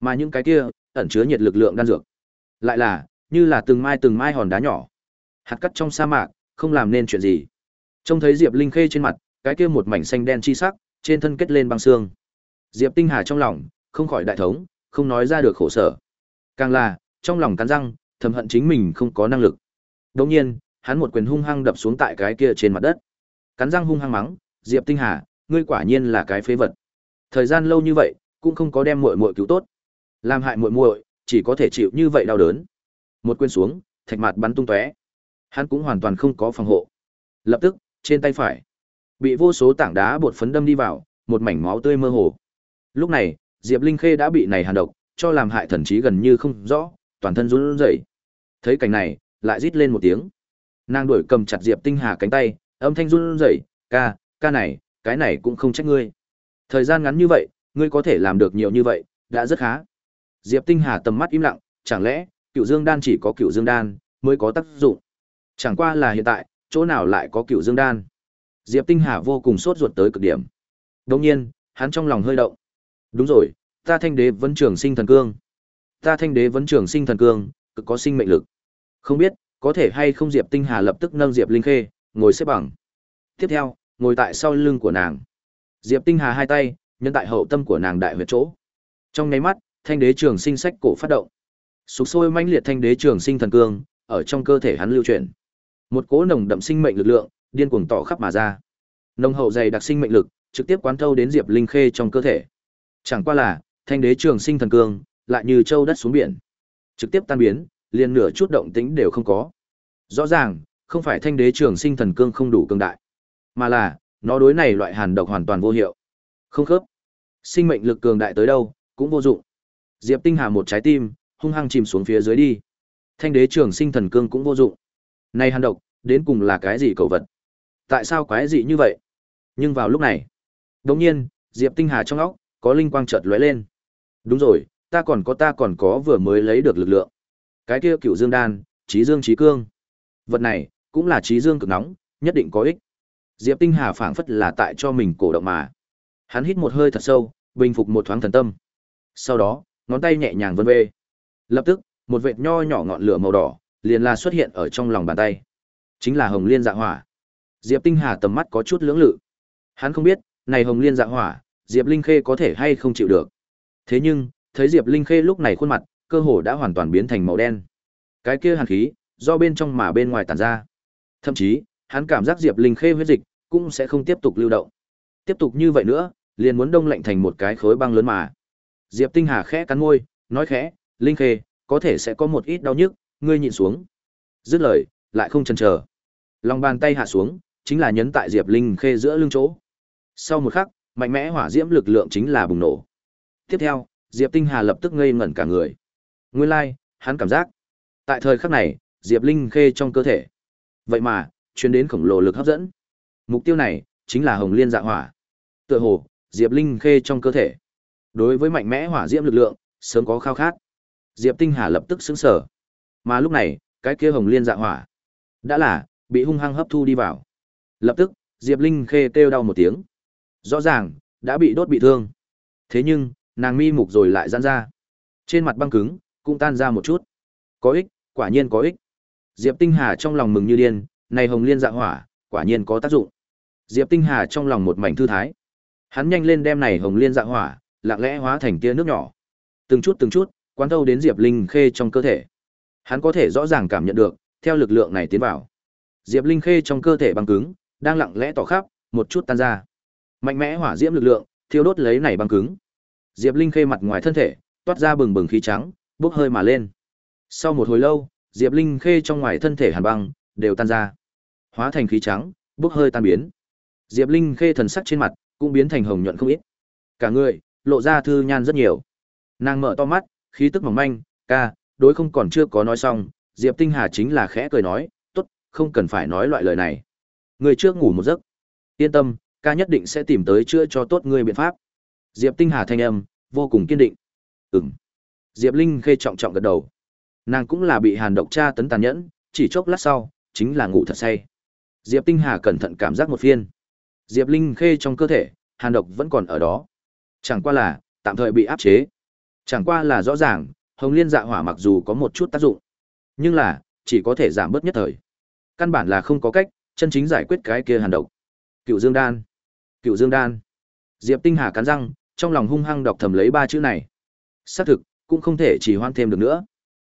Mà những cái kia, ẩn chứa nhiệt lực lượng đan dược, lại là như là từng mai từng mai hòn đá nhỏ. Hạt cắt trong sa mạc, không làm nên chuyện gì. Trông thấy Diệp Linh Khê trên mặt, cái kia một mảnh xanh đen chi sắc, trên thân kết lên băng xương. Diệp Tinh Hà trong lòng, không khỏi đại thống, không nói ra được khổ sở. Càng là, trong lòng cắn răng, thầm hận chính mình không có năng lực. Đồng nhiên, hắn một quyền hung hăng đập xuống tại cái kia trên mặt đất. Cắn răng hung hăng mắng, Diệp Tinh Hà, ngươi quả nhiên là cái phế vật. Thời gian lâu như vậy, cũng không có đem muội muội cứu tốt. Làm hại muội muội, chỉ có thể chịu như vậy đau đớn. Một quên xuống, thạch mặt bắn tung tóe. Hắn cũng hoàn toàn không có phòng hộ. Lập tức, trên tay phải, bị vô số tảng đá bột phấn đâm đi vào, một mảnh máu tươi mơ hồ. Lúc này, Diệp Linh Khê đã bị này hàn độc, cho làm hại thần trí gần như không rõ, toàn thân run rẩy. Thấy cảnh này, lại rít lên một tiếng. Nàng đuổi cầm chặt Diệp Tinh Hà cánh tay, âm thanh run rẩy, "Ca, ca này, cái này cũng không trách ngươi. Thời gian ngắn như vậy, ngươi có thể làm được nhiều như vậy, đã rất khá." Diệp Tinh Hà tầm mắt im lặng, chẳng lẽ, Cựu Dương đan chỉ có Cựu Dương đan mới có tác dụng? Chẳng qua là hiện tại, chỗ nào lại có Cựu Dương đan? Diệp Tinh Hà vô cùng sốt ruột tới cực điểm. Đương nhiên, hắn trong lòng hơi động. Đúng rồi, ta thanh đế vẫn trường sinh thần cương. Ta thanh đế vẫn trường sinh thần cương, cực có sinh mệnh lực. Không biết, có thể hay không Diệp Tinh Hà lập tức nâng Diệp Linh Khê, ngồi xếp bằng. Tiếp theo, ngồi tại sau lưng của nàng. Diệp Tinh Hà hai tay, nhân tại hậu tâm của nàng đại huyệt chỗ. Trong nháy mắt, thanh đế trường sinh sách cổ phát động. Sục sôi mãnh liệt thanh đế trường sinh thần cương, ở trong cơ thể hắn lưu chuyển. Một cỗ nồng đậm sinh mệnh lực lượng, điên cuồng tỏ khắp mà ra. Nồng hậu dày đặc sinh mệnh lực, trực tiếp quán thâu đến Diệp Linh Khê trong cơ thể. Chẳng qua là, thanh đế trường sinh thần cương, lại như châu đất xuống biển. Trực tiếp tan biến, liền nửa chút động tĩnh đều không có. Rõ ràng, không phải thanh đế trường sinh thần cương không đủ cường đại, mà là, nó đối này loại hàn độc hoàn toàn vô hiệu. Không khớp. Sinh mệnh lực cường đại tới đâu, cũng vô dụng. Diệp Tinh Hà một trái tim, hung hăng chìm xuống phía dưới đi. Thanh đế trường sinh thần cương cũng vô dụng. Này hàn độc, đến cùng là cái gì cầu vật? Tại sao quái dị như vậy? Nhưng vào lúc này, đột nhiên, Diệp Tinh Hà trong óc có linh quang chợt lóe lên. Đúng rồi, ta còn có ta còn có vừa mới lấy được lực lượng. Cái kia Cửu Dương đan, trí Dương trí Cương. Vật này cũng là trí Dương cực nóng, nhất định có ích. Diệp Tinh Hà phảng phất là tại cho mình cổ động mà. Hắn hít một hơi thật sâu, bình phục một thoáng thần tâm. Sau đó, ngón tay nhẹ nhàng vân vê. Lập tức, một vệt nho nhỏ ngọn lửa màu đỏ liền là xuất hiện ở trong lòng bàn tay. Chính là Hồng Liên Dạ Hỏa. Diệp Tinh Hà tầm mắt có chút lưỡng lự. Hắn không biết, này Hồng Liên Dạ Hỏa, Diệp Linh Khê có thể hay không chịu được. Thế nhưng, thấy Diệp Linh Khê lúc này khuôn mặt, cơ hồ đã hoàn toàn biến thành màu đen. Cái kia hàn khí, do bên trong mà bên ngoài tản ra. Thậm chí, hắn cảm giác Diệp Linh Khê huyết dịch cũng sẽ không tiếp tục lưu động. Tiếp tục như vậy nữa, liền muốn đông lạnh thành một cái khối băng lớn mà. Diệp Tinh Hà khẽ cắn môi, nói khẽ, "Linh Khê, có thể sẽ có một ít đau nhức, ngươi nhịn xuống." Dứt lời, lại không chần chờ. Lòng bàn tay hạ xuống, chính là nhấn tại Diệp Linh Khê giữa lưng chỗ. Sau một khắc, mạnh mẽ hỏa diễm lực lượng chính là bùng nổ. Tiếp theo, Diệp Tinh Hà lập tức ngây ngẩn cả người. Nguyên lai, like, hắn cảm giác, tại thời khắc này, Diệp Linh Khê trong cơ thể. Vậy mà, truyền đến khổng lồ lực hấp dẫn. Mục tiêu này chính là Hồng Liên Dạ Hỏa. Tựa hồ, Diệp Linh Khê trong cơ thể. Đối với mạnh mẽ hỏa diễm lực lượng, sớm có khao khát. Diệp Tinh Hà lập tức sững sờ. Mà lúc này, cái kia Hồng Liên Dạ Hỏa đã là bị hung hăng hấp thu đi vào. Lập tức, Diệp Linh Khê kêu đau một tiếng. Rõ ràng, đã bị đốt bị thương. Thế nhưng, nàng mi mục rồi lại giãn ra. Trên mặt băng cứng, cũng tan ra một chút. Có ích, quả nhiên có ích. Diệp Tinh Hà trong lòng mừng như điên, này hồng liên dạ hỏa, quả nhiên có tác dụng. Diệp Tinh Hà trong lòng một mảnh thư thái. Hắn nhanh lên đem này hồng liên dạ hỏa, lặng lẽ hóa thành tia nước nhỏ. Từng chút từng chút, quán thâu đến Diệp Linh Khê trong cơ thể. Hắn có thể rõ ràng cảm nhận được, theo lực lượng này tiến vào. Diệp Linh Khê trong cơ thể băng cứng, đang lặng lẽ tỏ khắp, một chút tan ra. Mạnh mẽ hỏa diễm lực lượng, thiêu đốt lấy này băng cứng. Diệp Linh Khê mặt ngoài thân thể, toát ra bừng bừng khí trắng, bốc hơi mà lên. Sau một hồi lâu, Diệp Linh Khê trong ngoài thân thể hàn băng đều tan ra, hóa thành khí trắng, bốc hơi tan biến. Diệp Linh Khê thần sắc trên mặt cũng biến thành hồng nhuận không ít. Cả người lộ ra thư nhan rất nhiều. Nàng mở to mắt, khí tức mỏng manh, "Ca, đối không còn chưa có nói xong." Diệp Tinh Hà chính là khẽ cười nói, "Tốt, không cần phải nói loại lời này. Người trước ngủ một giấc. Yên tâm, ca nhất định sẽ tìm tới chữa cho tốt ngươi biện pháp." Diệp Tinh Hà thanh âm vô cùng kiên định. "Ừm." Diệp Linh Khê trọng trọng gật đầu. Nàng cũng là bị Hàn độc tra tấn tàn nhẫn, chỉ chốc lát sau, chính là ngủ thật say. Diệp Tinh Hà cẩn thận cảm giác một phiên. Diệp Linh Khê trong cơ thể, Hàn độc vẫn còn ở đó. Chẳng qua là, tạm thời bị áp chế. Chẳng qua là rõ ràng, Hồng Liên Dạ Hỏa mặc dù có một chút tác dụng, nhưng là, chỉ có thể giảm bớt nhất thời. Căn bản là không có cách, chân chính giải quyết cái kia Hàn độc. Cựu Dương Đan. Cựu Dương Đan. Diệp Tinh Hà cắn răng, trong lòng hung hăng đọc thầm lấy ba chữ này. Xác thực, cũng không thể chỉ hoan thêm được nữa.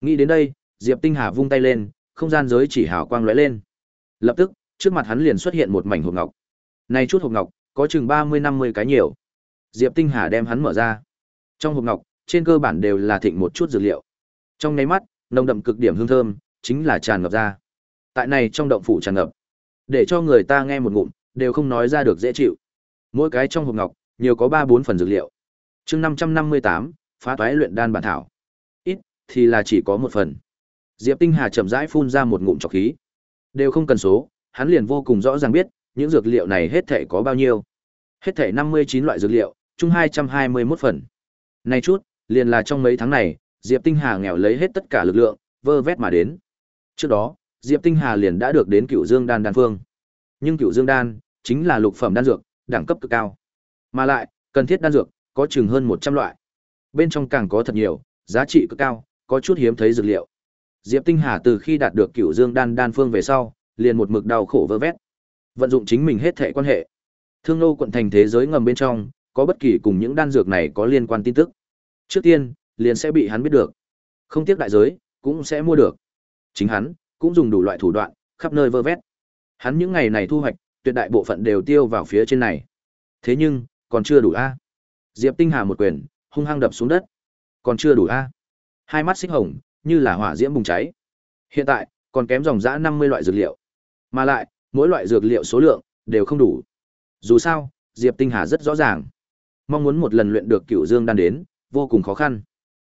Nghĩ đến đây, Diệp Tinh Hà vung tay lên, không gian giới chỉ hào quang lóe lên. Lập tức, trước mặt hắn liền xuất hiện một mảnh hộp ngọc. Này chút hộp ngọc, có chừng 30-50 cái nhiều. Diệp Tinh Hà đem hắn mở ra. Trong hộp ngọc, trên cơ bản đều là thịnh một chút dược liệu. Trong nháy mắt, nồng đậm cực điểm hương thơm, chính là tràn ngập ra. Tại này trong động phủ tràn ngập, để cho người ta nghe một ngụm, đều không nói ra được dễ chịu. Mỗi cái trong hộp ngọc, nhiều có 3 4 phần dược liệu. Chương 558, phá toái luyện đan bản thảo. Ít thì là chỉ có một phần. Diệp Tinh Hà chậm rãi phun ra một ngụm trọc khí. Đều không cần số, hắn liền vô cùng rõ ràng biết, những dược liệu này hết thể có bao nhiêu. Hết thể 59 loại dược liệu, chung 221 phần. Này chút, liền là trong mấy tháng này, Diệp Tinh Hà nghèo lấy hết tất cả lực lượng, vơ vét mà đến. Trước đó, Diệp Tinh Hà liền đã được đến Cựu Dương Đan đan phương. Nhưng Cựu Dương Đan chính là lục phẩm đan dược, đẳng cấp cực cao. Mà lại, cần thiết đan dược có chừng hơn 100 loại. Bên trong càng có thật nhiều, giá trị cực cao, có chút hiếm thấy dược liệu. Diệp Tinh Hà từ khi đạt được cửu Dương Đan đan phương về sau, liền một mực đau khổ vơ vét. Vận dụng chính mình hết thảy quan hệ. Thương lâu quận thành thế giới ngầm bên trong, có bất kỳ cùng những đan dược này có liên quan tin tức. Trước tiên, liền sẽ bị hắn biết được. Không tiếc đại giới, cũng sẽ mua được. Chính hắn, cũng dùng đủ loại thủ đoạn, khắp nơi vơ vét. Hắn những ngày này thu hoạch, tuyệt đại bộ phận đều tiêu vào phía trên này. Thế nhưng, còn chưa đủ a. Diệp Tinh Hà một quyền, hung hăng đập xuống đất. Còn chưa đủ a. Hai mắt xích hồng, như là hỏa diễm bùng cháy. Hiện tại, còn kém dòng dã 50 loại dược liệu. Mà lại, mỗi loại dược liệu số lượng đều không đủ. Dù sao, Diệp Tinh Hà rất rõ ràng, mong muốn một lần luyện được Cửu Dương đan đến, vô cùng khó khăn.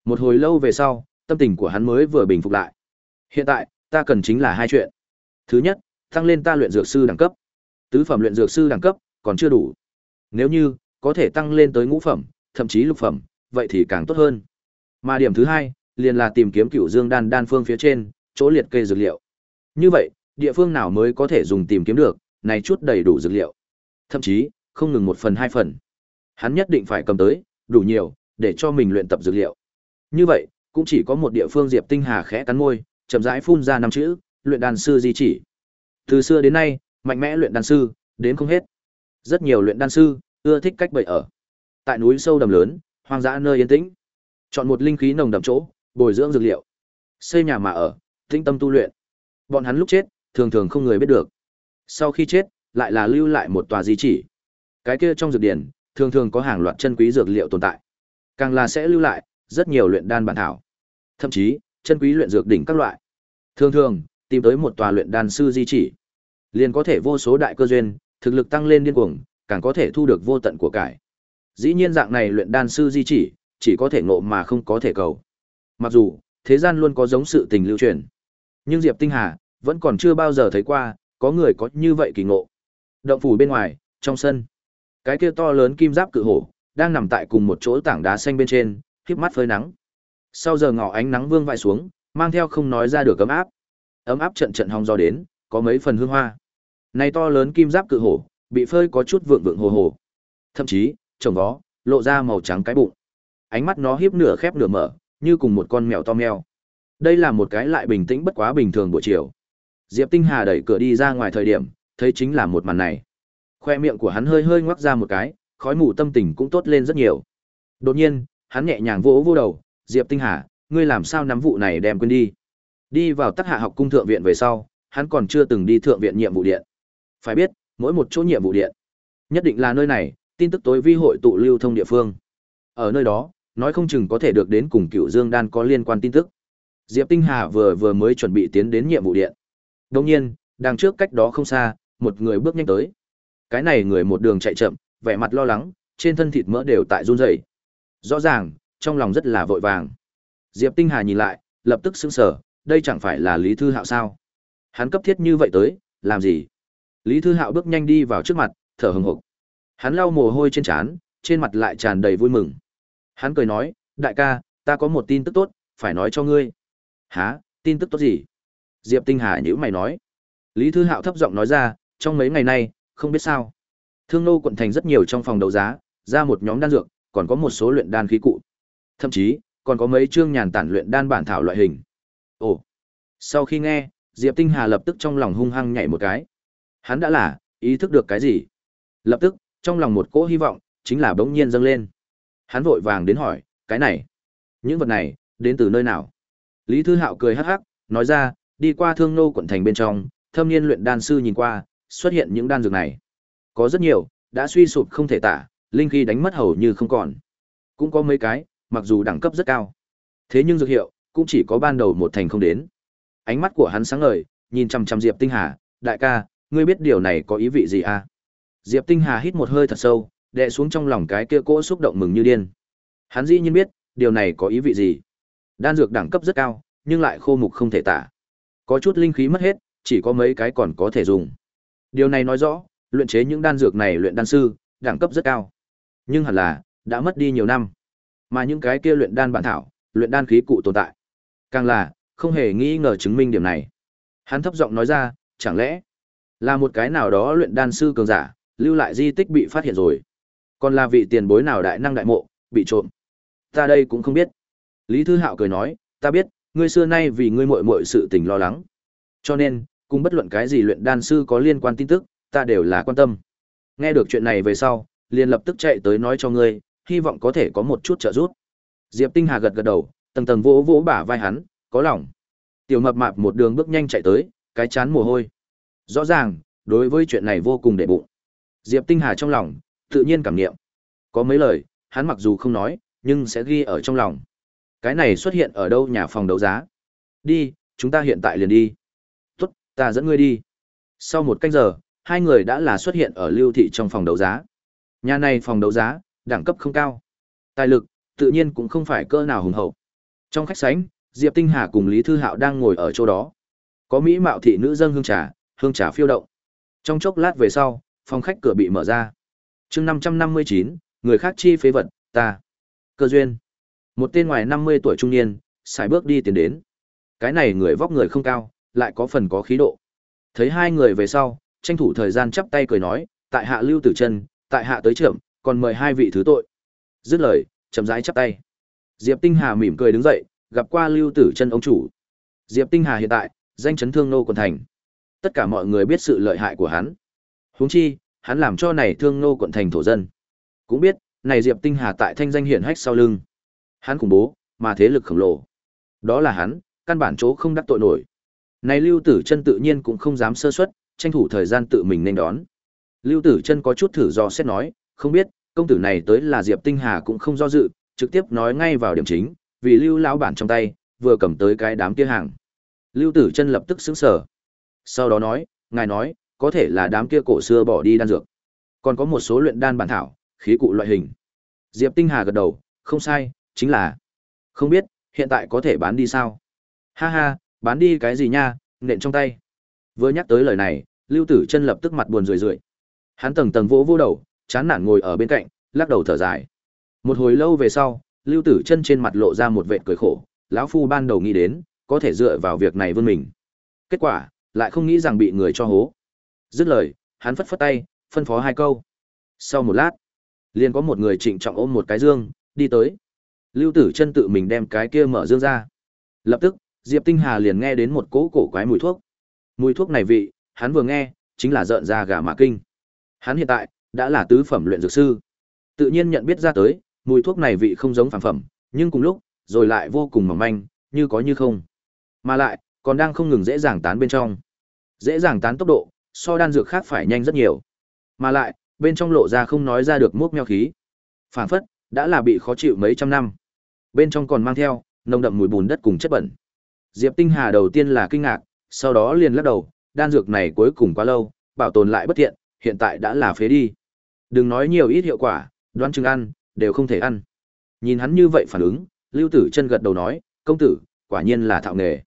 Một hồi lâu về sau, tâm tình của hắn mới vừa bình phục lại. Hiện tại, ta cần chính là hai chuyện. Thứ nhất, tăng lên ta luyện dược sư đẳng cấp. Tứ phẩm luyện dược sư đẳng cấp còn chưa đủ. Nếu như có thể tăng lên tới ngũ phẩm, thậm chí lục phẩm, vậy thì càng tốt hơn. Mà điểm thứ hai, liền là tìm kiếm Cửu Dương đan đan phương phía trên, chỗ liệt kê dược liệu. Như vậy, địa phương nào mới có thể dùng tìm kiếm được, này chút đầy đủ dược liệu. Thậm chí, không ngừng một phần hai phần. Hắn nhất định phải cầm tới, đủ nhiều, để cho mình luyện tập dược liệu. Như vậy, cũng chỉ có một địa phương Diệp Tinh Hà khẽ cắn môi, chậm rãi phun ra năm chữ, luyện đan sư di chỉ. Từ xưa đến nay, mạnh mẽ luyện đan sư, đến không hết. Rất nhiều luyện đan sư ưa thích cách bậy ở. Tại núi sâu đầm lớn, hoang dã nơi yên tĩnh, chọn một linh khí nồng đậm chỗ, bồi dưỡng dược liệu, xây nhà mà ở, tĩnh tâm tu luyện. Bọn hắn lúc chết, thường thường không người biết được. Sau khi chết, lại là lưu lại một tòa di chỉ. Cái kia trong dược điển, thường thường có hàng loạt chân quý dược liệu tồn tại. Càng là sẽ lưu lại rất nhiều luyện đan bản thảo. Thậm chí, chân quý luyện dược đỉnh các loại. Thường thường, tìm tới một tòa luyện đan sư di chỉ, liền có thể vô số đại cơ duyên, thực lực tăng lên điên cuồng, càng có thể thu được vô tận của cải. Dĩ nhiên dạng này luyện đan sư di chỉ, chỉ có thể ngộ mà không có thể cầu. Mặc dù, thế gian luôn có giống sự tình lưu truyền, nhưng Diệp Tinh Hà vẫn còn chưa bao giờ thấy qua có người có như vậy kỳ ngộ. Động phủ bên ngoài, trong sân, cái kia to lớn kim giáp cự hổ đang nằm tại cùng một chỗ tảng đá xanh bên trên, khép mắt phơi nắng. Sau giờ ngọ ánh nắng vương vãi xuống, mang theo không nói ra được ấm áp. Ấm áp trận trận hong gió đến, có mấy phần hương hoa. Này to lớn kim giáp cự hổ, bị phơi có chút vượng vượng hồ hồ. Thậm chí, trồng vó, lộ ra màu trắng cái bụng. Ánh mắt nó hiếp nửa khép nửa mở, như cùng một con mèo to mèo. Đây là một cái lại bình tĩnh bất quá bình thường buổi chiều. Diệp Tinh Hà đẩy cửa đi ra ngoài thời điểm, thấy chính là một màn này. Khoe miệng của hắn hơi hơi ngoắc ra một cái, khói mù tâm tình cũng tốt lên rất nhiều. Đột nhiên, hắn nhẹ nhàng vỗ vỗ đầu, Diệp Tinh Hà, ngươi làm sao nắm vụ này đem quên đi. Đi vào Tắc hạ học cung thượng viện về sau, hắn còn chưa từng đi thượng viện nhiệm vụ điện. Phải biết, mỗi một chỗ nhiệm vụ điện, nhất định là nơi này, tin tức tối vi hội tụ lưu thông địa phương. Ở nơi đó, nói không chừng có thể được đến cùng cựu Dương Đan có liên quan tin tức. Diệp Tinh Hà vừa vừa mới chuẩn bị tiến đến nhiệm vụ điện. Đồng nhiên, đằng trước cách đó không xa, một người bước nhanh tới. Cái này người một đường chạy chậm, vẻ mặt lo lắng, trên thân thịt mỡ đều tại run rẩy. Rõ ràng, trong lòng rất là vội vàng. Diệp Tinh Hà nhìn lại, lập tức sững sờ, đây chẳng phải là Lý Thư Hạo sao? Hắn cấp thiết như vậy tới, làm gì? Lý Thư Hạo bước nhanh đi vào trước mặt, thở hừng hực. Hắn lau mồ hôi trên trán, trên mặt lại tràn đầy vui mừng. Hắn cười nói, đại ca, ta có một tin tức tốt, phải nói cho ngươi. Hả, tin tức tốt gì? Diệp Tinh Hà nhíu mày nói. Lý Thư Hạo thấp giọng nói ra, trong mấy ngày nay, không biết sao. Thương nô quận thành rất nhiều trong phòng đấu giá, ra một nhóm đan dược, còn có một số luyện đan khí cụ. Thậm chí, còn có mấy chương nhàn tản luyện đan bản thảo loại hình. Ồ. Sau khi nghe, Diệp Tinh Hà lập tức trong lòng hung hăng nhảy một cái. Hắn đã là ý thức được cái gì? Lập tức, trong lòng một cỗ hy vọng chính là bỗng nhiên dâng lên. Hắn vội vàng đến hỏi, cái này, những vật này, đến từ nơi nào? Lý Thư Hạo cười hắc hắc, nói ra, đi qua Thương Nô quận thành bên trong, thâm niên luyện đan sư nhìn qua, xuất hiện những đan dược này. Có rất nhiều, đã suy sụp không thể tả, linh khí đánh mất hầu như không còn. Cũng có mấy cái, mặc dù đẳng cấp rất cao, thế nhưng dược hiệu cũng chỉ có ban đầu một thành không đến. Ánh mắt của hắn sáng ngời, nhìn chằm chằm Diệp Tinh Hà, "Đại ca, ngươi biết điều này có ý vị gì à?" Diệp Tinh Hà hít một hơi thật sâu, đệ xuống trong lòng cái kia cỗ xúc động mừng như điên. Hắn dĩ nhiên biết, điều này có ý vị gì. Đan dược đẳng cấp rất cao, nhưng lại khô mục không thể tả. Có chút linh khí mất hết, chỉ có mấy cái còn có thể dùng. Điều này nói rõ, luyện chế những đan dược này luyện đan sư, đẳng cấp rất cao. Nhưng hẳn là đã mất đi nhiều năm. Mà những cái kia luyện đan bản thảo, luyện đan khí cụ tồn tại. Càng là, không hề nghi ngờ chứng minh điểm này. Hắn thấp giọng nói ra, chẳng lẽ là một cái nào đó luyện đan sư cường giả, lưu lại di tích bị phát hiện rồi. Còn là vị tiền bối nào đại năng đại mộ, bị trộm. Ta đây cũng không biết. Lý Thư Hạo cười nói, ta biết, ngươi xưa nay vì ngươi muội muội sự tình lo lắng. Cho nên, cùng bất luận cái gì luyện đan sư có liên quan tin tức, ta đều là quan tâm. Nghe được chuyện này về sau, liền lập tức chạy tới nói cho ngươi, hy vọng có thể có một chút trợ giúp. Diệp Tinh Hà gật gật đầu, tầng tầng vỗ vỗ bả vai hắn, có lòng. Tiểu mập mạp một đường bước nhanh chạy tới, cái chán mồ hôi. Rõ ràng, đối với chuyện này vô cùng để bụng. Diệp Tinh Hà trong lòng, tự nhiên cảm nghiệm. Có mấy lời, hắn mặc dù không nói, nhưng sẽ ghi ở trong lòng. Cái này xuất hiện ở đâu nhà phòng đấu giá? Đi, chúng ta hiện tại liền đi. Tốt, ta dẫn ngươi đi. Sau một canh giờ, hai người đã là xuất hiện ở lưu thị trong phòng đấu giá. Nhà này phòng đấu giá, đẳng cấp không cao. Tài lực, tự nhiên cũng không phải cơ nào hùng hậu. Trong khách sảnh, Diệp Tinh Hà cùng Lý Thư Hạo đang ngồi ở chỗ đó. Có mỹ mạo thị nữ dân hương trà, hương trà phiêu động. Trong chốc lát về sau, phòng khách cửa bị mở ra. Chương 559, người khác chi phế vật, ta. Cơ duyên. Một tên ngoài 50 tuổi trung niên, xài bước đi tiến đến. Cái này người vóc người không cao, lại có phần có khí độ. Thấy hai người về sau, tranh thủ thời gian chắp tay cười nói, tại hạ Lưu Tử Chân, tại hạ tới trưởng, còn mời hai vị thứ tội. Dứt lời, chậm rãi chắp tay. Diệp Tinh Hà mỉm cười đứng dậy, gặp qua Lưu Tử Chân ông chủ. Diệp Tinh Hà hiện tại, danh chấn thương nô quần thành. Tất cả mọi người biết sự lợi hại của hắn. Huống chi, hắn làm cho này thương nô quận thành thổ dân. Cũng biết, này Diệp Tinh Hà tại thanh danh hiển hách sau lưng. Hắn khủng bố, mà thế lực khổng lồ. Đó là hắn, căn bản chỗ không đắc tội nổi. Này Lưu Tử Chân tự nhiên cũng không dám sơ suất, tranh thủ thời gian tự mình nên đón. Lưu Tử Chân có chút thử do xét nói, không biết, công tử này tới là Diệp Tinh Hà cũng không do dự, trực tiếp nói ngay vào điểm chính, vì Lưu lão bản trong tay, vừa cầm tới cái đám kia hàng. Lưu Tử Chân lập tức sững sờ. Sau đó nói, ngài nói, có thể là đám kia cổ xưa bỏ đi đan dược. Còn có một số luyện đan bản thảo, khí cụ loại hình. Diệp Tinh Hà gật đầu, không sai, chính là. Không biết, hiện tại có thể bán đi sao? Ha ha, bán đi cái gì nha, nện trong tay. Vừa nhắc tới lời này, Lưu Tử Chân lập tức mặt buồn rười rượi. Hắn tầng tầng vỗ vỗ đầu, chán nản ngồi ở bên cạnh, lắc đầu thở dài. Một hồi lâu về sau, Lưu Tử Chân trên mặt lộ ra một vệt cười khổ, lão phu ban đầu nghĩ đến, có thể dựa vào việc này vươn mình. Kết quả, lại không nghĩ rằng bị người cho hố. Dứt lời, hắn phất phất tay, phân phó hai câu. Sau một lát, liền có một người trịnh trọng ôm một cái dương, đi tới. Lưu Tử Chân tự mình đem cái kia mở dương ra. Lập tức, Diệp Tinh Hà liền nghe đến một cỗ cổ quái mùi thuốc. Mùi thuốc này vị, hắn vừa nghe, chính là rợn da gà mạ kinh. Hắn hiện tại đã là tứ phẩm luyện dược sư. Tự nhiên nhận biết ra tới, mùi thuốc này vị không giống phản phẩm, nhưng cùng lúc, rồi lại vô cùng mỏng manh, như có như không. Mà lại, còn đang không ngừng dễ dàng tán bên trong. Dễ dàng tán tốc độ, so đan dược khác phải nhanh rất nhiều. Mà lại, bên trong lộ ra không nói ra được mốc meo khí. Phản phất, đã là bị khó chịu mấy trăm năm. Bên trong còn mang theo, nồng đậm mùi bùn đất cùng chất bẩn. Diệp Tinh Hà đầu tiên là kinh ngạc, sau đó liền lắc đầu, đan dược này cuối cùng quá lâu, bảo tồn lại bất tiện, hiện tại đã là phế đi. Đừng nói nhiều ít hiệu quả, đoán chừng ăn, đều không thể ăn. Nhìn hắn như vậy phản ứng, Lưu Tử chân gật đầu nói, công tử, quả nhiên là thạo nghề.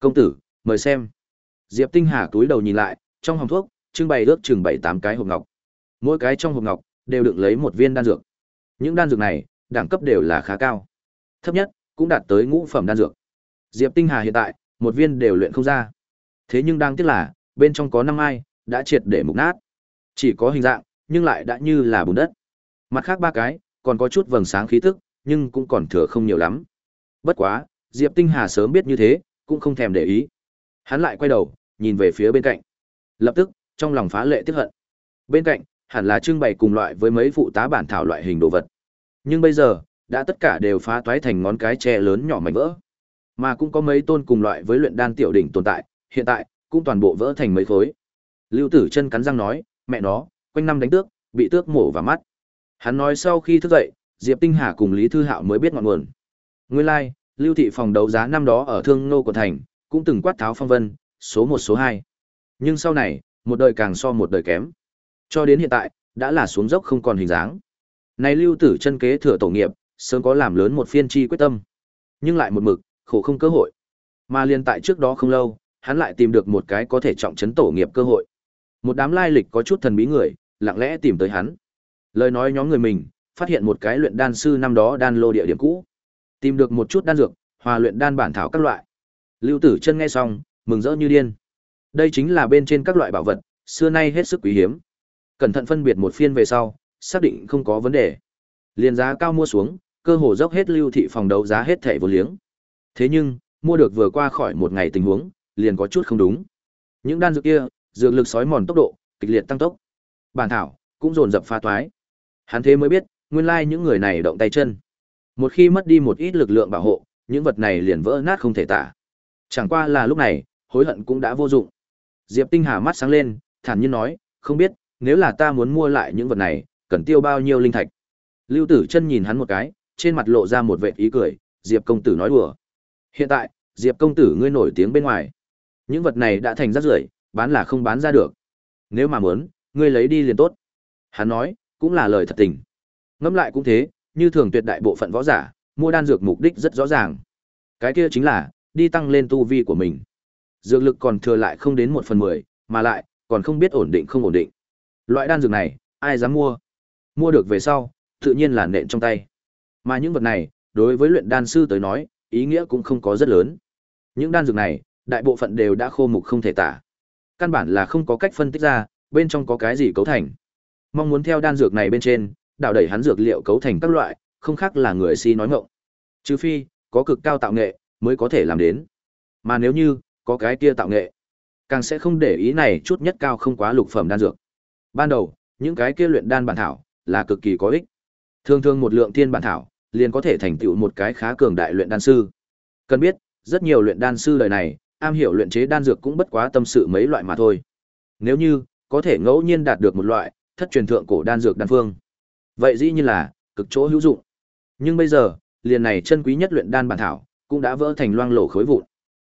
Công tử, mời xem. Diệp Tinh Hà túi đầu nhìn lại, trong hòm thuốc, trưng bày ước chừng bảy tám cái hộp ngọc. Mỗi cái trong hộp ngọc đều đựng lấy một viên đan dược. Những đan dược này, đẳng cấp đều là khá cao. Thấp nhất cũng đạt tới ngũ phẩm đan dược. Diệp Tinh Hà hiện tại, một viên đều luyện không ra. Thế nhưng đang tiếc là, bên trong có năm ai, đã triệt để mục nát. Chỉ có hình dạng, nhưng lại đã như là bùn đất. Mặt khác ba cái, còn có chút vầng sáng khí tức, nhưng cũng còn thừa không nhiều lắm. Bất quá, Diệp Tinh Hà sớm biết như thế, cũng không thèm để ý. Hắn lại quay đầu, nhìn về phía bên cạnh. Lập tức, trong lòng phá lệ tiếp hận. Bên cạnh, hẳn là trưng bày cùng loại với mấy phụ tá bản thảo loại hình đồ vật. Nhưng bây giờ, đã tất cả đều phá toái thành ngón cái tre lớn nhỏ mảnh vỡ. Mà cũng có mấy tôn cùng loại với luyện đan tiểu đỉnh tồn tại, hiện tại cũng toàn bộ vỡ thành mấy khối. Lưu Tử Chân cắn răng nói, mẹ nó, quanh năm đánh tước, bị tước mổ và mắt. Hắn nói sau khi thức dậy, Diệp Tinh Hà cùng Lý Thư Hạo mới biết ngọn nguồn. Nguyên lai, like, Lưu thị phòng đấu giá năm đó ở Thương Nô của thành, cũng từng quát tháo phong vân, số một số hai. Nhưng sau này, một đời càng so một đời kém. Cho đến hiện tại, đã là xuống dốc không còn hình dáng. Này Lưu Tử chân kế thừa tổ nghiệp, sớm có làm lớn một phiên chi quyết tâm. Nhưng lại một mực, khổ không cơ hội. Mà liên tại trước đó không lâu, hắn lại tìm được một cái có thể trọng trấn tổ nghiệp cơ hội. Một đám lai lịch có chút thần bí người, lặng lẽ tìm tới hắn. Lời nói nhóm người mình, phát hiện một cái luyện đan sư năm đó đan lô địa điểm cũ. Tìm được một chút đan dược, hòa luyện đan bản thảo các loại. Lưu Tử Chân nghe xong, mừng rỡ như điên. Đây chính là bên trên các loại bảo vật, xưa nay hết sức quý hiếm. Cẩn thận phân biệt một phiên về sau, xác định không có vấn đề. liền giá cao mua xuống, cơ hồ dốc hết lưu thị phòng đấu giá hết thẻ vô liếng. Thế nhưng, mua được vừa qua khỏi một ngày tình huống, liền có chút không đúng. Những đan dược kia, dược lực sói mòn tốc độ, kịch liệt tăng tốc. Bản thảo cũng dồn dập pha toái. Hắn thế mới biết, nguyên lai những người này động tay chân. Một khi mất đi một ít lực lượng bảo hộ, những vật này liền vỡ nát không thể tả. Chẳng qua là lúc này, hối hận cũng đã vô dụng. Diệp Tinh Hà mắt sáng lên, thản nhiên nói, không biết, nếu là ta muốn mua lại những vật này, cần tiêu bao nhiêu linh thạch. Lưu Tử Chân nhìn hắn một cái, trên mặt lộ ra một vệt ý cười, Diệp công tử nói đùa. Hiện tại, Diệp công tử ngươi nổi tiếng bên ngoài. Những vật này đã thành rác rưởi, bán là không bán ra được. Nếu mà muốn, ngươi lấy đi liền tốt. Hắn nói, cũng là lời thật tình. Ngẫm lại cũng thế, như thường tuyệt đại bộ phận võ giả, mua đan dược mục đích rất rõ ràng. Cái kia chính là đi tăng lên tu vi của mình. Dược lực còn thừa lại không đến một phần mười, mà lại còn không biết ổn định không ổn định. Loại đan dược này, ai dám mua? Mua được về sau, tự nhiên là nện trong tay. Mà những vật này, đối với luyện đan sư tới nói, ý nghĩa cũng không có rất lớn. Những đan dược này, đại bộ phận đều đã khô mục không thể tả. Căn bản là không có cách phân tích ra, bên trong có cái gì cấu thành. Mong muốn theo đan dược này bên trên, đảo đẩy hắn dược liệu cấu thành các loại, không khác là người si nói ngọng. Trừ phi, có cực cao tạo nghệ, mới có thể làm đến. Mà nếu như, có cái kia tạo nghệ, càng sẽ không để ý này chút nhất cao không quá lục phẩm đan dược. Ban đầu, những cái kia luyện đan bản thảo, là cực kỳ có ích. Thường thường một lượng tiên bản thảo, liền có thể thành tựu một cái khá cường đại luyện đan sư. Cần biết, rất nhiều luyện đan sư đời này, am hiểu luyện chế đan dược cũng bất quá tâm sự mấy loại mà thôi. Nếu như có thể ngẫu nhiên đạt được một loại thất truyền thượng cổ đan dược đan phương, vậy dĩ nhiên là cực chỗ hữu dụng. Nhưng bây giờ, liền này chân quý nhất luyện đan bản thảo, cũng đã vỡ thành loang lổ khối vụn.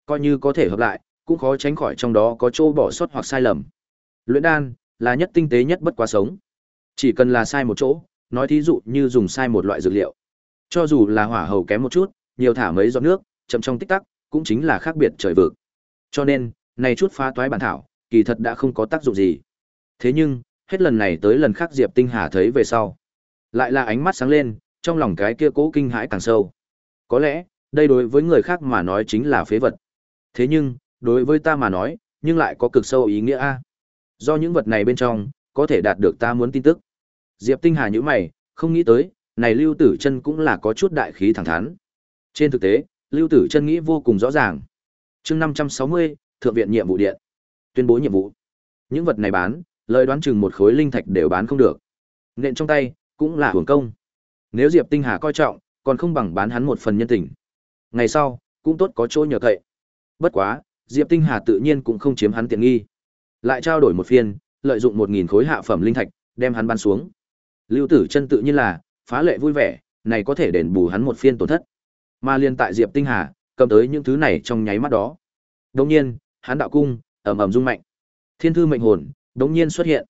Coi như có thể hợp lại, cũng khó tránh khỏi trong đó có chỗ bỏ sót hoặc sai lầm. Luyện đan là nhất tinh tế nhất bất quá sống. Chỉ cần là sai một chỗ, nói thí dụ như dùng sai một loại dược liệu. Cho dù là hỏa hầu kém một chút, nhiều thả mấy giọt nước, chậm trong tích tắc, cũng chính là khác biệt trời vực. Cho nên, này chút phá toái bản thảo, kỳ thật đã không có tác dụng gì. Thế nhưng, hết lần này tới lần khác Diệp Tinh Hà thấy về sau, lại là ánh mắt sáng lên, trong lòng cái kia cố kinh hãi càng sâu. Có lẽ, đây đối với người khác mà nói chính là phế vật. Thế nhưng, đối với ta mà nói, nhưng lại có cực sâu ý nghĩa a. Do những vật này bên trong, có thể đạt được ta muốn tin tức. Diệp Tinh Hà nhíu mày, không nghĩ tới, này Lưu Tử Chân cũng là có chút đại khí thẳng thắn. Trên thực tế, Lưu Tử Chân nghĩ vô cùng rõ ràng. Chương 560, thượng viện nhiệm vụ điện. Tuyên bố nhiệm vụ. Những vật này bán, lời đoán chừng một khối linh thạch đều bán không được. Nện trong tay, cũng là hưởng công. Nếu Diệp Tinh Hà coi trọng, còn không bằng bán hắn một phần nhân tình. Ngày sau, cũng tốt có chỗ nhờ cậy. Bất quá, Diệp Tinh Hà tự nhiên cũng không chiếm hắn tiện nghi. Lại trao đổi một phiên, lợi dụng một nghìn khối hạ phẩm linh thạch, đem hắn ban xuống. Lưu Tử Chân tự nhiên là phá lệ vui vẻ, này có thể đền bù hắn một phiên tổn thất. Mà liên tại Diệp Tinh Hà, cầm tới những thứ này trong nháy mắt đó. Đột nhiên, hắn đạo cung ầm ầm rung mạnh. Thiên thư mệnh hồn đột nhiên xuất hiện.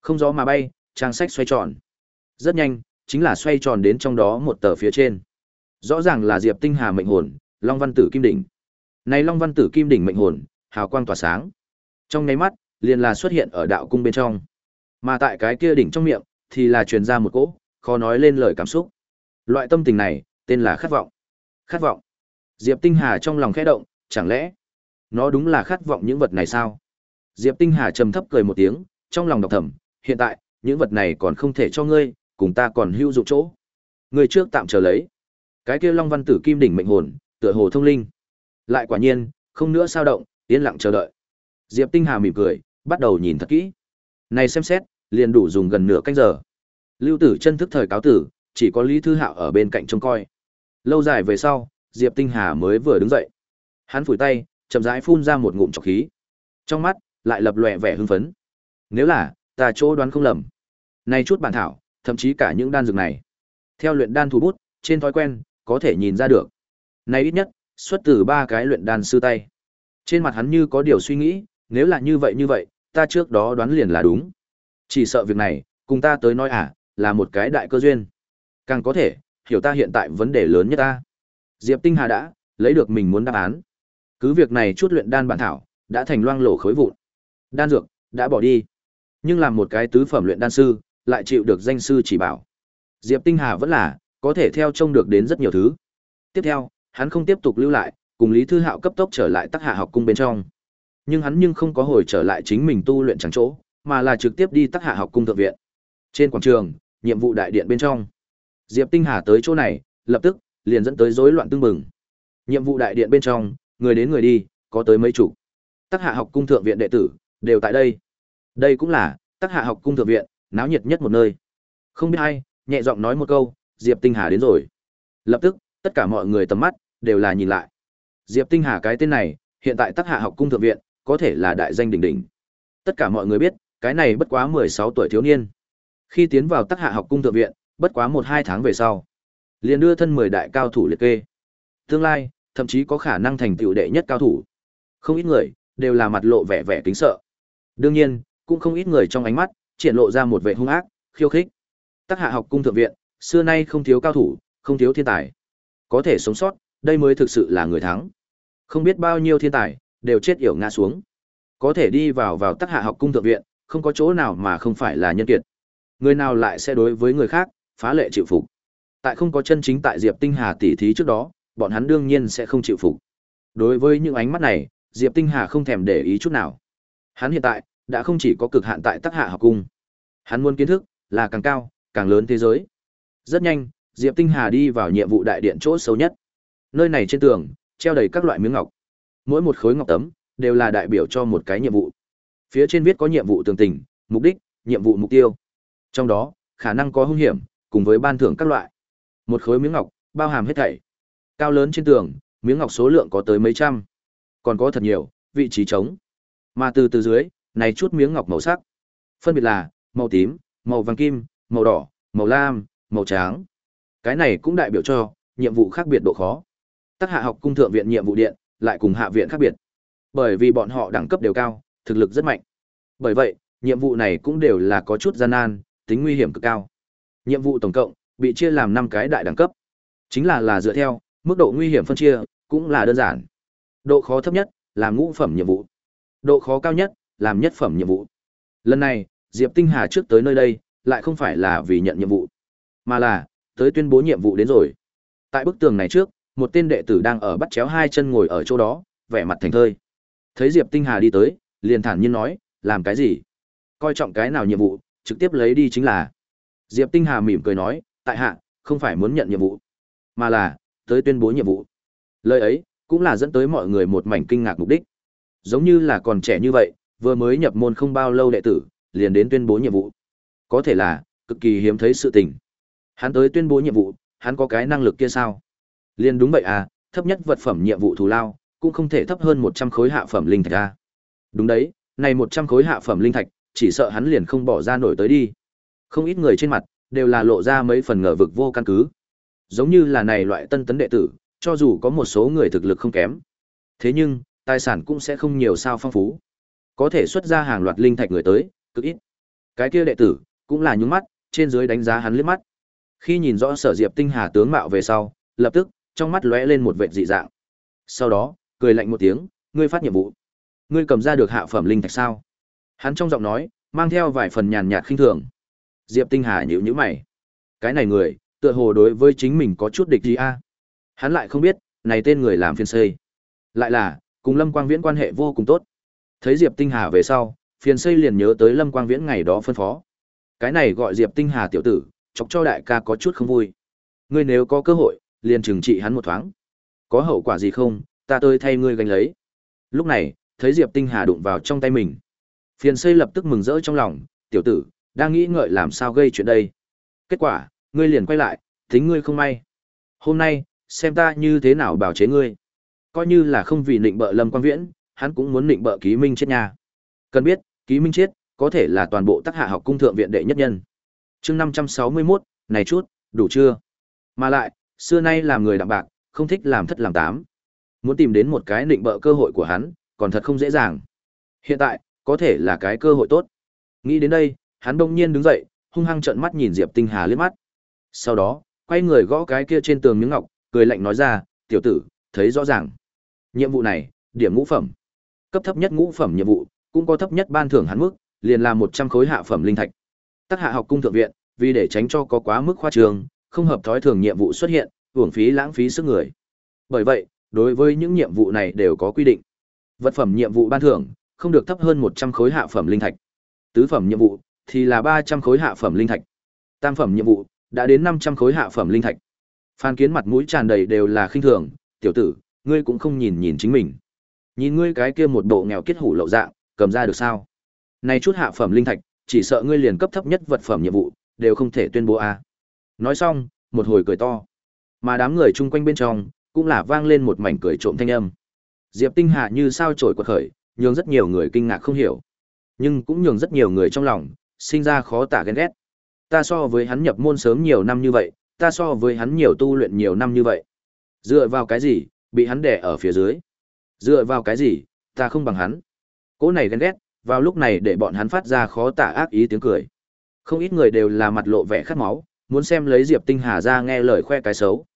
Không gió mà bay, trang sách xoay tròn. Rất nhanh, chính là xoay tròn đến trong đó một tờ phía trên. Rõ ràng là Diệp Tinh Hà mệnh hồn, Long Văn Tử Kim đỉnh. Này Long Văn Tử Kim đỉnh mệnh hồn, hào quang tỏa sáng. Trong nháy mắt, liền là xuất hiện ở đạo cung bên trong. Mà tại cái kia đỉnh trong miệng, thì là truyền ra một cỗ, khó nói lên lời cảm xúc. Loại tâm tình này, tên là khát vọng. Khát vọng. Diệp Tinh Hà trong lòng khẽ động, chẳng lẽ nó đúng là khát vọng những vật này sao? Diệp Tinh Hà trầm thấp cười một tiếng, trong lòng độc thầm, hiện tại, những vật này còn không thể cho ngươi, cùng ta còn hữu dụng chỗ. Ngươi trước tạm chờ lấy. Cái kia Long Văn Tử Kim đỉnh mệnh hồn, tựa hồ thông linh. Lại quả nhiên, không nữa sao động, yên lặng chờ đợi. Diệp Tinh Hà mỉm cười, bắt đầu nhìn thật kỹ. Này xem xét, liền đủ dùng gần nửa canh giờ. Lưu Tử chân thức thời cáo tử, chỉ có Lý Thư Hạo ở bên cạnh trông coi. Lâu dài về sau, Diệp Tinh Hà mới vừa đứng dậy. Hắn phủi tay, chậm rãi phun ra một ngụm trọc khí. Trong mắt lại lập lòe vẻ hưng phấn. Nếu là ta chỗ đoán không lầm, nay chút bản thảo, thậm chí cả những đan dược này, theo luyện đan thủ bút, trên thói quen, có thể nhìn ra được. nay ít nhất, xuất từ ba cái luyện đan sư tay. Trên mặt hắn như có điều suy nghĩ, nếu là như vậy như vậy, ta trước đó đoán liền là đúng. Chỉ sợ việc này, cùng ta tới nói à, là một cái đại cơ duyên. Càng có thể, hiểu ta hiện tại vấn đề lớn nhất ta. Diệp Tinh Hà đã lấy được mình muốn đáp án. Cứ việc này chút luyện đan bản thảo đã thành loang lổ khối vụn. Đan dược đã bỏ đi. Nhưng làm một cái tứ phẩm luyện đan sư, lại chịu được danh sư chỉ bảo. Diệp Tinh Hà vẫn là có thể theo trông được đến rất nhiều thứ. Tiếp theo, hắn không tiếp tục lưu lại, cùng Lý Thư Hạo cấp tốc trở lại Tắc Hạ học cung bên trong. Nhưng hắn nhưng không có hồi trở lại chính mình tu luyện chẳng chỗ, mà là trực tiếp đi Tắc Hạ học cung thượng viện. Trên quảng trường, nhiệm vụ đại điện bên trong. Diệp Tinh Hà tới chỗ này, lập tức liền dẫn tới rối loạn tương mừng. Nhiệm vụ đại điện bên trong, người đến người đi, có tới mấy chủ, Tắc Hạ học cung thượng viện đệ tử đều tại đây. Đây cũng là Tắc Hạ học cung thượng viện, náo nhiệt nhất một nơi. Không biết ai, nhẹ giọng nói một câu, Diệp Tinh Hà đến rồi. Lập tức, tất cả mọi người tầm mắt đều là nhìn lại. Diệp Tinh Hà cái tên này, hiện tại Tắc Hạ học cung thượng viện, có thể là đại danh đỉnh đỉnh. Tất cả mọi người biết, cái này bất quá 16 tuổi thiếu niên. Khi tiến vào Tắc Hạ học cung thượng viện, bất quá 1 2 tháng về sau, liền đưa thân 10 đại cao thủ liệt kê. Tương lai, thậm chí có khả năng thành tựu đệ nhất cao thủ. Không ít người đều là mặt lộ vẻ vẻ kính sợ. Đương nhiên, cũng không ít người trong ánh mắt triển lộ ra một vẻ hung ác, khiêu khích. Tắc Hạ học cung thượng viện, xưa nay không thiếu cao thủ, không thiếu thiên tài. Có thể sống sót, đây mới thực sự là người thắng. Không biết bao nhiêu thiên tài đều chết yểu ngã xuống. Có thể đi vào vào Tắc Hạ học cung thượng viện, không có chỗ nào mà không phải là nhân kiệt. Người nào lại sẽ đối với người khác phá lệ chịu phục. Tại không có chân chính tại Diệp Tinh Hà tỷ thí trước đó, bọn hắn đương nhiên sẽ không chịu phục. Đối với những ánh mắt này, Diệp Tinh Hà không thèm để ý chút nào. Hắn hiện tại đã không chỉ có cực hạn tại Tắc Hạ học cung. Hắn muốn kiến thức là càng cao, càng lớn thế giới. Rất nhanh, Diệp Tinh Hà đi vào nhiệm vụ đại điện chỗ sâu nhất. Nơi này trên tường treo đầy các loại miếng ngọc. Mỗi một khối ngọc tấm đều là đại biểu cho một cái nhiệm vụ. Phía trên viết có nhiệm vụ tường tình, mục đích, nhiệm vụ mục tiêu. Trong đó, khả năng có hung hiểm, cùng với ban thưởng các loại. Một khối miếng ngọc, bao hàm hết thảy. Cao lớn trên tường, miếng ngọc số lượng có tới mấy trăm. Còn có thật nhiều, vị trí trống. Mà từ từ dưới, này chút miếng ngọc màu sắc. Phân biệt là màu tím, màu vàng kim, màu đỏ, màu lam, màu trắng. Cái này cũng đại biểu cho nhiệm vụ khác biệt độ khó. Tác hạ học cung thượng viện nhiệm vụ điện lại cùng hạ viện khác biệt. Bởi vì bọn họ đẳng cấp đều cao, thực lực rất mạnh. Bởi vậy, nhiệm vụ này cũng đều là có chút gian nan, tính nguy hiểm cực cao. Nhiệm vụ tổng cộng bị chia làm 5 cái đại đẳng cấp. Chính là là dựa theo mức độ nguy hiểm phân chia, cũng là đơn giản. Độ khó thấp nhất là ngũ phẩm nhiệm vụ. Độ khó cao nhất làm nhất phẩm nhiệm vụ. Lần này, Diệp Tinh Hà trước tới nơi đây, lại không phải là vì nhận nhiệm vụ, mà là tới tuyên bố nhiệm vụ đến rồi. Tại bức tường này trước, một tên đệ tử đang ở bắt chéo hai chân ngồi ở chỗ đó, vẻ mặt thành thơi. Thấy Diệp Tinh Hà đi tới, liền thản nhiên nói, làm cái gì? Coi trọng cái nào nhiệm vụ, trực tiếp lấy đi chính là. Diệp Tinh Hà mỉm cười nói, tại hạ, không phải muốn nhận nhiệm vụ, mà là, tới tuyên bố nhiệm vụ. Lời ấy, cũng là dẫn tới mọi người một mảnh kinh ngạc mục đích. Giống như là còn trẻ như vậy, vừa mới nhập môn không bao lâu đệ tử, liền đến tuyên bố nhiệm vụ. Có thể là, cực kỳ hiếm thấy sự tình. Hắn tới tuyên bố nhiệm vụ, hắn có cái năng lực kia sao? Liên đúng vậy à, thấp nhất vật phẩm nhiệm vụ thù lao, cũng không thể thấp hơn 100 khối hạ phẩm linh thạch a. Đúng đấy, này 100 khối hạ phẩm linh thạch, chỉ sợ hắn liền không bỏ ra nổi tới đi. Không ít người trên mặt đều là lộ ra mấy phần ngờ vực vô căn cứ. Giống như là này loại tân tấn đệ tử, cho dù có một số người thực lực không kém. Thế nhưng, tài sản cũng sẽ không nhiều sao phong phú. Có thể xuất ra hàng loạt linh thạch người tới, cực ít. Cái kia đệ tử, cũng là nhúng mắt, trên dưới đánh giá hắn liếc mắt. Khi nhìn rõ Sở Diệp Tinh Hà tướng mạo về sau, lập tức, trong mắt lóe lên một vệt dị dạng. Sau đó, cười lạnh một tiếng, ngươi phát nhiệm vụ. Ngươi cầm ra được hạ phẩm linh thạch sao? Hắn trong giọng nói, mang theo vài phần nhàn nhạt khinh thường. Diệp Tinh Hà nhíu nhíu mày. Cái này người, tựa hồ đối với chính mình có chút địch gì a? Hắn lại không biết, này tên người làm phiên xây. Lại là, cùng Lâm Quang Viễn quan hệ vô cùng tốt. Thấy Diệp Tinh Hà về sau, phiền xây liền nhớ tới Lâm Quang Viễn ngày đó phân phó. Cái này gọi Diệp Tinh Hà tiểu tử, chọc cho đại ca có chút không vui. Ngươi nếu có cơ hội, liền trừng trị hắn một thoáng. Có hậu quả gì không, ta tôi thay ngươi gánh lấy. Lúc này, thấy Diệp Tinh Hà đụng vào trong tay mình. Phiền xây lập tức mừng rỡ trong lòng, tiểu tử, đang nghĩ ngợi làm sao gây chuyện đây. Kết quả, ngươi liền quay lại, tính ngươi không may. Hôm nay, xem ta như thế nào bảo chế ngươi. Coi như là không vì nịnh bợ Lâm Quang Viễn, hắn cũng muốn nịnh bợ Ký Minh chết nha. Cần biết, Ký Minh chết, có thể là toàn bộ tác hạ học cung thượng viện đệ nhất nhân. chương 561, này chút, đủ chưa? Mà lại, xưa nay làm người đạm bạc, không thích làm thất làm tám. Muốn tìm đến một cái định bợ cơ hội của hắn, còn thật không dễ dàng. Hiện tại, có thể là cái cơ hội tốt. Nghĩ đến đây, hắn đông nhiên đứng dậy, hung hăng trợn mắt nhìn Diệp Tinh Hà liếc mắt. Sau đó, quay người gõ cái kia trên tường miếng ngọc, cười lạnh nói ra, "Tiểu tử, thấy rõ ràng. Nhiệm vụ này, điểm ngũ phẩm. Cấp thấp nhất ngũ phẩm nhiệm vụ, cũng có thấp nhất ban thưởng hắn mức, liền là 100 khối hạ phẩm linh thạch. Tác hạ học cung thượng viện, vì để tránh cho có quá mức khoa trường, không hợp thói thường nhiệm vụ xuất hiện, uổng phí lãng phí sức người. Bởi vậy, đối với những nhiệm vụ này đều có quy định. Vật phẩm nhiệm vụ ban thưởng, không được thấp hơn 100 khối hạ phẩm linh thạch. Tứ phẩm nhiệm vụ thì là 300 khối hạ phẩm linh thạch. Tam phẩm nhiệm vụ đã đến 500 khối hạ phẩm linh thạch. Phan Kiến mặt mũi tràn đầy đều là khinh thường, "Tiểu tử, ngươi cũng không nhìn nhìn chính mình. Nhìn ngươi cái kia một bộ nghèo kết hủ lậu dạng, cầm ra được sao? Này chút hạ phẩm linh thạch, chỉ sợ ngươi liền cấp thấp nhất vật phẩm nhiệm vụ, đều không thể tuyên bố a." Nói xong, một hồi cười to. Mà đám người chung quanh bên trong, cũng là vang lên một mảnh cười trộm thanh âm. Diệp Tinh Hà như sao trổi quật khởi, nhường rất nhiều người kinh ngạc không hiểu. Nhưng cũng nhường rất nhiều người trong lòng, sinh ra khó tả ghen ghét. Ta so với hắn nhập môn sớm nhiều năm như vậy, ta so với hắn nhiều tu luyện nhiều năm như vậy. Dựa vào cái gì, bị hắn đè ở phía dưới? Dựa vào cái gì, ta không bằng hắn? Cố này ghen ghét, vào lúc này để bọn hắn phát ra khó tả ác ý tiếng cười. Không ít người đều là mặt lộ vẻ khát máu, muốn xem lấy Diệp Tinh Hà ra nghe lời khoe cái xấu.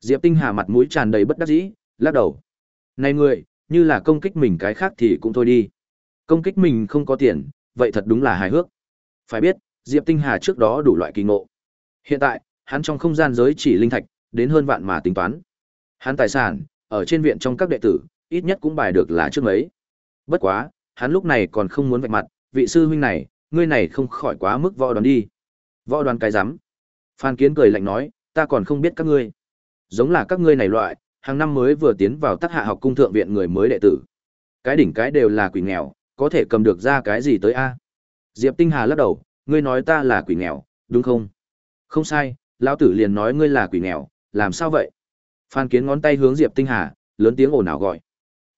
Diệp Tinh Hà mặt mũi tràn đầy bất đắc dĩ, lắc đầu. Này người, như là công kích mình cái khác thì cũng thôi đi. Công kích mình không có tiền, vậy thật đúng là hài hước. Phải biết, Diệp Tinh Hà trước đó đủ loại kỳ ngộ. Hiện tại, hắn trong không gian giới chỉ linh thạch, đến hơn vạn mà tính toán. Hắn tài sản, ở trên viện trong các đệ tử, ít nhất cũng bài được là trước mấy. Bất quá, hắn lúc này còn không muốn vạch mặt, vị sư huynh này, ngươi này không khỏi quá mức võ đoán đi. Võ đoán cái rắm Phan Kiến cười lạnh nói, ta còn không biết các ngươi. Giống là các ngươi này loại, hàng năm mới vừa tiến vào tác hạ học cung thượng viện người mới đệ tử. Cái đỉnh cái đều là quỷ nghèo, có thể cầm được ra cái gì tới a? Diệp Tinh Hà lắc đầu, ngươi nói ta là quỷ nghèo, đúng không? Không sai, lão tử liền nói ngươi là quỷ nghèo, làm sao vậy? Phan Kiến ngón tay hướng Diệp Tinh Hà, lớn tiếng ồn ào gọi.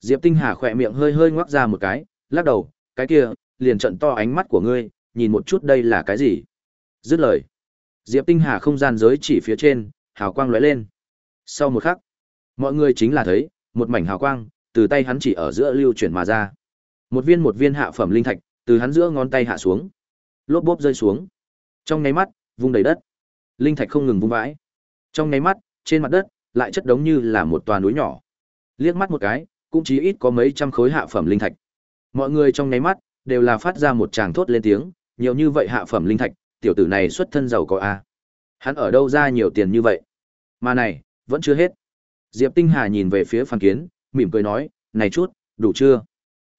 Diệp Tinh Hà khỏe miệng hơi hơi ngoác ra một cái, lắc đầu, cái kia, liền trận to ánh mắt của ngươi, nhìn một chút đây là cái gì? Dứt lời. Diệp Tinh Hà không gian giới chỉ phía trên, hào quang lóe lên. Sau một khắc, mọi người chính là thấy, một mảnh hào quang, từ tay hắn chỉ ở giữa lưu chuyển mà ra. Một viên một viên hạ phẩm linh thạch, từ hắn giữa ngón tay hạ xuống. Lốp bốp rơi xuống. Trong nháy mắt, vung đầy đất. Linh thạch không ngừng vung vãi. Trong nháy mắt, trên mặt đất, lại chất đống như là một tòa núi nhỏ. Liếc mắt một cái, cũng chỉ ít có mấy trăm khối hạ phẩm linh thạch. Mọi người trong nháy mắt, đều là phát ra một tràng thốt lên tiếng, nhiều như vậy hạ phẩm linh thạch, tiểu tử này xuất thân giàu có a. Hắn ở đâu ra nhiều tiền như vậy? Mà này, vẫn chưa hết. Diệp Tinh Hà nhìn về phía Phan Kiến, mỉm cười nói, này chút, đủ chưa?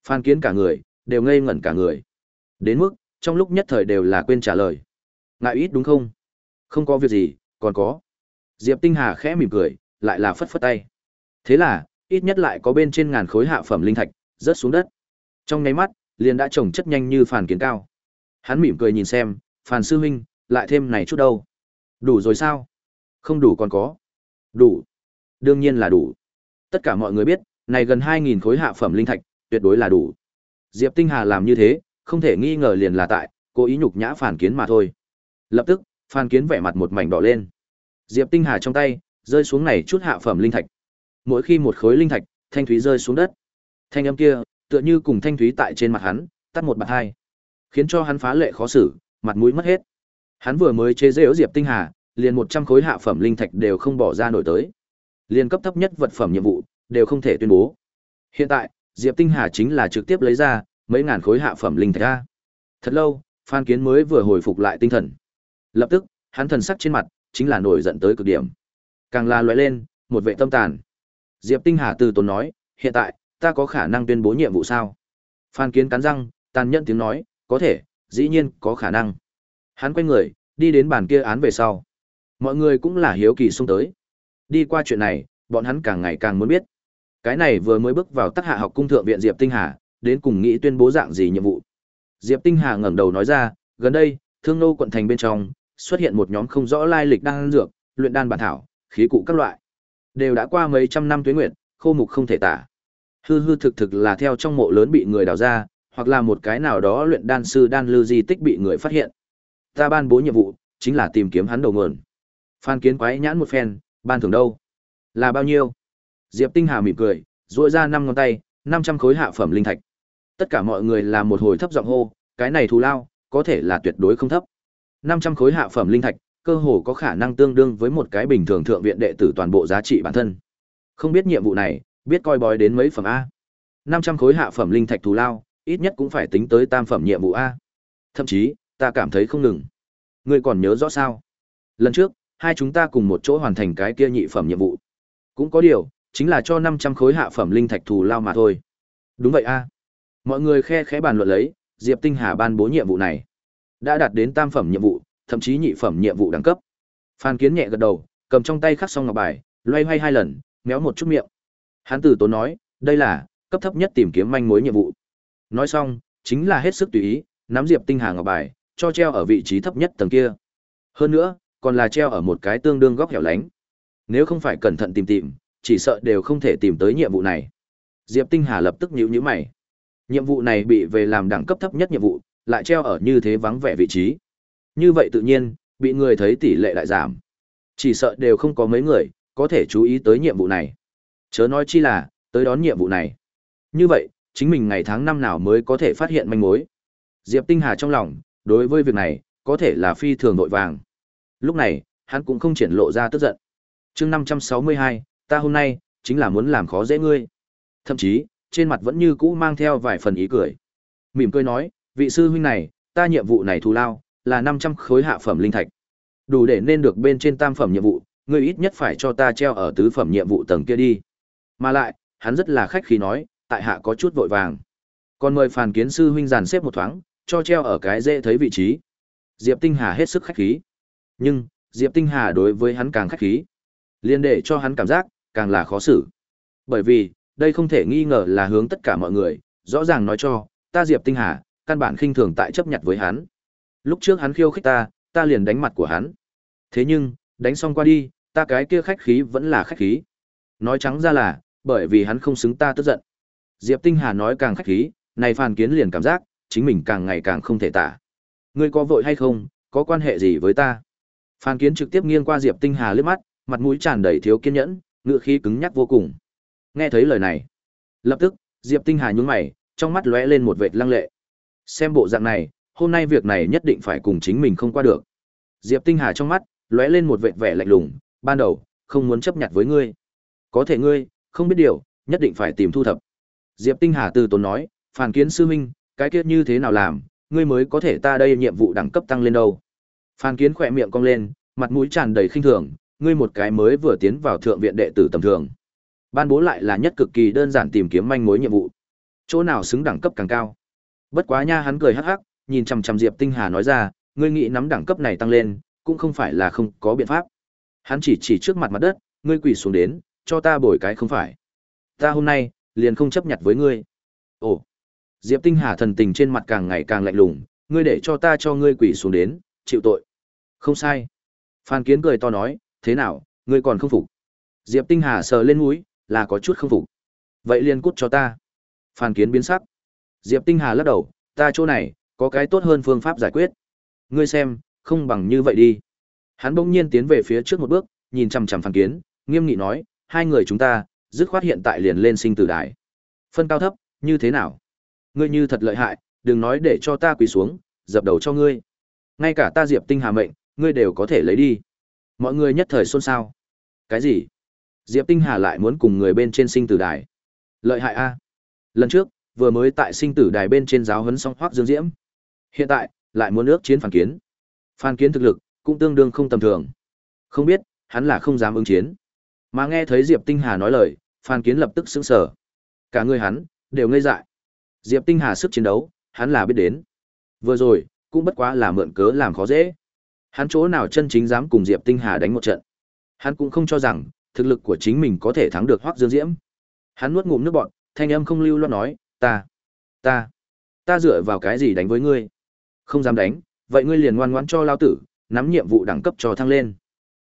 Phan Kiến cả người, đều ngây ngẩn cả người. Đến mức, trong lúc nhất thời đều là quên trả lời. Ngại ít đúng không? Không có việc gì, còn có. Diệp Tinh Hà khẽ mỉm cười, lại là phất phất tay. Thế là, ít nhất lại có bên trên ngàn khối hạ phẩm linh thạch, rớt xuống đất. Trong nháy mắt, liền đã trồng chất nhanh như phản kiến cao. Hắn mỉm cười nhìn xem, phàn sư huynh, lại thêm này chút đâu. Đủ rồi sao? Không đủ còn có. Đủ. Đương nhiên là đủ. Tất cả mọi người biết, này gần 2.000 khối hạ phẩm linh thạch, tuyệt đối là đủ. Diệp Tinh Hà làm như thế, không thể nghi ngờ liền là tại, cố ý nhục nhã phản kiến mà thôi. Lập tức, phản kiến vẻ mặt một mảnh đỏ lên. Diệp Tinh Hà trong tay, rơi xuống này chút hạ phẩm linh thạch. Mỗi khi một khối linh thạch, thanh thúy rơi xuống đất. Thanh âm kia, tựa như cùng thanh thúy tại trên mặt hắn, tắt một bạt hai. Khiến cho hắn phá lệ khó xử, mặt mũi mất hết. Hắn vừa mới chế giễu Diệp Tinh Hà, liền 100 khối hạ phẩm linh thạch đều không bỏ ra nổi tới. Liên cấp thấp nhất vật phẩm nhiệm vụ, đều không thể tuyên bố. Hiện tại, Diệp Tinh Hà chính là trực tiếp lấy ra mấy ngàn khối hạ phẩm linh thạch ra. Thật lâu, Phan Kiến mới vừa hồi phục lại tinh thần. Lập tức, hắn thần sắc trên mặt chính là nổi giận tới cực điểm. Càng là lóe lên, một vệ tâm tàn. Diệp Tinh Hà từ tốn nói, hiện tại, ta có khả năng tuyên bố nhiệm vụ sao? Phan Kiến cắn răng, tàn nhẫn tiếng nói, có thể, dĩ nhiên, có khả năng. Hắn quay người, đi đến bàn kia án về sau. Mọi người cũng là hiếu kỳ xung tới. Đi qua chuyện này, bọn hắn càng ngày càng muốn biết. Cái này vừa mới bước vào tác hạ học cung thượng viện Diệp Tinh Hà, đến cùng nghĩ tuyên bố dạng gì nhiệm vụ. Diệp Tinh Hà ngẩng đầu nói ra, gần đây, Thương Nô quận thành bên trong, xuất hiện một nhóm không rõ lai lịch đang dược, luyện đan bản thảo, khí cụ các loại. Đều đã qua mấy trăm năm tuế nguyện khô mục không thể tả. Hư hư thực thực là theo trong mộ lớn bị người đào ra, hoặc là một cái nào đó luyện đan sư đan lư di tích bị người phát hiện. Ta ban bố nhiệm vụ, chính là tìm kiếm hắn đầu nguồn. Phan Kiến quái nhãn một phen, ban thưởng đâu? Là bao nhiêu? Diệp Tinh Hà mỉm cười, duỗi ra năm ngón tay, 500 khối hạ phẩm linh thạch. Tất cả mọi người là một hồi thấp giọng hô, cái này thù lao, có thể là tuyệt đối không thấp. 500 khối hạ phẩm linh thạch, cơ hồ có khả năng tương đương với một cái bình thường thượng viện đệ tử toàn bộ giá trị bản thân. Không biết nhiệm vụ này, biết coi bói đến mấy phẩm a. 500 khối hạ phẩm linh thạch thù lao, ít nhất cũng phải tính tới tam phẩm nhiệm vụ a. Thậm chí, ta cảm thấy không ngừng. Ngươi còn nhớ rõ sao? Lần trước, hai chúng ta cùng một chỗ hoàn thành cái kia nhị phẩm nhiệm vụ. Cũng có điều, chính là cho 500 khối hạ phẩm linh thạch thù lao mà thôi. Đúng vậy a. Mọi người khe khẽ bàn luận lấy, Diệp Tinh Hà ban bố nhiệm vụ này. Đã đạt đến tam phẩm nhiệm vụ, thậm chí nhị phẩm nhiệm vụ đẳng cấp. Phan Kiến nhẹ gật đầu, cầm trong tay khắc xong ngọc bài, loay hoay hai lần, méo một chút miệng. Hắn từ tốn nói, đây là cấp thấp nhất tìm kiếm manh mối nhiệm vụ. Nói xong, chính là hết sức tùy ý, nắm Diệp Tinh Hà ngọc bài, cho treo ở vị trí thấp nhất tầng kia. Hơn nữa, còn là treo ở một cái tương đương góc hẻo lánh. Nếu không phải cẩn thận tìm tìm, chỉ sợ đều không thể tìm tới nhiệm vụ này. Diệp Tinh Hà lập tức nhíu nhíu mày. Nhiệm vụ này bị về làm đẳng cấp thấp nhất nhiệm vụ, lại treo ở như thế vắng vẻ vị trí. Như vậy tự nhiên, bị người thấy tỷ lệ lại giảm. Chỉ sợ đều không có mấy người có thể chú ý tới nhiệm vụ này. Chớ nói chi là tới đón nhiệm vụ này. Như vậy, chính mình ngày tháng năm nào mới có thể phát hiện manh mối. Diệp Tinh Hà trong lòng, đối với việc này, có thể là phi thường nội vàng. Lúc này, hắn cũng không triển lộ ra tức giận. chương 562, ta hôm nay, chính là muốn làm khó dễ ngươi. Thậm chí, trên mặt vẫn như cũ mang theo vài phần ý cười. Mỉm cười nói, vị sư huynh này, ta nhiệm vụ này thù lao, là 500 khối hạ phẩm linh thạch. Đủ để nên được bên trên tam phẩm nhiệm vụ, ngươi ít nhất phải cho ta treo ở tứ phẩm nhiệm vụ tầng kia đi. Mà lại, hắn rất là khách khí nói, tại hạ có chút vội vàng. Còn mời Phàn Kiến sư huynh dàn xếp một thoáng, cho treo ở cái dễ thấy vị trí. Diệp Tinh Hà hết sức khách khí. Nhưng, Diệp Tinh Hà đối với hắn càng khách khí. Liên để cho hắn cảm giác, càng là khó xử. Bởi vì, đây không thể nghi ngờ là hướng tất cả mọi người, rõ ràng nói cho, ta Diệp Tinh Hà, căn bản khinh thường tại chấp nhặt với hắn. Lúc trước hắn khiêu khích ta, ta liền đánh mặt của hắn. Thế nhưng, đánh xong qua đi, ta cái kia khách khí vẫn là khách khí. Nói trắng ra là, bởi vì hắn không xứng ta tức giận. Diệp Tinh Hà nói càng khách khí, này Phan Kiến liền cảm giác, chính mình càng ngày càng không thể tả. Ngươi có vội hay không, có quan hệ gì với ta? Phan Kiến trực tiếp nghiêng qua Diệp Tinh Hà liếc mắt, mặt mũi tràn đầy thiếu kiên nhẫn, ngựa khí cứng nhắc vô cùng. Nghe thấy lời này, lập tức, Diệp Tinh Hà nhướng mày, trong mắt lóe lên một vệt lăng lệ. Xem bộ dạng này, hôm nay việc này nhất định phải cùng chính mình không qua được. Diệp Tinh Hà trong mắt lóe lên một vệt vẻ lạnh lùng, ban đầu không muốn chấp nhận với ngươi. Có thể ngươi không biết điều, nhất định phải tìm thu thập. Diệp Tinh Hà từ tốn nói, phản kiến sư huynh, cái kia như thế nào làm, ngươi mới có thể ta đây nhiệm vụ đẳng cấp tăng lên đâu. Phan Kiến khỏe miệng cong lên, mặt mũi tràn đầy khinh thường, ngươi một cái mới vừa tiến vào thượng viện đệ tử tầm thường. Ban bố lại là nhất cực kỳ đơn giản tìm kiếm manh mối nhiệm vụ. Chỗ nào xứng đẳng cấp càng cao. Bất quá nha hắn cười hắc hắc, nhìn chằm chằm Diệp Tinh Hà nói ra, ngươi nghĩ nắm đẳng cấp này tăng lên, cũng không phải là không có biện pháp. Hắn chỉ chỉ trước mặt mặt đất, ngươi quỳ xuống đến, cho ta bồi cái không phải. Ta hôm nay, liền không chấp nhận với ngươi. Ồ. Diệp Tinh Hà thần tình trên mặt càng ngày càng lạnh lùng, ngươi để cho ta cho ngươi quỷ xuống đến, chịu tội. Không sai. Phan Kiến cười to nói, thế nào, ngươi còn không phục? Diệp Tinh Hà sờ lên mũi, là có chút không phục. Vậy liền cút cho ta. Phan Kiến biến sắc. Diệp Tinh Hà lắc đầu, ta chỗ này, có cái tốt hơn phương pháp giải quyết. Ngươi xem, không bằng như vậy đi. Hắn bỗng nhiên tiến về phía trước một bước, nhìn chằm chằm Phan Kiến, nghiêm nghị nói, hai người chúng ta, dứt khoát hiện tại liền lên sinh tử đài. Phân cao thấp, như thế nào? Ngươi như thật lợi hại, đừng nói để cho ta quỳ xuống, dập đầu cho ngươi. Ngay cả ta Diệp Tinh Hà mệnh, ngươi đều có thể lấy đi. Mọi người nhất thời xôn xao. Cái gì? Diệp Tinh Hà lại muốn cùng người bên trên sinh tử đài. Lợi hại a. Lần trước, vừa mới tại sinh tử đài bên trên giáo huấn xong Hoắc Dương Diễm. Hiện tại, lại muốn ước chiến phản kiến. Phản kiến thực lực, cũng tương đương không tầm thường. Không biết, hắn là không dám ứng chiến. Mà nghe thấy Diệp Tinh Hà nói lời, Phan Kiến lập tức sững sờ. Cả người hắn đều ngây dại. Diệp Tinh Hà sức chiến đấu, hắn là biết đến. Vừa rồi, cũng bất quá là mượn cớ làm khó dễ. Hắn chỗ nào chân chính dám cùng Diệp Tinh Hà đánh một trận. Hắn cũng không cho rằng, thực lực của chính mình có thể thắng được Hoắc Dương Diễm. Hắn nuốt ngụm nước bọt, thanh âm không lưu loát nói, "Ta, ta, ta dựa vào cái gì đánh với ngươi? Không dám đánh, vậy ngươi liền ngoan ngoãn cho lao tử, nắm nhiệm vụ đẳng cấp cho thăng lên."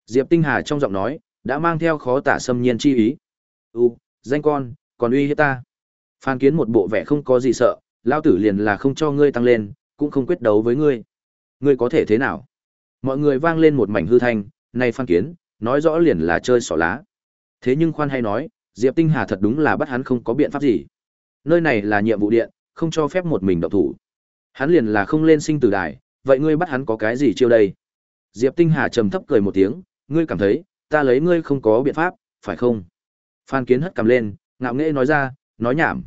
Diệp Tinh Hà trong giọng nói, đã mang theo khó tả xâm nhiên chi ý. "U, danh con, còn uy hiếp ta." Phan Kiến một bộ vẻ không có gì sợ, lao tử liền là không cho ngươi tăng lên, cũng không quyết đấu với ngươi. Ngươi có thể thế nào? Mọi người vang lên một mảnh hư thanh, nay Phan Kiến, nói rõ liền là chơi xỏ lá. Thế nhưng khoan hay nói, Diệp Tinh Hà thật đúng là bắt hắn không có biện pháp gì. Nơi này là nhiệm vụ điện, không cho phép một mình động thủ. Hắn liền là không lên sinh tử đài, vậy ngươi bắt hắn có cái gì chiêu đây? Diệp Tinh Hà trầm thấp cười một tiếng, ngươi cảm thấy, ta lấy ngươi không có biện pháp, phải không? Phan Kiến hất cầm lên, ngạo nghễ nói ra, nói nhảm.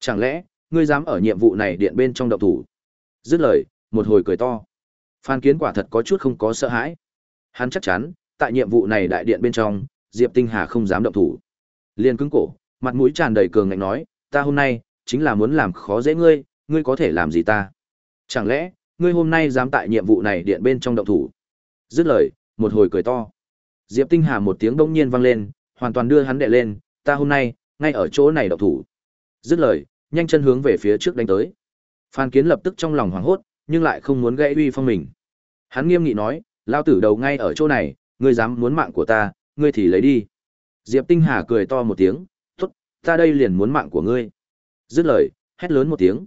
Chẳng lẽ, ngươi dám ở nhiệm vụ này điện bên trong động thủ? Dứt lời, một hồi cười to. Phan Kiến quả thật có chút không có sợ hãi. Hắn chắc chắn, tại nhiệm vụ này đại điện bên trong, Diệp Tinh Hà không dám động thủ. Liên cứng cổ, mặt mũi tràn đầy cường ngạnh nói, ta hôm nay chính là muốn làm khó dễ ngươi, ngươi có thể làm gì ta? Chẳng lẽ, ngươi hôm nay dám tại nhiệm vụ này điện bên trong động thủ? Dứt lời, một hồi cười to. Diệp Tinh Hà một tiếng bỗng nhiên vang lên, hoàn toàn đưa hắn đệ lên, ta hôm nay, ngay ở chỗ này động thủ. Dứt lời, nhanh chân hướng về phía trước đánh tới. Phan Kiến lập tức trong lòng hoảng hốt, nhưng lại không muốn gãy uy phong mình. Hắn nghiêm nghị nói, lao tử đầu ngay ở chỗ này, ngươi dám muốn mạng của ta, ngươi thì lấy đi. Diệp Tinh Hà cười to một tiếng, tốt, ta đây liền muốn mạng của ngươi. Dứt lời, hét lớn một tiếng.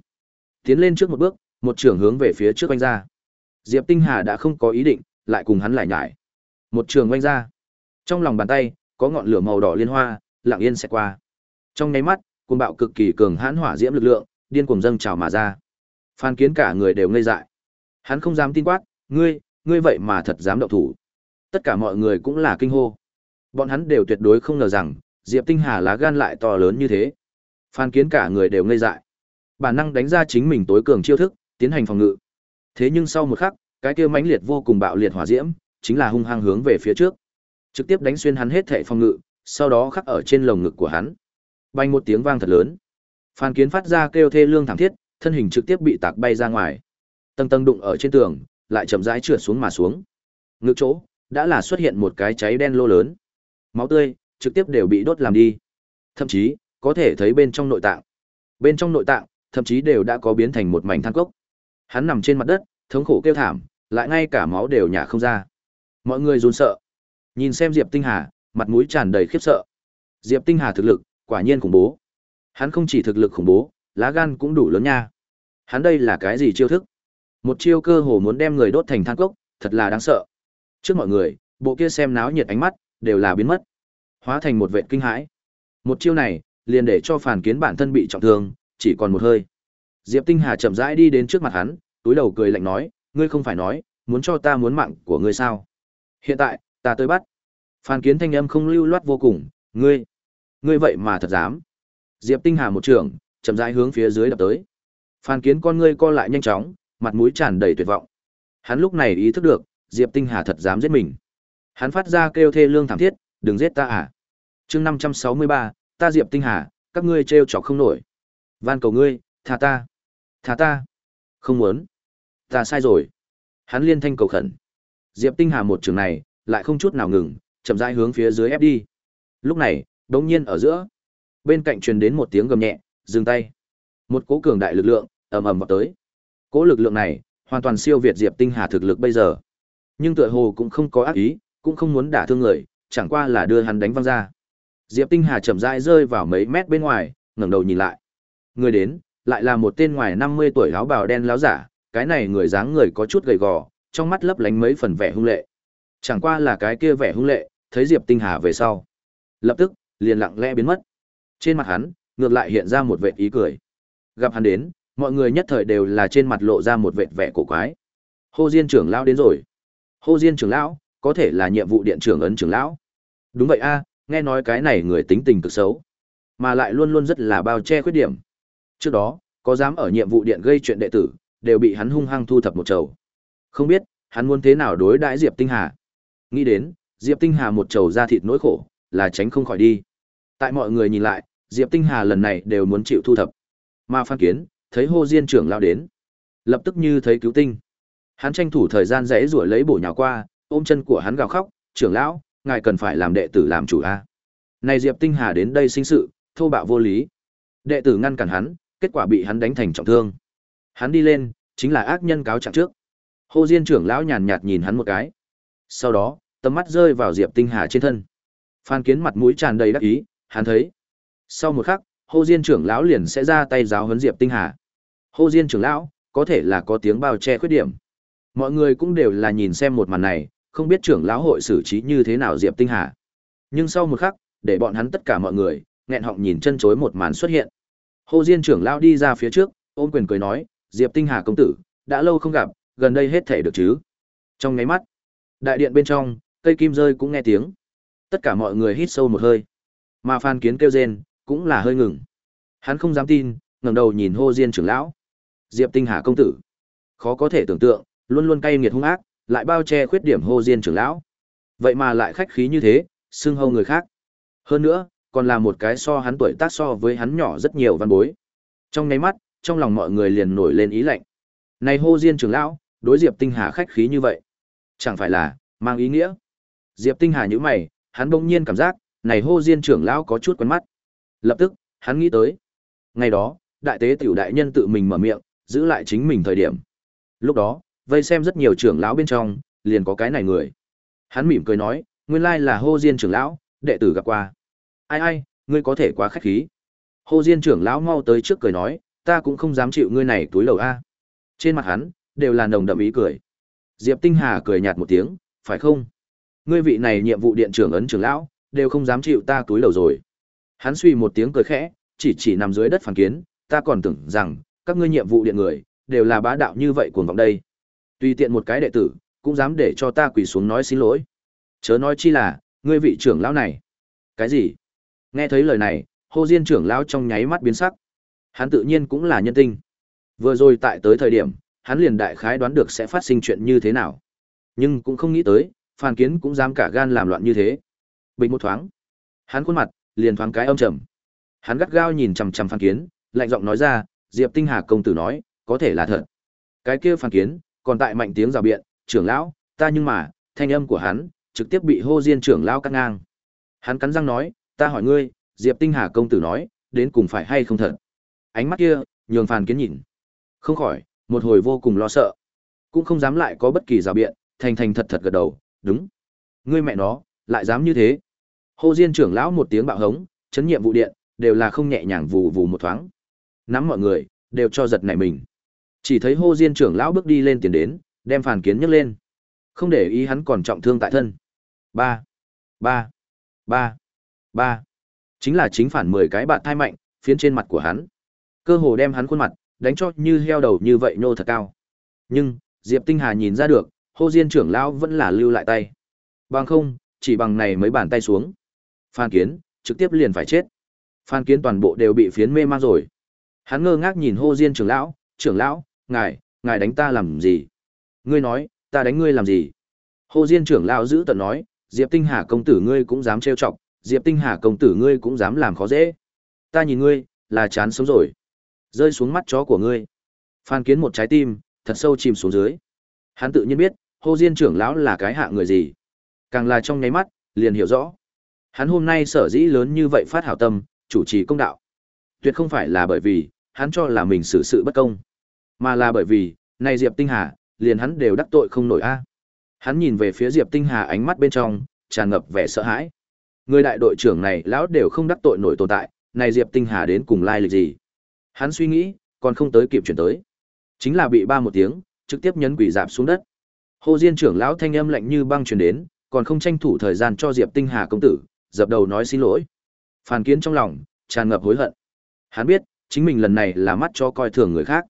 Tiến lên trước một bước, một trường hướng về phía trước quanh ra. Diệp Tinh Hà đã không có ý định, lại cùng hắn lại nhải. Một trường quanh ra. Trong lòng bàn tay, có ngọn lửa màu đỏ liên hoa, lặng yên sẽ qua. Trong nháy mắt, cuồng bạo cực kỳ cường hãn hỏa diễm lực lượng, điên cuồng dâng trào mà ra. Phan Kiến cả người đều ngây dại. Hắn không dám tin quát, ngươi, ngươi vậy mà thật dám động thủ. Tất cả mọi người cũng là kinh hô. Bọn hắn đều tuyệt đối không ngờ rằng, Diệp Tinh Hà lá gan lại to lớn như thế. Phan Kiến cả người đều ngây dại. Bản năng đánh ra chính mình tối cường chiêu thức, tiến hành phòng ngự. Thế nhưng sau một khắc, cái kia mãnh liệt vô cùng bạo liệt hỏa diễm, chính là hung hăng hướng về phía trước. Trực tiếp đánh xuyên hắn hết thảy phòng ngự, sau đó khắc ở trên lồng ngực của hắn. Bay một tiếng vang thật lớn. Phan Kiến phát ra kêu thê lương thảm thiết, thân hình trực tiếp bị tạc bay ra ngoài. Tầng tầng đụng ở trên tường, lại chậm rãi trượt xuống mà xuống. Ngực chỗ đã là xuất hiện một cái cháy đen lô lớn. Máu tươi trực tiếp đều bị đốt làm đi. Thậm chí, có thể thấy bên trong nội tạng. Bên trong nội tạng, thậm chí đều đã có biến thành một mảnh than cốc. Hắn nằm trên mặt đất, thống khổ kêu thảm, lại ngay cả máu đều nhả không ra. Mọi người run sợ. Nhìn xem Diệp Tinh Hà, mặt mũi tràn đầy khiếp sợ. Diệp Tinh Hà thực lực, quả nhiên khủng bố. Hắn không chỉ thực lực khủng bố, lá gan cũng đủ lớn nha. Hắn đây là cái gì chiêu thức? Một chiêu cơ hồ muốn đem người đốt thành than cốc, thật là đáng sợ. Trước mọi người, bộ kia xem náo nhiệt ánh mắt, đều là biến mất. Hóa thành một vệ kinh hãi. Một chiêu này, liền để cho phản kiến bản thân bị trọng thương, chỉ còn một hơi. Diệp Tinh Hà chậm rãi đi đến trước mặt hắn, túi đầu cười lạnh nói, ngươi không phải nói, muốn cho ta muốn mạng của ngươi sao? Hiện tại, ta tới bắt. Phan Kiến thanh âm không lưu loát vô cùng, ngươi, ngươi vậy mà thật dám. Diệp Tinh Hà một trường, chậm rãi hướng phía dưới đập tới. Phan Kiến con ngươi co lại nhanh chóng, mặt mũi tràn đầy tuyệt vọng. Hắn lúc này ý thức được, Diệp Tinh Hà thật dám giết mình. Hắn phát ra kêu thê lương thảm thiết, đừng giết ta à. Chương 563, ta Diệp Tinh Hà, các ngươi trêu chọc không nổi. Van cầu ngươi, tha ta. Tha ta. Không muốn. Ta sai rồi. Hắn liên thanh cầu khẩn. Diệp Tinh Hà một trường này, lại không chút nào ngừng, chậm rãi hướng phía dưới ép đi. Lúc này, đống nhiên ở giữa, bên cạnh truyền đến một tiếng gầm nhẹ, dừng tay. Một cỗ cường đại lực lượng ầm ầm vào tới. Cỗ lực lượng này, hoàn toàn siêu việt Diệp Tinh Hà thực lực bây giờ. Nhưng tựa hồ cũng không có ác ý, cũng không muốn đả thương người, chẳng qua là đưa hắn đánh văng ra. Diệp Tinh Hà chậm rãi rơi vào mấy mét bên ngoài, ngẩng đầu nhìn lại. Người đến, lại là một tên ngoài 50 tuổi áo bào đen láo giả, cái này người dáng người có chút gầy gò, trong mắt lấp lánh mấy phần vẻ hung lệ. Chẳng qua là cái kia vẻ hung lệ, thấy Diệp Tinh Hà về sau, lập tức liền lặng lẽ biến mất. Trên mặt hắn, ngược lại hiện ra một vệt ý cười. Gặp hắn đến, mọi người nhất thời đều là trên mặt lộ ra một vệt vẻ cổ quái. Hồ Diên trưởng lão đến rồi. Hồ Diên trưởng lão, có thể là nhiệm vụ điện trưởng ấn trưởng lão. Đúng vậy a, nghe nói cái này người tính tình cực xấu, mà lại luôn luôn rất là bao che khuyết điểm. Trước đó, có dám ở nhiệm vụ điện gây chuyện đệ tử, đều bị hắn hung hăng thu thập một chầu. Không biết, hắn muốn thế nào đối đãi Diệp Tinh Hà. Nghĩ đến, Diệp Tinh Hà một chầu ra thịt nỗi khổ, là tránh không khỏi đi. Tại mọi người nhìn lại, Diệp Tinh Hà lần này đều muốn chịu thu thập. Mà Phan Kiến, thấy Hồ Diên trưởng lao đến, lập tức như thấy cứu tinh. Hắn tranh thủ thời gian rẽ rủi lấy bổ nhào qua, ôm chân của hắn gào khóc, "Trưởng lão, ngài cần phải làm đệ tử làm chủ a." Này Diệp Tinh Hà đến đây sinh sự, thô bạo vô lý. Đệ tử ngăn cản hắn, kết quả bị hắn đánh thành trọng thương. Hắn đi lên, chính là ác nhân cáo trạng trước. Hồ Diên trưởng lão nhàn nhạt nhìn hắn một cái. Sau đó, tầm mắt rơi vào Diệp Tinh Hà trên thân. Phan Kiến mặt mũi tràn đầy đắc ý, hắn thấy. Sau một khắc, Hồ Diên trưởng lão liền sẽ ra tay giáo huấn Diệp Tinh Hà. Hồ Diên trưởng lão, có thể là có tiếng bao che khuyết điểm. Mọi người cũng đều là nhìn xem một màn này, không biết trưởng lão hội xử trí như thế nào Diệp Tinh Hà. Nhưng sau một khắc, để bọn hắn tất cả mọi người nghẹn họng nhìn chân chối một màn xuất hiện. Hồ Diên trưởng lão đi ra phía trước, ôm quyền cười nói, "Diệp Tinh Hà công tử, đã lâu không gặp, gần đây hết thể được chứ?" Trong ngáy mắt, đại điện bên trong, cây kim rơi cũng nghe tiếng. Tất cả mọi người hít sâu một hơi. Mà Phan Kiến kêu rên, cũng là hơi ngừng. Hắn không dám tin, ngẩng đầu nhìn Hồ Diên trưởng lão. Diệp Tinh Hà công tử, khó có thể tưởng tượng, luôn luôn cay nghiệt hung ác, lại bao che khuyết điểm Hồ Diên trưởng lão. Vậy mà lại khách khí như thế, xưng hô người khác. Hơn nữa, còn là một cái so hắn tuổi tác so với hắn nhỏ rất nhiều văn bối. Trong nháy mắt, trong lòng mọi người liền nổi lên ý lạnh. Này Hồ Diên trưởng lão, đối Diệp Tinh Hà khách khí như vậy, chẳng phải là mang ý nghĩa? Diệp Tinh Hà nhíu mày, hắn bỗng nhiên cảm giác, này Hồ Diên trưởng lão có chút quen mắt. Lập tức, hắn nghĩ tới. Ngày đó, đại tế tiểu đại nhân tự mình mở miệng, giữ lại chính mình thời điểm. Lúc đó, vây xem rất nhiều trưởng lão bên trong, liền có cái này người. Hắn mỉm cười nói, nguyên lai là Hồ Diên trưởng lão, đệ tử gặp qua. Ai ai, ngươi có thể quá khách khí. Hồ Diên trưởng lão mau tới trước cười nói, ta cũng không dám chịu ngươi này túi lầu a. Trên mặt hắn đều là nồng đậm ý cười. Diệp Tinh Hà cười nhạt một tiếng, phải không? Ngươi vị này nhiệm vụ điện trưởng ấn trưởng lão, đều không dám chịu ta túi lầu rồi. Hắn suy một tiếng cười khẽ, chỉ chỉ nằm dưới đất phản kiến, ta còn tưởng rằng các ngươi nhiệm vụ điện người đều là bá đạo như vậy cuồng vọng đây. Tùy tiện một cái đệ tử, cũng dám để cho ta quỳ xuống nói xin lỗi. Chớ nói chi là, ngươi vị trưởng lão này. Cái gì? Nghe thấy lời này, Hồ Diên trưởng lão trong nháy mắt biến sắc. Hắn tự nhiên cũng là nhân tinh. Vừa rồi tại tới thời điểm, hắn liền đại khái đoán được sẽ phát sinh chuyện như thế nào. Nhưng cũng không nghĩ tới, Phan Kiến cũng dám cả gan làm loạn như thế. Bình một thoáng, hắn khuôn mặt liền thoáng cái âm trầm. Hắn gắt gao nhìn chằm chằm Phan Kiến, lạnh giọng nói ra, Diệp Tinh Hà công tử nói, có thể là thật. Cái kia Phan Kiến, còn tại mạnh tiếng rào biện, trưởng lão, ta nhưng mà, thanh âm của hắn trực tiếp bị Hồ Diên trưởng lão cắt ngang. Hắn cắn răng nói, ta hỏi ngươi, Diệp Tinh Hà công tử nói, đến cùng phải hay không thật. Ánh mắt kia, nhường Phan Kiến nhìn. Không khỏi, một hồi vô cùng lo sợ. Cũng không dám lại có bất kỳ rào biện, thành thành thật thật gật đầu, đúng. Ngươi mẹ nó, lại dám như thế. Hồ Diên trưởng lão một tiếng bạo hống, chấn nhiệm vụ điện, đều là không nhẹ nhàng vù vù một thoáng. Nắm mọi người, đều cho giật nảy mình. Chỉ thấy Hồ Diên trưởng lão bước đi lên tiền đến, đem Phản Kiến nhấc lên. Không để ý hắn còn trọng thương tại thân. Ba, ba, ba ba chính là chính phản mười cái bạn thai mạnh phiến trên mặt của hắn cơ hồ đem hắn khuôn mặt đánh cho như heo đầu như vậy nhô thật cao. Nhưng diệp tinh hà nhìn ra được hô diên trưởng lão vẫn là lưu lại tay. Bằng không chỉ bằng này mấy bàn tay xuống. Phan kiến trực tiếp liền phải chết. Phan kiến toàn bộ đều bị phiến mê man rồi. Hắn ngơ ngác nhìn hô diên trưởng lão trưởng lão ngài ngài đánh ta làm gì? Ngươi nói ta đánh ngươi làm gì? Hồ diên trưởng lão giữ tận nói diệp tinh hà công tử ngươi cũng dám trêu chọc Diệp Tinh Hà công tử ngươi cũng dám làm khó dễ. Ta nhìn ngươi, là chán sống rồi. Rơi xuống mắt chó của ngươi. Phan Kiến một trái tim, thật sâu chìm xuống dưới. Hắn tự nhiên biết, Hồ Diên trưởng lão là cái hạ người gì. Càng là trong nháy mắt, liền hiểu rõ. Hắn hôm nay sở dĩ lớn như vậy phát hảo tâm, chủ trì công đạo. Tuyệt không phải là bởi vì, hắn cho là mình xử sự bất công. Mà là bởi vì, này Diệp Tinh Hà, liền hắn đều đắc tội không nổi a. Hắn nhìn về phía Diệp Tinh Hà ánh mắt bên trong, tràn ngập vẻ sợ hãi. Người đại đội trưởng này lão đều không đắc tội nổi tồn tại, này Diệp Tinh Hà đến cùng lai lịch gì? Hắn suy nghĩ, còn không tới kịp chuyển tới. Chính là bị ba một tiếng, trực tiếp nhấn quỷ dạp xuống đất. Hồ Diên trưởng lão thanh âm lạnh như băng truyền đến, còn không tranh thủ thời gian cho Diệp Tinh Hà công tử, dập đầu nói xin lỗi. Phản Kiến trong lòng tràn ngập hối hận. Hắn biết, chính mình lần này là mắt cho coi thường người khác.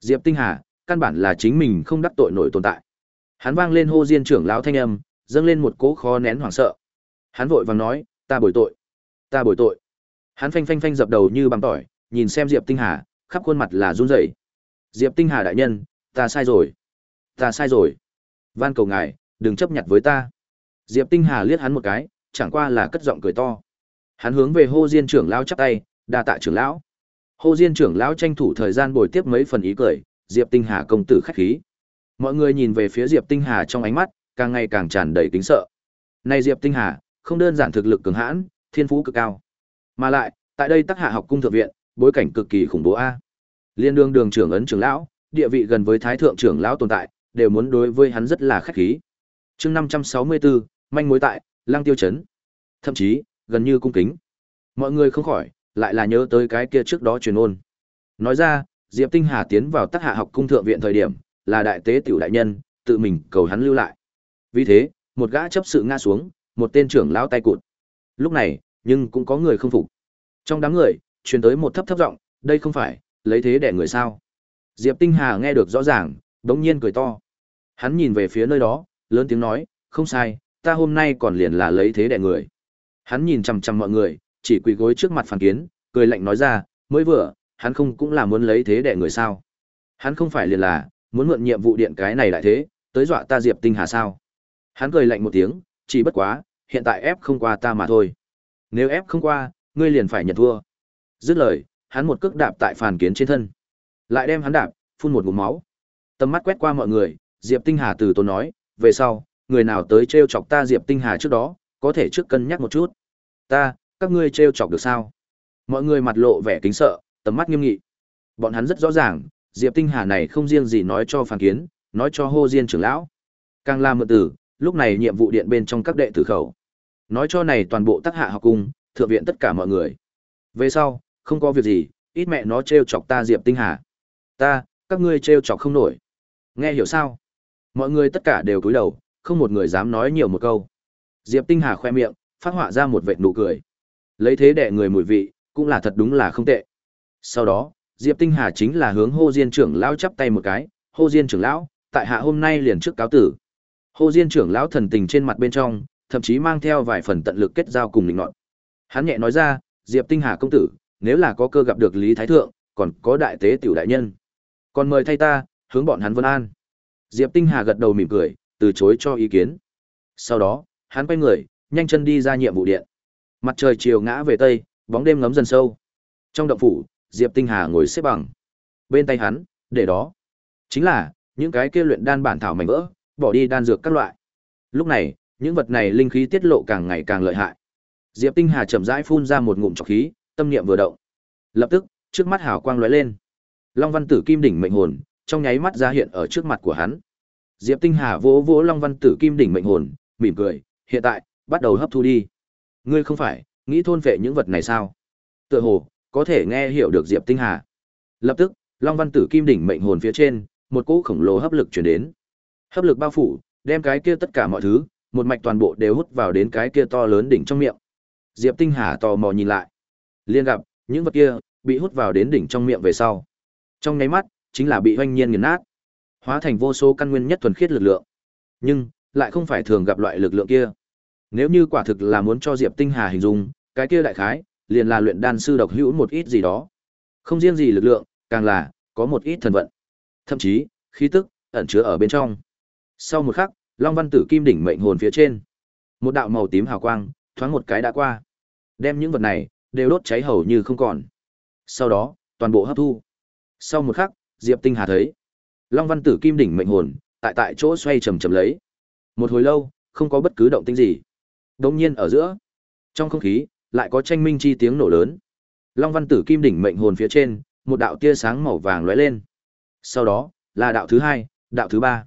Diệp Tinh Hà, căn bản là chính mình không đắc tội nổi tồn tại. Hắn vang lên Hồ Diên trưởng lão thanh âm, dâng lên một cỗ khó nén hoảng sợ. Hắn vội vàng nói, ta bồi tội, ta bồi tội. Hắn phanh phanh phanh dập đầu như bằng tỏi, nhìn xem Diệp Tinh Hà, khắp khuôn mặt là run rẩy. Diệp Tinh Hà đại nhân, ta sai rồi, ta sai rồi. Van cầu ngài, đừng chấp nhặt với ta. Diệp Tinh Hà liếc hắn một cái, chẳng qua là cất giọng cười to. Hắn hướng về Hồ Diên trưởng lão chắp tay, đa tạ trưởng lão. Hồ Diên trưởng lão tranh thủ thời gian bồi tiếp mấy phần ý cười, Diệp Tinh Hà công tử khách khí. Mọi người nhìn về phía Diệp Tinh Hà trong ánh mắt, càng ngày càng tràn đầy kính sợ. Này Diệp Tinh Hà, không đơn giản thực lực cường hãn, thiên phú cực cao. Mà lại, tại đây Tắc Hạ học cung thượng viện, bối cảnh cực kỳ khủng bố a. Liên đương đường trưởng ấn trưởng lão, địa vị gần với thái thượng trưởng lão tồn tại, đều muốn đối với hắn rất là khách khí. Chương 564, manh mối tại Lăng Tiêu trấn. Thậm chí, gần như cung kính. Mọi người không khỏi lại là nhớ tới cái kia trước đó truyền ôn. Nói ra, Diệp Tinh Hà tiến vào Tắc Hạ học cung thượng viện thời điểm, là đại tế tiểu đại nhân, tự mình cầu hắn lưu lại. Vì thế, một gã chấp sự ngã xuống, một tên trưởng lão tay cụt. Lúc này, nhưng cũng có người không phục. Trong đám người, truyền tới một thấp thấp giọng, đây không phải lấy thế để người sao? Diệp Tinh Hà nghe được rõ ràng, đống nhiên cười to. Hắn nhìn về phía nơi đó, lớn tiếng nói, không sai, ta hôm nay còn liền là lấy thế để người. Hắn nhìn chằm chằm mọi người, chỉ quỳ gối trước mặt phản kiến, cười lạnh nói ra, mới vừa, hắn không cũng là muốn lấy thế để người sao? Hắn không phải liền là, muốn mượn nhiệm vụ điện cái này lại thế, tới dọa ta Diệp Tinh Hà sao? Hắn cười lạnh một tiếng, chỉ bất quá, hiện tại ép không qua ta mà thôi. Nếu ép không qua, ngươi liền phải nhận thua. Dứt lời, hắn một cước đạp tại phản kiến trên thân. Lại đem hắn đạp, phun một ngụm máu. Tầm mắt quét qua mọi người, Diệp Tinh Hà từ tốn nói, về sau, người nào tới trêu chọc ta Diệp Tinh Hà trước đó, có thể trước cân nhắc một chút. Ta, các ngươi trêu chọc được sao? Mọi người mặt lộ vẻ kính sợ, tầm mắt nghiêm nghị. Bọn hắn rất rõ ràng, Diệp Tinh Hà này không riêng gì nói cho phản kiến, nói cho hô diên trưởng lão. Càng làm mượn tử, lúc này nhiệm vụ điện bên trong các đệ tử khẩu. Nói cho này toàn bộ tác hạ học cung, thượng viện tất cả mọi người. Về sau, không có việc gì, ít mẹ nó trêu chọc ta Diệp Tinh Hà. Ta, các ngươi trêu chọc không nổi. Nghe hiểu sao? Mọi người tất cả đều cúi đầu, không một người dám nói nhiều một câu. Diệp Tinh Hà khoe miệng, phát họa ra một vệt nụ cười. Lấy thế đẻ người mùi vị, cũng là thật đúng là không tệ. Sau đó, Diệp Tinh Hà chính là hướng Hô Diên trưởng lão chắp tay một cái, "Hô Diên trưởng lão, tại hạ hôm nay liền trước cáo tử." Hô Diên trưởng lão thần tình trên mặt bên trong, thậm chí mang theo vài phần tận lực kết giao cùng định nọt. Hắn nhẹ nói ra, "Diệp Tinh Hà công tử, nếu là có cơ gặp được Lý Thái thượng, còn có đại tế tiểu đại nhân, còn mời thay ta, hướng bọn hắn vân an." Diệp Tinh Hà gật đầu mỉm cười, từ chối cho ý kiến. Sau đó, hắn quay người, nhanh chân đi ra nhiệm vụ điện. Mặt trời chiều ngã về tây, bóng đêm ngấm dần sâu. Trong động phủ, Diệp Tinh Hà ngồi xếp bằng. Bên tay hắn, để đó, chính là những cái kia luyện đan bản thảo mảnh vỡ, bỏ đi đan dược các loại. Lúc này, những vật này linh khí tiết lộ càng ngày càng lợi hại. Diệp Tinh Hà chậm rãi phun ra một ngụm trọc khí, tâm niệm vừa động. Lập tức, trước mắt hào quang lóe lên. Long Văn Tử Kim đỉnh mệnh hồn, trong nháy mắt ra hiện ở trước mặt của hắn. Diệp Tinh Hà vỗ vỗ Long Văn Tử Kim đỉnh mệnh hồn, mỉm cười, hiện tại, bắt đầu hấp thu đi. Ngươi không phải nghĩ thôn vệ những vật này sao? Tựa hồ có thể nghe hiểu được Diệp Tinh Hà. Lập tức, Long Văn Tử Kim đỉnh mệnh hồn phía trên, một cỗ khổng lồ hấp lực truyền đến. Hấp lực bao phủ, đem cái kia tất cả mọi thứ, một mạch toàn bộ đều hút vào đến cái kia to lớn đỉnh trong miệng. Diệp Tinh Hà tò mò nhìn lại, liên gặp những vật kia bị hút vào đến đỉnh trong miệng về sau. Trong nháy mắt, chính là bị hoanh nhiên nghiền nát, hóa thành vô số căn nguyên nhất thuần khiết lực lượng. Nhưng, lại không phải thường gặp loại lực lượng kia. Nếu như quả thực là muốn cho Diệp Tinh Hà hình dung, cái kia đại khái, liền là luyện đan sư độc hữu một ít gì đó. Không riêng gì lực lượng, càng là có một ít thần vận. Thậm chí, khí tức ẩn chứa ở bên trong. Sau một khắc, Long Văn Tử Kim đỉnh mệnh hồn phía trên, một đạo màu tím hào quang, thoáng một cái đã qua. Đem những vật này đều đốt cháy hầu như không còn. Sau đó, toàn bộ hấp thu. Sau một khắc, Diệp Tinh Hà thấy, Long Văn Tử Kim đỉnh mệnh hồn, tại tại chỗ xoay chầm chậm lấy. Một hồi lâu, không có bất cứ động tĩnh gì. Đột nhiên ở giữa, trong không khí lại có tranh minh chi tiếng nổ lớn. Long Văn Tử Kim đỉnh mệnh hồn phía trên, một đạo tia sáng màu vàng lóe lên. Sau đó, là đạo thứ hai, đạo thứ ba.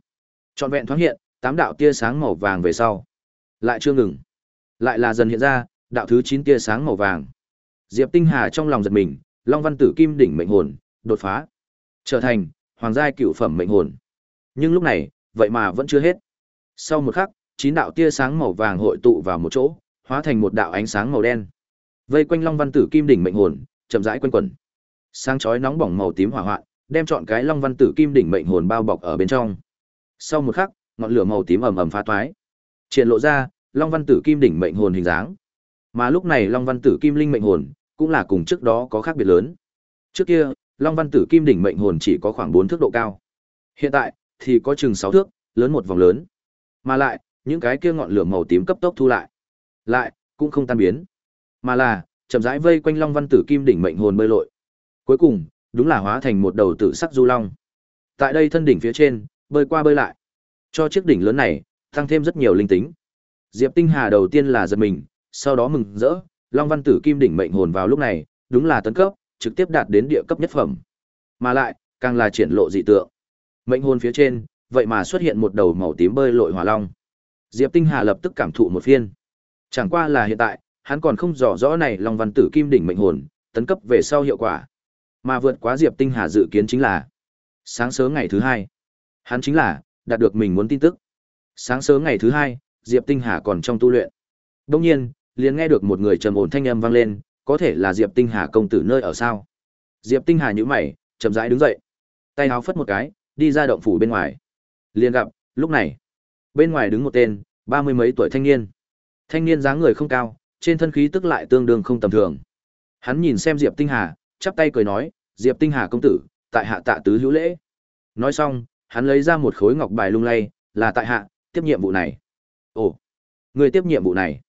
Trọn vẹn thoáng hiện, tám đạo tia sáng màu vàng về sau. Lại chưa ngừng. Lại là dần hiện ra, đạo thứ chín tia sáng màu vàng. Diệp Tinh Hà trong lòng giật mình, Long Văn Tử Kim đỉnh mệnh hồn, đột phá. Trở thành hoàng giai cựu phẩm mệnh hồn. Nhưng lúc này, vậy mà vẫn chưa hết. Sau một khắc, chín đạo tia sáng màu vàng hội tụ vào một chỗ, hóa thành một đạo ánh sáng màu đen. Vây quanh Long Văn Tử Kim đỉnh mệnh hồn, chậm rãi quanh quẩn. Sáng chói nóng bỏng màu tím hỏa hoạn, đem trọn cái Long Văn Tử Kim đỉnh mệnh hồn bao bọc ở bên trong. Sau một khắc, ngọn lửa màu tím ầm ầm phá toái, triển lộ ra Long Văn Tử Kim đỉnh mệnh hồn hình dáng. Mà lúc này Long Văn Tử Kim linh mệnh hồn cũng là cùng trước đó có khác biệt lớn. Trước kia, Long Văn Tử Kim đỉnh mệnh hồn chỉ có khoảng 4 thước độ cao. Hiện tại thì có chừng 6 thước, lớn một vòng lớn. Mà lại, những cái kia ngọn lửa màu tím cấp tốc thu lại. Lại, cũng không tan biến, mà là chậm rãi vây quanh Long Văn Tử Kim đỉnh mệnh hồn bơi lội. Cuối cùng, đúng là hóa thành một đầu tử sắc du long. Tại đây thân đỉnh phía trên, bơi qua bơi lại, cho chiếc đỉnh lớn này tăng thêm rất nhiều linh tính. Diệp Tinh Hà đầu tiên là giật mình, sau đó mừng rỡ, Long Văn Tử Kim đỉnh mệnh hồn vào lúc này, đúng là tấn cấp, trực tiếp đạt đến địa cấp nhất phẩm. Mà lại, càng là triển lộ dị tượng. Mệnh hồn phía trên, vậy mà xuất hiện một đầu màu tím bơi lội hỏa long. Diệp Tinh Hà lập tức cảm thụ một phiên. Chẳng qua là hiện tại, hắn còn không rõ rõ này Long Văn Tử Kim đỉnh mệnh hồn, tấn cấp về sau hiệu quả. Mà vượt quá Diệp Tinh Hà dự kiến chính là sáng sớm ngày thứ hai. Hắn chính là đạt được mình muốn tin tức. Sáng sớm ngày thứ hai, Diệp Tinh Hà còn trong tu luyện. Đương nhiên, liền nghe được một người trầm ổn thanh âm vang lên, có thể là Diệp Tinh Hà công tử nơi ở sao? Diệp Tinh Hà nhíu mày, chậm rãi đứng dậy. Tay áo phất một cái, đi ra động phủ bên ngoài. Liền gặp, lúc này, bên ngoài đứng một tên, ba mươi mấy tuổi thanh niên. Thanh niên dáng người không cao, trên thân khí tức lại tương đương không tầm thường. Hắn nhìn xem Diệp Tinh Hà, chắp tay cười nói, "Diệp Tinh Hà công tử, tại hạ tạ tứ hữu lễ." Nói xong, hắn lấy ra một khối ngọc bài lung lay, "Là tại hạ, tiếp nhiệm vụ này." "Ồ, người tiếp nhiệm vụ này?"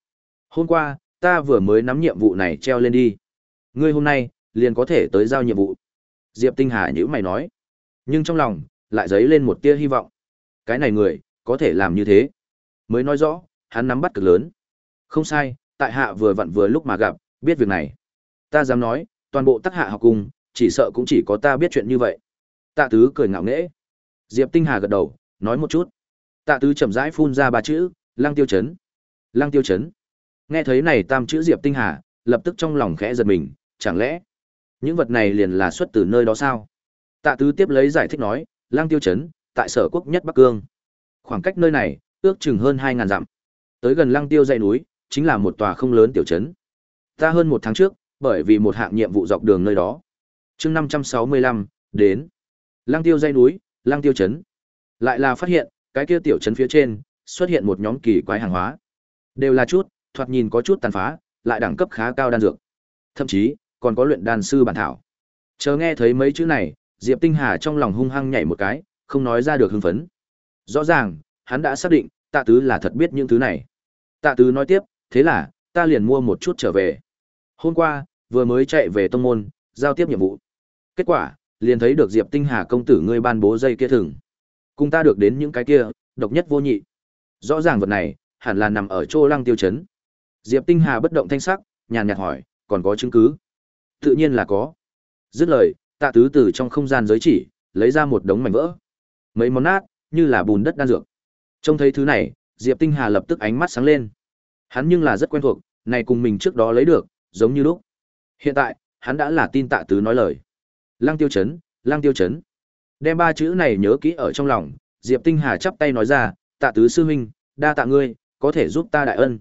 "Hôm qua, ta vừa mới nắm nhiệm vụ này treo lên đi. Ngươi hôm nay liền có thể tới giao nhiệm vụ." Diệp Tinh Hà nhíu mày nói. Nhưng trong lòng lại dấy lên một tia hy vọng. Cái này người có thể làm như thế. Mới nói rõ, hắn nắm bắt cực lớn. Không sai, tại hạ vừa vặn vừa lúc mà gặp, biết việc này. Ta dám nói, toàn bộ tác hạ học cùng, chỉ sợ cũng chỉ có ta biết chuyện như vậy. Tạ Tứ cười ngạo nghễ. Diệp Tinh Hà gật đầu, nói một chút. Tạ Tứ chậm rãi phun ra ba chữ, Lăng Tiêu Chấn. Lăng Tiêu Chấn. Nghe thấy này tam chữ Diệp Tinh Hà, lập tức trong lòng khẽ giật mình, chẳng lẽ những vật này liền là xuất từ nơi đó sao? Tạ Tứ tiếp lấy giải thích nói, Lang Tiêu Trấn tại sở quốc nhất Bắc Cương. Khoảng cách nơi này, ước chừng hơn 2.000 dặm. Tới gần Lang Tiêu dãy núi, chính là một tòa không lớn tiểu trấn. Ta hơn một tháng trước, bởi vì một hạng nhiệm vụ dọc đường nơi đó. chương 565, đến. Lang Tiêu dãy núi, Lang Tiêu trấn. Lại là phát hiện, cái kia tiểu trấn phía trên, xuất hiện một nhóm kỳ quái hàng hóa. Đều là chút, thoạt nhìn có chút tàn phá, lại đẳng cấp khá cao đan dược. Thậm chí, còn có luyện đan sư bản thảo. Chờ nghe thấy mấy chữ này, Diệp Tinh Hà trong lòng hung hăng nhảy một cái, không nói ra được hưng phấn. Rõ ràng, hắn đã xác định, Tạ Tứ là thật biết những thứ này. Tạ Tứ nói tiếp, thế là, ta liền mua một chút trở về. Hôm qua, vừa mới chạy về tông môn, giao tiếp nhiệm vụ. Kết quả, liền thấy được Diệp Tinh Hà công tử ngươi ban bố dây kia thừng. Cùng ta được đến những cái kia, độc nhất vô nhị. Rõ ràng vật này, hẳn là nằm ở chỗ lăng tiêu chấn. Diệp Tinh Hà bất động thanh sắc, nhàn nhạt hỏi, còn có chứng cứ? Tự nhiên là có. Dứt lời, tạ tứ từ trong không gian giới chỉ, lấy ra một đống mảnh vỡ. Mấy món nát, như là bùn đất đan dược. Trông thấy thứ này, Diệp Tinh Hà lập tức ánh mắt sáng lên. Hắn nhưng là rất quen thuộc, này cùng mình trước đó lấy được, giống như lúc. Hiện tại, hắn đã là tin tạ tứ nói lời. Lăng tiêu chấn, lăng tiêu chấn. Đem ba chữ này nhớ kỹ ở trong lòng, Diệp Tinh Hà chắp tay nói ra, tạ tứ sư huynh, đa tạ ngươi, có thể giúp ta đại ân.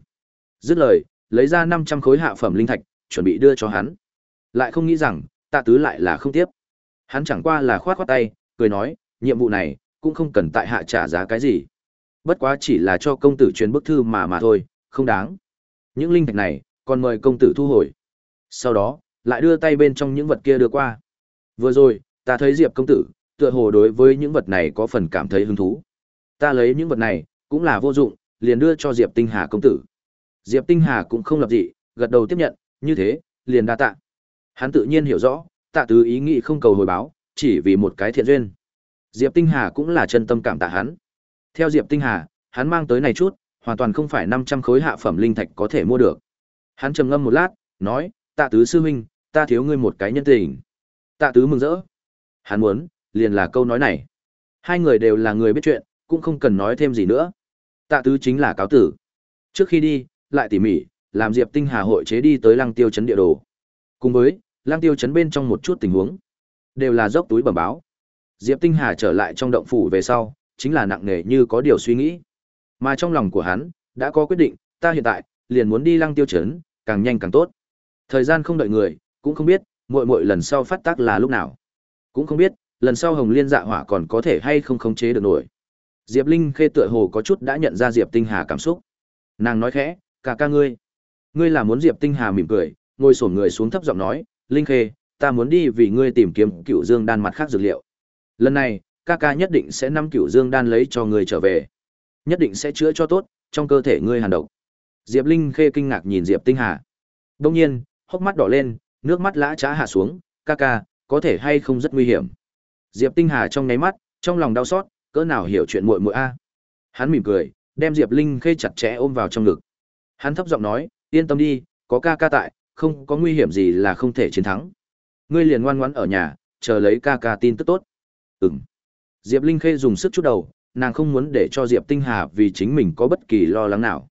Dứt lời, lấy ra 500 khối hạ phẩm linh thạch, chuẩn bị đưa cho hắn. Lại không nghĩ rằng, tạ tứ lại là không tiếp. Hắn chẳng qua là khoát khoát tay, cười nói, nhiệm vụ này, cũng không cần tại hạ trả giá cái gì. Bất quá chỉ là cho công tử truyền bức thư mà mà thôi, không đáng. Những linh thạch này, còn mời công tử thu hồi. Sau đó, lại đưa tay bên trong những vật kia đưa qua. Vừa rồi, ta thấy Diệp công tử, tựa hồ đối với những vật này có phần cảm thấy hứng thú. Ta lấy những vật này, cũng là vô dụng, liền đưa cho Diệp Tinh Hà công tử. Diệp Tinh Hà cũng không lập dị, gật đầu tiếp nhận, như thế, liền đa tạ. Hắn tự nhiên hiểu rõ, tạ tứ ý nghĩ không cầu hồi báo, chỉ vì một cái thiện duyên. Diệp Tinh Hà cũng là chân tâm cảm tạ hắn. Theo Diệp Tinh Hà, hắn mang tới này chút, hoàn toàn không phải 500 khối hạ phẩm linh thạch có thể mua được. Hắn trầm ngâm một lát, nói, tạ tứ sư huynh, ta thiếu ngươi một cái nhân tình. Tạ tứ mừng rỡ. Hắn muốn, liền là câu nói này. Hai người đều là người biết chuyện, cũng không cần nói thêm gì nữa. Tạ tứ chính là cáo tử. Trước khi đi, lại tỉ mỉ, làm Diệp Tinh Hà hội chế đi tới lăng tiêu Trấn địa đồ. Cùng với, lăng tiêu Trấn bên trong một chút tình huống. Đều là dốc túi bẩm báo. Diệp Tinh Hà trở lại trong động phủ về sau, chính là nặng nề như có điều suy nghĩ. Mà trong lòng của hắn, đã có quyết định, ta hiện tại, liền muốn đi lăng tiêu Trấn, càng nhanh càng tốt. Thời gian không đợi người, cũng không biết, muội muội lần sau phát tác là lúc nào. Cũng không biết, lần sau Hồng Liên Dạ Hỏa còn có thể hay không khống chế được nổi. Diệp Linh Khê tựa hồ có chút đã nhận ra Diệp Tinh Hà cảm xúc. Nàng nói khẽ, "Cả ca ngươi." Ngươi là muốn Diệp Tinh Hà mỉm cười, ngồi sổn người xuống thấp giọng nói, "Linh Khê, ta muốn đi vì ngươi tìm kiếm Cựu Dương đan mặt khác dược liệu. Lần này, ca ca nhất định sẽ năm Cựu Dương đan lấy cho ngươi trở về." nhất định sẽ chữa cho tốt trong cơ thể ngươi hàn độc diệp linh khê kinh ngạc nhìn diệp tinh hà đông nhiên hốc mắt đỏ lên nước mắt lã trá hạ xuống ca ca có thể hay không rất nguy hiểm diệp tinh hà trong nháy mắt trong lòng đau xót cỡ nào hiểu chuyện muội muội a hắn mỉm cười đem diệp linh khê chặt chẽ ôm vào trong ngực hắn thấp giọng nói yên tâm đi có ca ca tại không có nguy hiểm gì là không thể chiến thắng ngươi liền ngoan ngoãn ở nhà chờ lấy ca ca tin tức tốt Ừm. diệp linh khê dùng sức chút đầu nàng không muốn để cho Diệp Tinh Hà vì chính mình có bất kỳ lo lắng nào.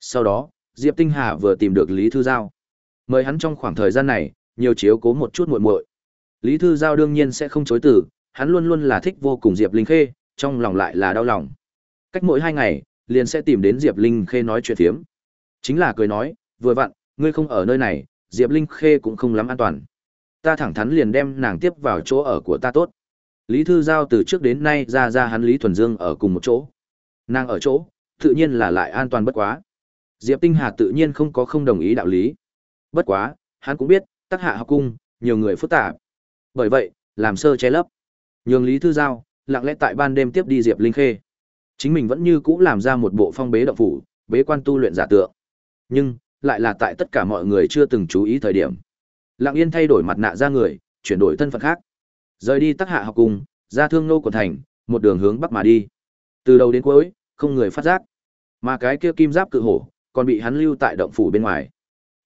Sau đó, Diệp Tinh Hà vừa tìm được Lý Thư Giao. Mời hắn trong khoảng thời gian này, nhiều chiếu cố một chút muội muội. Lý Thư Giao đương nhiên sẽ không chối từ, hắn luôn luôn là thích vô cùng Diệp Linh Khê, trong lòng lại là đau lòng. Cách mỗi hai ngày, liền sẽ tìm đến Diệp Linh Khê nói chuyện thiếm. Chính là cười nói, vừa vặn, ngươi không ở nơi này, Diệp Linh Khê cũng không lắm an toàn. Ta thẳng thắn liền đem nàng tiếp vào chỗ ở của ta tốt. Lý Thư Giao từ trước đến nay ra ra hắn Lý Thuần Dương ở cùng một chỗ. Nàng ở chỗ, tự nhiên là lại an toàn bất quá. Diệp Tinh Hà tự nhiên không có không đồng ý đạo lý. Bất quá, hắn cũng biết, tác hạ học cung, nhiều người phức tạp. Bởi vậy, làm sơ che lấp. Nhường Lý Thư Giao, lặng lẽ tại ban đêm tiếp đi Diệp Linh Khê. Chính mình vẫn như cũ làm ra một bộ phong bế động phủ, bế quan tu luyện giả tượng. Nhưng, lại là tại tất cả mọi người chưa từng chú ý thời điểm. Lặng yên thay đổi mặt nạ ra người, chuyển đổi thân phận khác. Rời đi tắc hạ học cùng, ra thương nô của thành, một đường hướng bắc mà đi. Từ đầu đến cuối, không người phát giác. Mà cái kia kim giáp cự hổ, còn bị hắn lưu tại động phủ bên ngoài.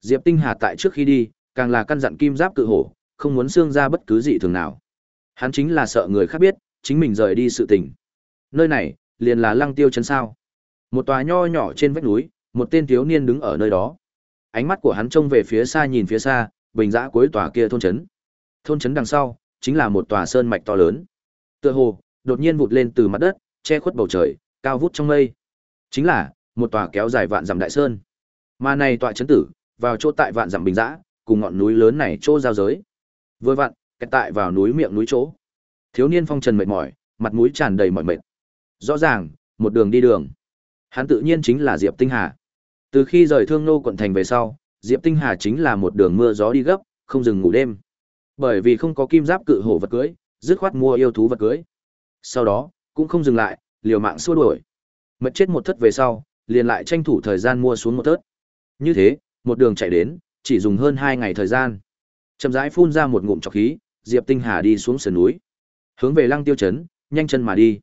Diệp Tinh Hà tại trước khi đi, càng là căn dặn kim giáp cự hổ, không muốn xương ra bất cứ gì thường nào. Hắn chính là sợ người khác biết, chính mình rời đi sự tình. Nơi này, liền là lăng tiêu chấn sao. Một tòa nho nhỏ trên vách núi, một tên thiếu niên đứng ở nơi đó. Ánh mắt của hắn trông về phía xa nhìn phía xa, bình dã cuối tòa kia thôn trấn. Thôn trấn đằng sau, chính là một tòa sơn mạch to lớn. Tựa hồ, đột nhiên vụt lên từ mặt đất, che khuất bầu trời, cao vút trong mây. Chính là một tòa kéo dài vạn dặm đại sơn. Mà này tòa trấn tử, vào chỗ tại vạn dặm bình dã, cùng ngọn núi lớn này chỗ giao giới. Vừa vặn, kẹt tại vào núi miệng núi chỗ. Thiếu niên phong trần mệt mỏi, mặt mũi tràn đầy mỏi mệt. Rõ ràng, một đường đi đường. Hắn tự nhiên chính là Diệp Tinh Hà. Từ khi rời Thương Nô quận thành về sau, Diệp Tinh Hà chính là một đường mưa gió đi gấp, không dừng ngủ đêm. Bởi vì không có kim giáp cự hổ vật cưới, dứt khoát mua yêu thú vật cưới. Sau đó, cũng không dừng lại, liều mạng xua đuổi. mất chết một thất về sau, liền lại tranh thủ thời gian mua xuống một thớt. Như thế, một đường chạy đến, chỉ dùng hơn 2 ngày thời gian. Chậm rãi phun ra một ngụm trọc khí, Diệp Tinh Hà đi xuống sườn núi, hướng về Lăng Tiêu trấn, nhanh chân mà đi.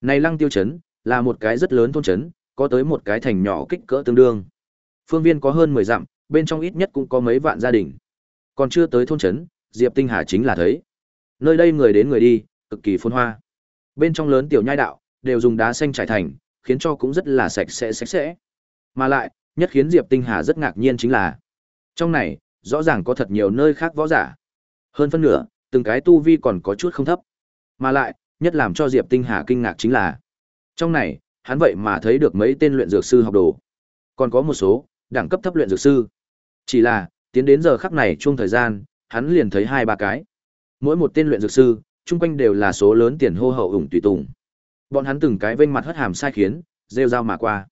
Này Lăng Tiêu trấn là một cái rất lớn thôn trấn, có tới một cái thành nhỏ kích cỡ tương đương. Phương viên có hơn 10 dặm, bên trong ít nhất cũng có mấy vạn gia đình. Còn chưa tới thôn trấn, Diệp Tinh Hà chính là thấy. Nơi đây người đến người đi, cực kỳ phồn hoa. Bên trong lớn tiểu nhai đạo, đều dùng đá xanh trải thành, khiến cho cũng rất là sạch sẽ sạch sẽ. Mà lại, nhất khiến Diệp Tinh Hà rất ngạc nhiên chính là, trong này, rõ ràng có thật nhiều nơi khác võ giả. Hơn phân nửa, từng cái tu vi còn có chút không thấp. Mà lại, nhất làm cho Diệp Tinh Hà kinh ngạc chính là, trong này, hắn vậy mà thấy được mấy tên luyện dược sư học đồ. Còn có một số, đẳng cấp thấp luyện dược sư. Chỉ là, tiến đến giờ khắc này chung thời gian, hắn liền thấy hai ba cái. Mỗi một tên luyện dược sư, chung quanh đều là số lớn tiền hô hậu ủng tùy tùng. Bọn hắn từng cái vênh mặt hất hàm sai khiến, rêu rao mà qua.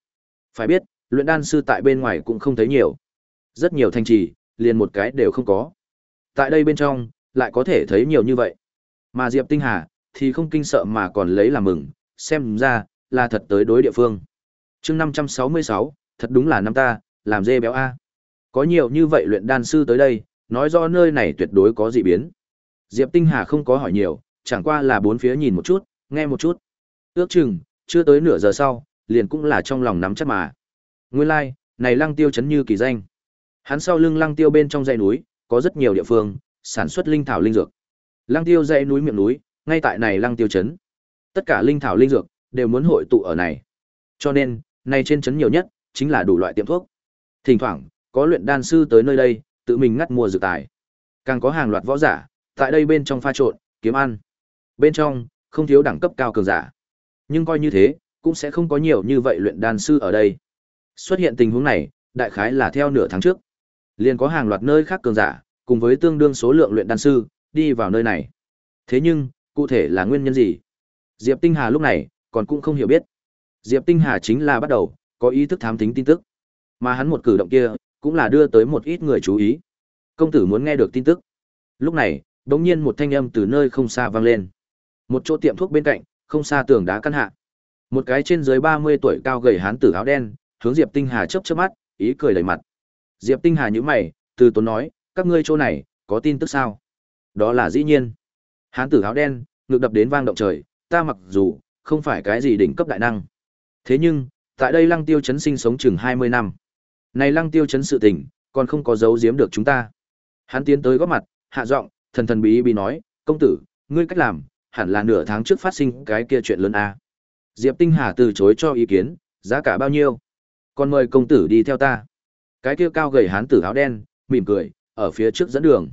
Phải biết, luyện đan sư tại bên ngoài cũng không thấy nhiều. Rất nhiều thanh trì, liền một cái đều không có. Tại đây bên trong, lại có thể thấy nhiều như vậy. Mà Diệp Tinh Hà, thì không kinh sợ mà còn lấy làm mừng, xem ra, là thật tới đối địa phương. chương 566, thật đúng là năm ta, làm dê béo A. Có nhiều như vậy luyện đan sư tới đây, nói rõ nơi này tuyệt đối có dị biến. Diệp Tinh Hà không có hỏi nhiều, chẳng qua là bốn phía nhìn một chút, nghe một chút. Ước chừng, chưa tới nửa giờ sau, liền cũng là trong lòng nắm chắc mà. Nguyên lai, like, này lăng tiêu chấn như kỳ danh. Hắn sau lưng lăng tiêu bên trong dãy núi, có rất nhiều địa phương, sản xuất linh thảo linh dược. Lăng tiêu dãy núi miệng núi, ngay tại này lăng tiêu chấn. Tất cả linh thảo linh dược, đều muốn hội tụ ở này. Cho nên, nay trên chấn nhiều nhất, chính là đủ loại tiệm thuốc. Thỉnh thoảng, có luyện đan sư tới nơi đây, tự mình ngắt mua dược tài. Càng có hàng loạt võ giả, tại đây bên trong pha trộn, kiếm ăn. Bên trong, không thiếu đẳng cấp cao cường giả. Nhưng coi như thế, cũng sẽ không có nhiều như vậy luyện đan sư ở đây. Xuất hiện tình huống này, đại khái là theo nửa tháng trước. Liền có hàng loạt nơi khác cường giả, cùng với tương đương số lượng luyện đan sư, đi vào nơi này. Thế nhưng, cụ thể là nguyên nhân gì? Diệp Tinh Hà lúc này, còn cũng không hiểu biết. Diệp Tinh Hà chính là bắt đầu, có ý thức thám tính tin tức. Mà hắn một cử động kia, cũng là đưa tới một ít người chú ý. Công tử muốn nghe được tin tức. Lúc này, đột nhiên một thanh âm từ nơi không xa vang lên. Một chỗ tiệm thuốc bên cạnh, không xa tường đá căn hạ. Một cái trên dưới 30 tuổi cao gầy hán tử áo đen, hướng Diệp Tinh Hà chớp chớp mắt, ý cười đầy mặt. Diệp Tinh Hà nhíu mày, từ tốn nói, các ngươi chỗ này, có tin tức sao? Đó là dĩ nhiên. Hán tử áo đen, ngực đập đến vang động trời, ta mặc dù không phải cái gì đỉnh cấp đại năng. Thế nhưng, tại đây Lăng Tiêu chấn sinh sống chừng 20 năm. Này Lăng Tiêu chấn sự tình, còn không có giấu giếm được chúng ta. Hắn tiến tới góp mặt, hạ giọng, thần thần bí bí nói, công tử, ngươi cách làm, hẳn là nửa tháng trước phát sinh cái kia chuyện lớn a. Diệp Tinh Hà từ chối cho ý kiến, giá cả bao nhiêu? Còn mời công tử đi theo ta. Cái kia cao gầy hán tử áo đen, mỉm cười, ở phía trước dẫn đường.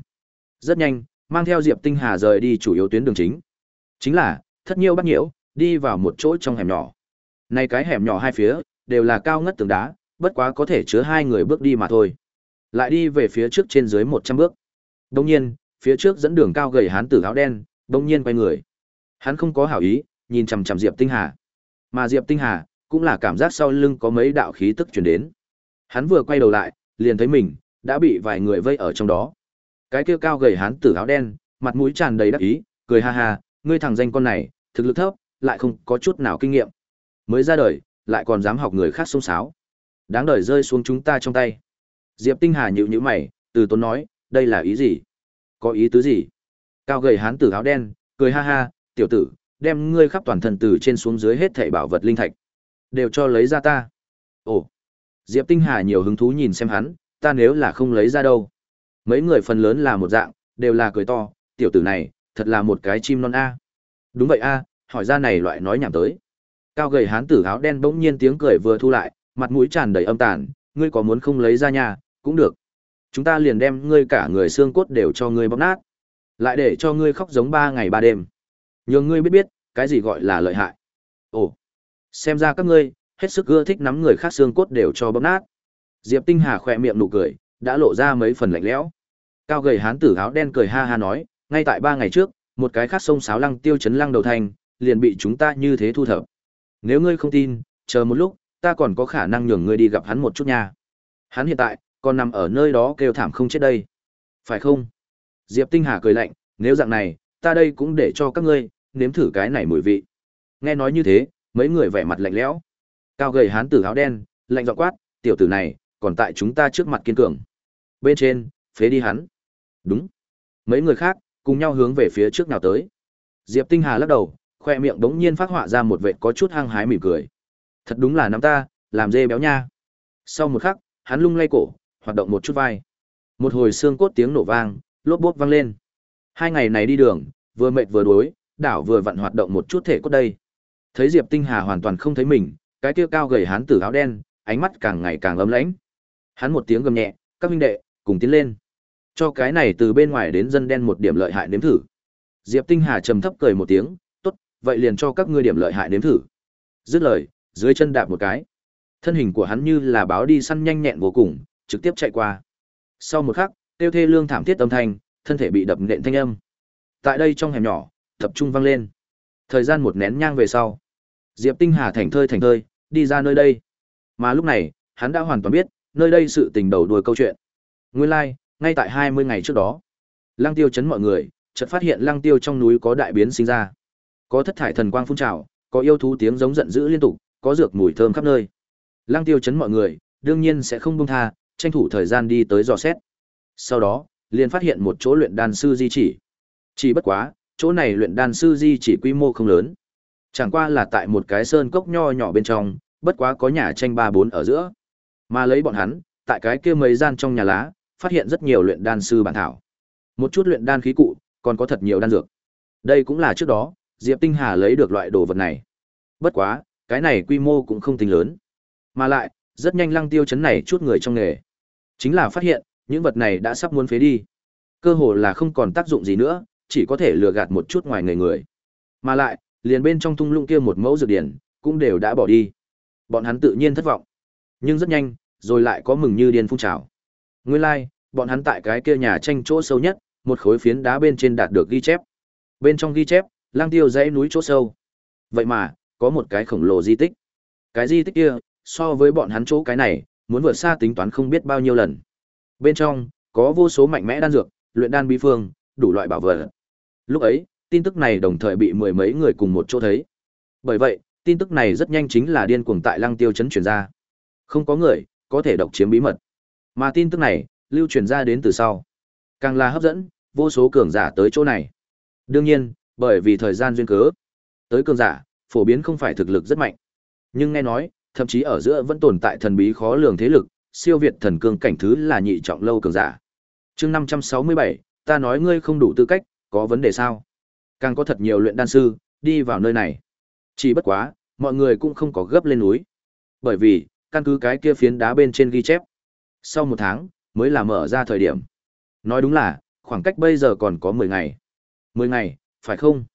Rất nhanh, mang theo Diệp Tinh Hà rời đi chủ yếu tuyến đường chính. Chính là, thất nhiêu bắt nhiễu, đi vào một chỗ trong hẻm nhỏ. Này cái hẻm nhỏ hai phía, đều là cao ngất tường đá, bất quá có thể chứa hai người bước đi mà thôi. Lại đi về phía trước trên dưới 100 bước. Đồng nhiên, phía trước dẫn đường cao gầy hán tử áo đen, đồng nhiên quay người. Hắn không có hảo ý, nhìn chằm chằm Diệp Tinh Hà. Mà Diệp Tinh Hà cũng là cảm giác sau lưng có mấy đạo khí tức truyền đến. Hắn vừa quay đầu lại, liền thấy mình đã bị vài người vây ở trong đó. Cái kia cao gầy hán tử áo đen, mặt mũi tràn đầy đắc ý, cười ha ha, ngươi thằng danh con này, thực lực thấp, lại không có chút nào kinh nghiệm. Mới ra đời, lại còn dám học người khác xông xáo. Đáng đời rơi xuống chúng ta trong tay. Diệp Tinh Hà nhịu nhữ mày, từ tốn nói, đây là ý gì? Có ý tứ gì? Cao gầy hán tử áo đen, cười ha ha, tiểu tử, đem ngươi khắp toàn thân từ trên xuống dưới hết thảy bảo vật linh thạch, đều cho lấy ra ta. Ồ. Diệp Tinh Hà nhiều hứng thú nhìn xem hắn, ta nếu là không lấy ra đâu. Mấy người phần lớn là một dạng, đều là cười to, tiểu tử này, thật là một cái chim non a. Đúng vậy a, hỏi ra này loại nói nhảm tới. Cao gầy hán tử áo đen bỗng nhiên tiếng cười vừa thu lại, mặt mũi tràn đầy âm tàn, ngươi có muốn không lấy ra nhà, cũng được. Chúng ta liền đem ngươi cả người xương cốt đều cho ngươi bóp nát. Lại để cho ngươi khóc giống ba ngày ba đêm. Nhường ngươi biết biết, cái gì gọi là lợi hại. Ồ, xem ra các ngươi, hết sức ưa thích nắm người khác xương cốt đều cho bóp nát. Diệp Tinh Hà khỏe miệng nụ cười, đã lộ ra mấy phần lạnh lẽo. Cao gầy hán tử áo đen cười ha ha nói, ngay tại ba ngày trước, một cái khác sông sáo lăng tiêu chấn lăng đầu thành, liền bị chúng ta như thế thu thập. Nếu ngươi không tin, chờ một lúc, ta còn có khả năng nhường ngươi đi gặp hắn một chút nha. Hắn hiện tại, còn nằm ở nơi đó kêu thảm không chết đây. Phải không? Diệp Tinh Hà cười lạnh, nếu dạng này, ta đây cũng để cho các ngươi, nếm thử cái này mùi vị. Nghe nói như thế, mấy người vẻ mặt lạnh lẽo. Cao gầy hán tử áo đen, lạnh giọng quát, tiểu tử này, còn tại chúng ta trước mặt kiên cường. Bên trên, phế đi hắn. Đúng. Mấy người khác, cùng nhau hướng về phía trước nào tới. Diệp Tinh Hà lắc đầu, khoe miệng đống nhiên phát họa ra một vệt có chút hăng hái mỉm cười. Thật đúng là nắm ta, làm dê béo nha. Sau một khắc, hắn lung lay cổ, hoạt động một chút vai. Một hồi xương cốt tiếng nổ vang, lốp bốp vang lên. Hai ngày này đi đường, vừa mệt vừa đuối, đảo vừa vặn hoạt động một chút thể cốt đây. Thấy Diệp Tinh Hà hoàn toàn không thấy mình, cái kia cao gầy hán tử áo đen, ánh mắt càng ngày càng ấm lãnh. Hắn một tiếng gầm nhẹ, các huynh đệ, cùng tiến lên. Cho cái này từ bên ngoài đến dân đen một điểm lợi hại nếm thử. Diệp Tinh Hà trầm thấp cười một tiếng, vậy liền cho các ngươi điểm lợi hại nếm thử. Dứt lời, dưới chân đạp một cái. Thân hình của hắn như là báo đi săn nhanh nhẹn vô cùng, trực tiếp chạy qua. Sau một khắc, tiêu thê lương thảm thiết âm thanh, thân thể bị đập nện thanh âm. Tại đây trong hẻm nhỏ, tập trung vang lên. Thời gian một nén nhang về sau, Diệp Tinh Hà thành thơi thành thơi, đi ra nơi đây. Mà lúc này, hắn đã hoàn toàn biết, nơi đây sự tình đầu đuôi câu chuyện. Nguyên lai, like, ngay tại 20 ngày trước đó, Lăng Tiêu chấn mọi người, chợt phát hiện Lăng Tiêu trong núi có đại biến sinh ra. Có thất thải thần quang phun trào, có yêu thú tiếng giống giận dữ liên tục, có dược mùi thơm khắp nơi. Lăng Tiêu chấn mọi người, đương nhiên sẽ không buông tha, tranh thủ thời gian đi tới dò xét. Sau đó, liền phát hiện một chỗ luyện đan sư di chỉ. Chỉ bất quá, chỗ này luyện đan sư di chỉ quy mô không lớn. Chẳng qua là tại một cái sơn cốc nho nhỏ bên trong, bất quá có nhà tranh ba bốn ở giữa. Mà lấy bọn hắn, tại cái kia mấy gian trong nhà lá, phát hiện rất nhiều luyện đan sư bản thảo. Một chút luyện đan khí cụ, còn có thật nhiều đan dược. Đây cũng là trước đó, Diệp Tinh Hà lấy được loại đồ vật này. Bất quá, cái này quy mô cũng không tính lớn. Mà lại, rất nhanh lăng tiêu chấn này chút người trong nghề. Chính là phát hiện, những vật này đã sắp muốn phế đi. Cơ hồ là không còn tác dụng gì nữa, chỉ có thể lừa gạt một chút ngoài người người. Mà lại, liền bên trong thung lũng kia một mẫu dược điển, cũng đều đã bỏ đi. Bọn hắn tự nhiên thất vọng. Nhưng rất nhanh, rồi lại có mừng như điên phun trào. Nguyên lai, like, bọn hắn tại cái kia nhà tranh chỗ sâu nhất, một khối phiến đá bên trên đạt được ghi chép. Bên trong ghi chép, lang tiêu dãy núi chỗ sâu. Vậy mà, có một cái khổng lồ di tích. Cái di tích kia, so với bọn hắn chỗ cái này, muốn vượt xa tính toán không biết bao nhiêu lần. Bên trong, có vô số mạnh mẽ đan dược, luyện đan bí phương, đủ loại bảo vật. Lúc ấy, tin tức này đồng thời bị mười mấy người cùng một chỗ thấy. Bởi vậy, tin tức này rất nhanh chính là điên cuồng tại Lăng Tiêu chấn truyền ra. Không có người có thể độc chiếm bí mật. Mà tin tức này lưu truyền ra đến từ sau, càng là hấp dẫn vô số cường giả tới chỗ này. Đương nhiên, bởi vì thời gian duyên cớ, tới cường giả phổ biến không phải thực lực rất mạnh. Nhưng nghe nói, thậm chí ở giữa vẫn tồn tại thần bí khó lường thế lực, siêu việt thần cương cảnh thứ là nhị trọng lâu cường giả. Chương 567, ta nói ngươi không đủ tư cách, có vấn đề sao? Càng có thật nhiều luyện đan sư đi vào nơi này. Chỉ bất quá, mọi người cũng không có gấp lên núi. Bởi vì, căn cứ cái kia phiến đá bên trên ghi chép. Sau một tháng, mới là mở ra thời điểm. Nói đúng là, khoảng cách bây giờ còn có 10 ngày. 10 ngày, phải không?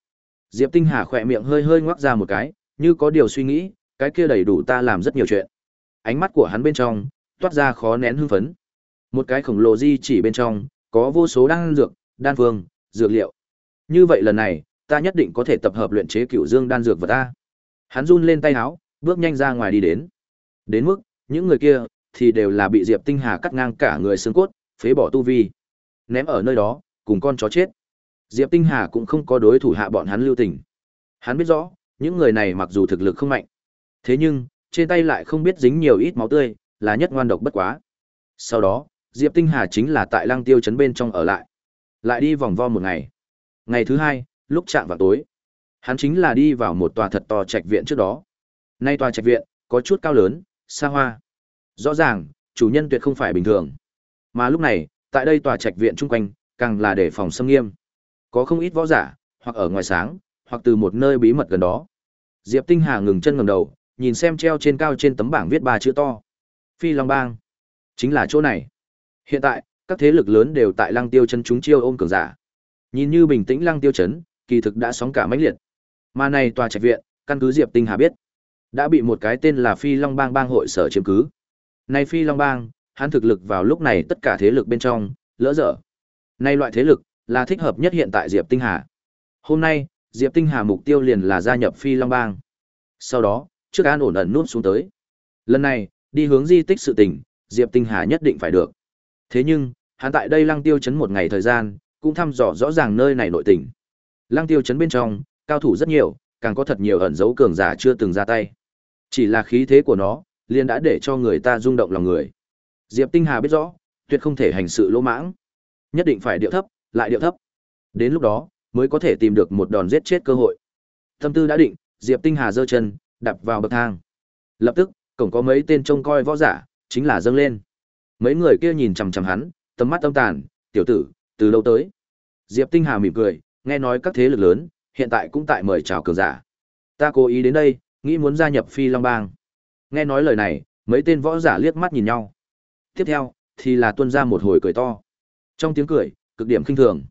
Diệp Tinh Hà khỏe miệng hơi hơi ngoác ra một cái, như có điều suy nghĩ, cái kia đầy đủ ta làm rất nhiều chuyện. Ánh mắt của hắn bên trong, toát ra khó nén hưng phấn. Một cái khổng lồ di chỉ bên trong, có vô số đan dược, đan phương, dược liệu. Như vậy lần này, ta nhất định có thể tập hợp luyện chế cựu dương đan dược vật ta. Hắn run lên tay áo, bước nhanh ra ngoài đi đến. Đến mức, những người kia, thì đều là bị Diệp Tinh Hà cắt ngang cả người xương cốt, phế bỏ tu vi. Ném ở nơi đó, cùng con chó chết. Diệp Tinh Hà cũng không có đối thủ hạ bọn hắn lưu tình. Hắn biết rõ, những người này mặc dù thực lực không mạnh, thế nhưng, trên tay lại không biết dính nhiều ít máu tươi, là nhất ngoan độc bất quá. Sau đó, Diệp Tinh Hà chính là tại Lăng Tiêu trấn bên trong ở lại. Lại đi vòng vo một ngày. Ngày thứ hai, lúc chạm vào tối, hắn chính là đi vào một tòa thật to trạch viện trước đó. Nay tòa trạch viện, có chút cao lớn, xa hoa. Rõ ràng, chủ nhân tuyệt không phải bình thường. Mà lúc này, tại đây tòa trạch viện chung quanh, càng là để phòng xâm nghiêm. Có không ít võ giả, hoặc ở ngoài sáng, hoặc từ một nơi bí mật gần đó. Diệp Tinh Hà ngừng chân ngẩng đầu, nhìn xem treo trên cao trên tấm bảng viết ba chữ to. Phi Long Bang. Chính là chỗ này. Hiện tại, các thế lực lớn đều tại Lăng Tiêu chân chúng chiêu ôm cường giả. Nhìn như bình tĩnh Lăng Tiêu chấn, kỳ thực đã sóng cả mãnh liệt. Mà này tòa trạch viện, căn cứ Diệp Tinh Hà biết, đã bị một cái tên là Phi Long Bang bang hội sở chiếm cứ. Này Phi Long Bang, hắn thực lực vào lúc này tất cả thế lực bên trong, lỡ dở. Nay loại thế lực là thích hợp nhất hiện tại Diệp Tinh Hà. Hôm nay, Diệp Tinh Hà mục tiêu liền là gia nhập Phi Long Bang. Sau đó, trước an ổn ẩn nút xuống tới. Lần này, đi hướng di tích sự tình, Diệp Tinh Hà nhất định phải được. Thế nhưng, hắn tại đây Lăng Tiêu chấn một ngày thời gian, cũng thăm dò rõ ràng nơi này nội tình. Lăng Tiêu chấn bên trong, cao thủ rất nhiều, càng có thật nhiều ẩn dấu cường giả chưa từng ra tay. Chỉ là khí thế của nó, liền đã để cho người ta rung động lòng người. Diệp Tinh Hà biết rõ, tuyệt không thể hành sự lỗ mãng, nhất định phải điệu thấp, lại điệu thấp. Đến lúc đó, mới có thể tìm được một đòn giết chết cơ hội. Tâm tư đã định, Diệp Tinh Hà giơ chân, đạp vào bậc thang. Lập tức, cổng có mấy tên trông coi võ giả, chính là dâng lên. Mấy người kia nhìn chằm chằm hắn, tầm mắt âm tàn, "Tiểu tử, từ lâu tới?" Diệp Tinh Hà mỉm cười, nghe nói các thế lực lớn hiện tại cũng tại mời chào cường giả. Ta cố ý đến đây, nghĩ muốn gia nhập Phi Long Bang. Nghe nói lời này, mấy tên võ giả liếc mắt nhìn nhau. Tiếp theo, thì là tuôn ra một hồi cười to. Trong tiếng cười, cực điểm khinh thường.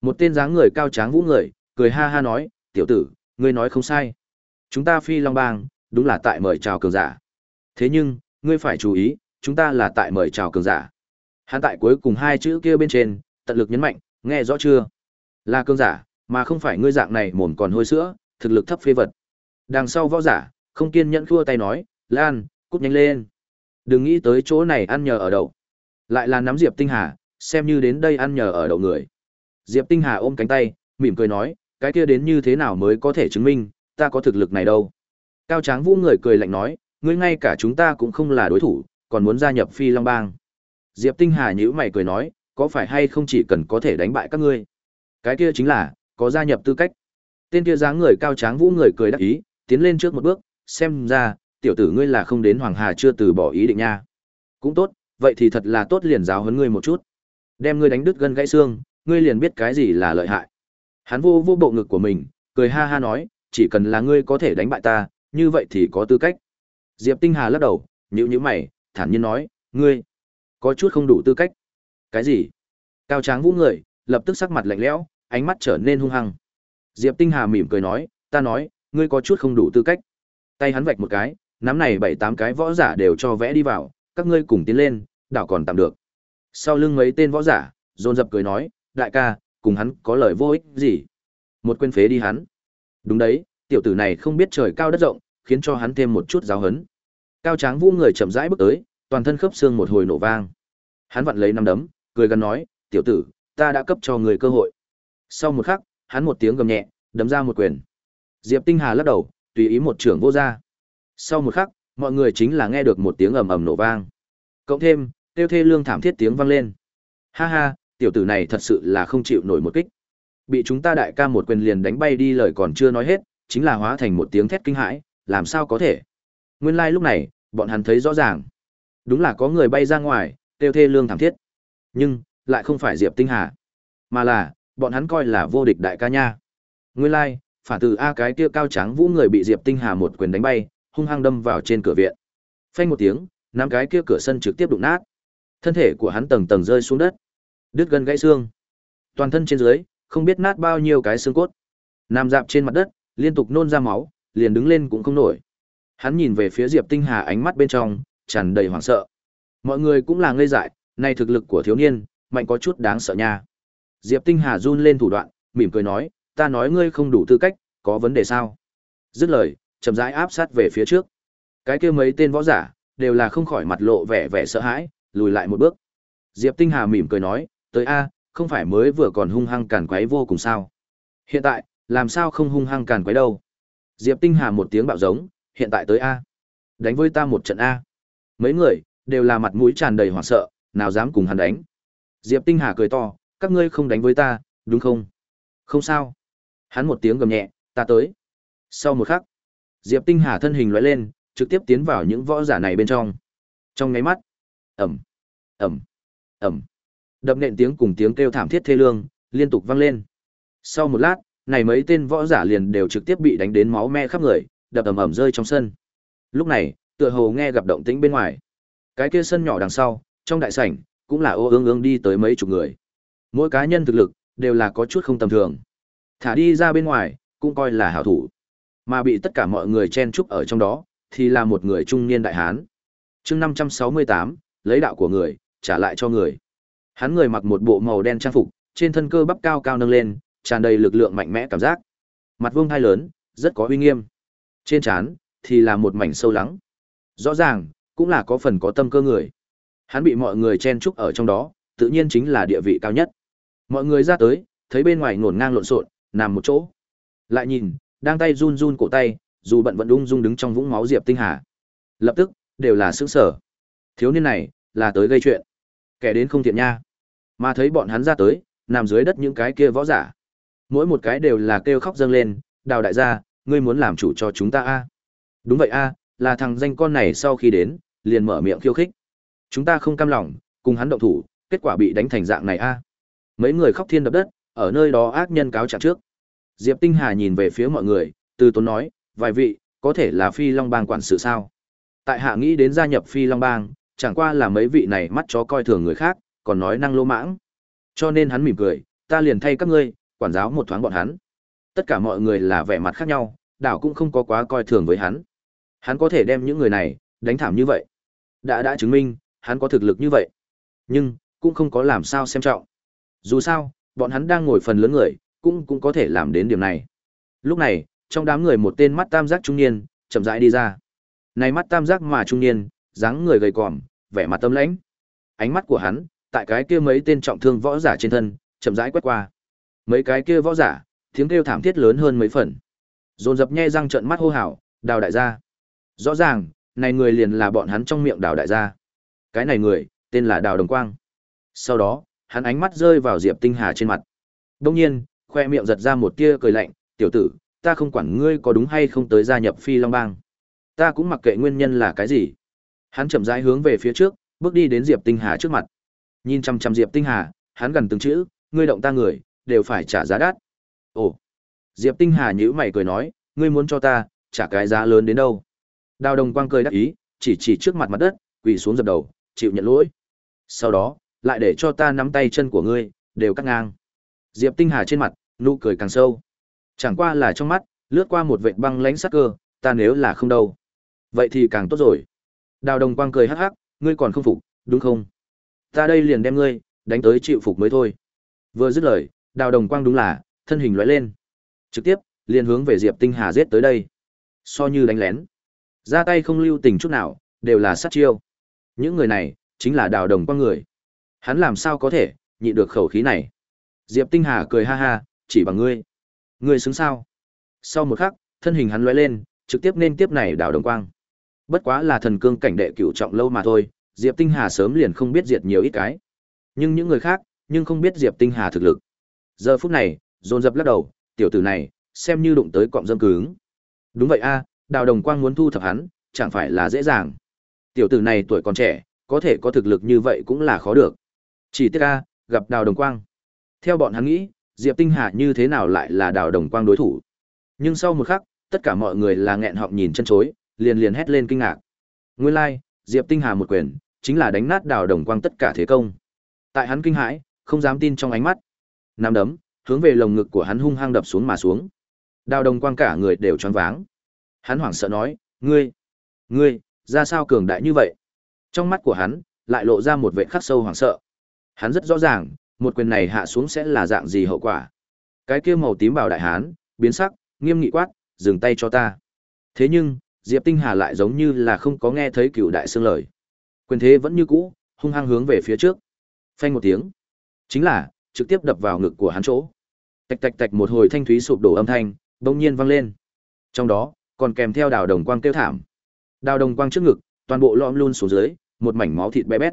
Một tên dáng người cao tráng vũ người, cười ha ha nói, tiểu tử, ngươi nói không sai. Chúng ta phi long bang, đúng là tại mời chào cường giả. Thế nhưng, ngươi phải chú ý, chúng ta là tại mời chào cường giả. Hắn tại cuối cùng hai chữ kia bên trên, tận lực nhấn mạnh, nghe rõ chưa? Là cường giả, mà không phải ngươi dạng này mồm còn hôi sữa, thực lực thấp phế vật. Đằng sau võ giả, không kiên nhẫn khua tay nói, Lan, cút nhanh lên. Đừng nghĩ tới chỗ này ăn nhờ ở đậu. Lại là nắm Diệp Tinh Hà, xem như đến đây ăn nhờ ở đậu người. Diệp Tinh Hà ôm cánh tay, mỉm cười nói, cái kia đến như thế nào mới có thể chứng minh, ta có thực lực này đâu. Cao Tráng Vũ người cười lạnh nói, ngươi ngay cả chúng ta cũng không là đối thủ, còn muốn gia nhập Phi Long Bang. Diệp Tinh Hà nhíu mày cười nói, có phải hay không chỉ cần có thể đánh bại các ngươi. Cái kia chính là, có gia nhập tư cách. Tên kia dáng người Cao Tráng Vũ người cười đắc ý, tiến lên trước một bước, xem ra, tiểu tử ngươi là không đến Hoàng Hà chưa từ bỏ ý định nha. Cũng tốt, vậy thì thật là tốt liền giáo huấn ngươi một chút. Đem ngươi đánh đứt gân gãy xương, ngươi liền biết cái gì là lợi hại. Hắn vô vô bộ ngực của mình, cười ha ha nói, chỉ cần là ngươi có thể đánh bại ta, như vậy thì có tư cách. Diệp Tinh Hà lắc đầu, nhíu nhíu mày, thản nhiên nói, ngươi có chút không đủ tư cách. Cái gì? Cao Tráng Vũ người, lập tức sắc mặt lạnh lẽo, ánh mắt trở nên hung hăng. Diệp Tinh Hà mỉm cười nói, ta nói, ngươi có chút không đủ tư cách. Tay hắn vạch một cái, nắm này bảy tám cái võ giả đều cho vẽ đi vào, các ngươi cùng tiến lên, đảo còn tạm được. Sau lưng mấy tên võ giả, dồn dập cười nói, đại ca, cùng hắn có lời vô ích gì. Một quên phế đi hắn. Đúng đấy, tiểu tử này không biết trời cao đất rộng, khiến cho hắn thêm một chút giáo hấn. Cao Tráng Vũ người chậm rãi bước tới, toàn thân khớp xương một hồi nổ vang. Hắn vặn lấy năm đấm, cười gần nói, "Tiểu tử, ta đã cấp cho người cơ hội." Sau một khắc, hắn một tiếng gầm nhẹ, đấm ra một quyền. Diệp Tinh Hà lắc đầu, tùy ý một trưởng vô ra. Sau một khắc, mọi người chính là nghe được một tiếng ầm ầm nổ vang. Cộng thêm, tiêu thê lương thảm thiết tiếng vang lên. Ha ha, tiểu tử này thật sự là không chịu nổi một kích. Bị chúng ta đại ca một quyền liền đánh bay đi lời còn chưa nói hết, chính là hóa thành một tiếng thét kinh hãi, làm sao có thể? Nguyên lai like lúc này, bọn hắn thấy rõ ràng. Đúng là có người bay ra ngoài, tiêu thê lương thảm thiết. Nhưng, lại không phải Diệp Tinh Hà, mà là, bọn hắn coi là vô địch đại ca nha. Nguyên lai, like, phản từ A cái kia cao trắng vũ người bị Diệp Tinh Hà một quyền đánh bay, hung hăng đâm vào trên cửa viện. Phanh một tiếng, năm cái kia cửa sân trực tiếp đụng nát. Thân thể của hắn tầng tầng rơi xuống đất đứt gân gãy xương toàn thân trên dưới không biết nát bao nhiêu cái xương cốt nằm dạp trên mặt đất liên tục nôn ra máu liền đứng lên cũng không nổi hắn nhìn về phía diệp tinh hà ánh mắt bên trong tràn đầy hoảng sợ mọi người cũng là ngây dại này thực lực của thiếu niên, mạnh có chút đáng sợ nha. Diệp Tinh Hà run lên thủ đoạn, mỉm cười nói, ta nói ngươi không đủ tư cách, có vấn đề sao? Dứt lời, chậm rãi áp sát về phía trước. Cái kia mấy tên võ giả, đều là không khỏi mặt lộ vẻ vẻ sợ hãi, lùi lại một bước. Diệp Tinh Hà mỉm cười nói, tới a, không phải mới vừa còn hung hăng càn quấy vô cùng sao? Hiện tại, làm sao không hung hăng càn quấy đâu? Diệp Tinh Hà một tiếng bạo giống, hiện tại tới a. Đánh với ta một trận a. Mấy người đều là mặt mũi tràn đầy hoảng sợ, nào dám cùng hắn đánh. Diệp Tinh Hà cười to, các ngươi không đánh với ta, đúng không? Không sao. Hắn một tiếng gầm nhẹ, ta tới. Sau một khắc, Diệp Tinh Hà thân hình lóe lên, trực tiếp tiến vào những võ giả này bên trong. Trong ngáy mắt, ầm, ầm, ầm, đập nện tiếng cùng tiếng kêu thảm thiết thê lương liên tục vang lên. Sau một lát, này mấy tên võ giả liền đều trực tiếp bị đánh đến máu me khắp người, đập ầm ầm rơi trong sân. Lúc này, tựa hồ nghe gặp động tĩnh bên ngoài. Cái kia sân nhỏ đằng sau, trong đại sảnh, cũng là ô ương ương đi tới mấy chục người. Mỗi cá nhân thực lực đều là có chút không tầm thường. Thả đi ra bên ngoài, cũng coi là hảo thủ. Mà bị tất cả mọi người chen chúc ở trong đó, thì là một người trung niên đại hán. Chương 568, lấy đạo của người, trả lại cho người. Hắn người mặc một bộ màu đen trang phục, trên thân cơ bắp cao cao nâng lên, tràn đầy lực lượng mạnh mẽ cảm giác. Mặt vuông hai lớn, rất có uy nghiêm. Trên trán thì là một mảnh sâu lắng. Rõ ràng, cũng là có phần có tâm cơ người. Hắn bị mọi người chen chúc ở trong đó, tự nhiên chính là địa vị cao nhất. Mọi người ra tới, thấy bên ngoài ngổn ngang lộn xộn, nằm một chỗ. Lại nhìn, đang tay run run cổ tay, dù bận vẫn ung dung đứng trong vũng máu Diệp Tinh Hà. Lập tức, đều là sững sở. Thiếu niên này, là tới gây chuyện. Kẻ đến không thiện nha. Mà thấy bọn hắn ra tới, nằm dưới đất những cái kia võ giả. Mỗi một cái đều là kêu khóc dâng lên, đào đại gia, ngươi muốn làm chủ cho chúng ta a Đúng vậy a là thằng danh con này sau khi đến, liền mở miệng khiêu khích. Chúng ta không cam lòng, cùng hắn động thủ, kết quả bị đánh thành dạng này a Mấy người khóc thiên đập đất, ở nơi đó ác nhân cáo trạng trước. Diệp Tinh Hà nhìn về phía mọi người, từ tốn nói, vài vị, có thể là Phi Long Bang quản sự sao? Tại hạ nghĩ đến gia nhập Phi Long Bang, chẳng qua là mấy vị này mắt chó coi thường người khác, còn nói năng lô mãng. Cho nên hắn mỉm cười, ta liền thay các ngươi, quản giáo một thoáng bọn hắn. Tất cả mọi người là vẻ mặt khác nhau, đảo cũng không có quá coi thường với hắn. Hắn có thể đem những người này đánh thảm như vậy. Đã đã chứng minh, hắn có thực lực như vậy. Nhưng, cũng không có làm sao xem trọng. Dù sao, bọn hắn đang ngồi phần lớn người, cũng cũng có thể làm đến điểm này. Lúc này, trong đám người một tên mắt tam giác trung niên, chậm rãi đi ra. Này mắt tam giác mà trung niên, dáng người gầy còm, vẻ mặt tâm lãnh. Ánh mắt của hắn, tại cái kia mấy tên trọng thương võ giả trên thân, chậm rãi quét qua. Mấy cái kia võ giả, tiếng kêu thảm thiết lớn hơn mấy phần. Dồn dập nhe răng trợn mắt hô hào, "Đào đại gia!" Rõ ràng, này người liền là bọn hắn trong miệng Đào đại gia. Cái này người, tên là Đào Đồng Quang. Sau đó, hắn ánh mắt rơi vào Diệp Tinh Hà trên mặt. Đương nhiên, khoe miệng giật ra một tia cười lạnh, "Tiểu tử, ta không quản ngươi có đúng hay không tới gia nhập Phi Long Bang. Ta cũng mặc kệ nguyên nhân là cái gì." Hắn chậm rãi hướng về phía trước, bước đi đến Diệp Tinh Hà trước mặt. Nhìn chăm chăm Diệp Tinh Hà, hắn gần từng chữ, "Ngươi động ta người, đều phải trả giá đắt." Ồ. Diệp Tinh Hà nhíu mày cười nói, "Ngươi muốn cho ta trả cái giá lớn đến đâu?" Đào Đồng Quang cười đắc ý, chỉ chỉ trước mặt mặt đất, quỳ xuống dập đầu, chịu nhận lỗi. Sau đó, lại để cho ta nắm tay chân của ngươi, đều cắt ngang. Diệp Tinh Hà trên mặt, nụ cười càng sâu. Chẳng qua là trong mắt, lướt qua một vệt băng lãnh sắc cơ, ta nếu là không đâu. Vậy thì càng tốt rồi. Đào Đồng Quang cười hắc hắc, ngươi còn không phục, đúng không? Ta đây liền đem ngươi, đánh tới chịu phục mới thôi. Vừa dứt lời, Đào Đồng Quang đúng là, thân hình lóe lên. Trực tiếp, liền hướng về Diệp Tinh Hà giết tới đây. So như đánh lén. Ra tay không lưu tình chút nào, đều là sát chiêu. Những người này, chính là Đào Đồng Quang người. Hắn làm sao có thể, nhịn được khẩu khí này. Diệp Tinh Hà cười ha ha, chỉ bằng ngươi. Ngươi xứng sao? Sau một khắc, thân hình hắn lóe lên, trực tiếp nên tiếp này Đào Đồng Quang. Bất quá là thần cương cảnh đệ cửu trọng lâu mà thôi, Diệp Tinh Hà sớm liền không biết diệt nhiều ít cái. Nhưng những người khác, nhưng không biết Diệp Tinh Hà thực lực. Giờ phút này, dồn dập lắc đầu, tiểu tử này, xem như đụng tới cọng dâm cứng. Đúng vậy a, Đào Đồng Quang muốn thu thập hắn, chẳng phải là dễ dàng. Tiểu tử này tuổi còn trẻ, có thể có thực lực như vậy cũng là khó được. Chỉ tiếc a, gặp Đào Đồng Quang. Theo bọn hắn nghĩ, Diệp Tinh Hà như thế nào lại là Đào Đồng Quang đối thủ. Nhưng sau một khắc, tất cả mọi người là nghẹn họng nhìn chân chối, liền liền hét lên kinh ngạc. Nguyên lai, like, Diệp Tinh Hà một quyền, chính là đánh nát Đào Đồng Quang tất cả thế công. Tại hắn kinh hãi, không dám tin trong ánh mắt. Nắm đấm, hướng về lồng ngực của hắn hung hăng đập xuống mà xuống. Đào Đồng Quang cả người đều choáng váng. Hắn hoảng sợ nói, "Ngươi, ngươi, ra sao cường đại như vậy?" Trong mắt của hắn, lại lộ ra một vẻ khắc sâu hoảng sợ. Hắn rất rõ ràng, một quyền này hạ xuống sẽ là dạng gì hậu quả. Cái kia màu tím bảo đại hán, biến sắc, nghiêm nghị quát, dừng tay cho ta. Thế nhưng, Diệp Tinh Hà lại giống như là không có nghe thấy cựu đại xương lời. Quyền thế vẫn như cũ, hung hăng hướng về phía trước. Phanh một tiếng. Chính là, trực tiếp đập vào ngực của hắn chỗ. Tạch tạch tạch một hồi thanh thúy sụp đổ âm thanh, bỗng nhiên vang lên. Trong đó, còn kèm theo đào đồng quang kêu thảm. Đào đồng quang trước ngực, toàn bộ lõm luôn xuống dưới, một mảnh máu thịt bé bét.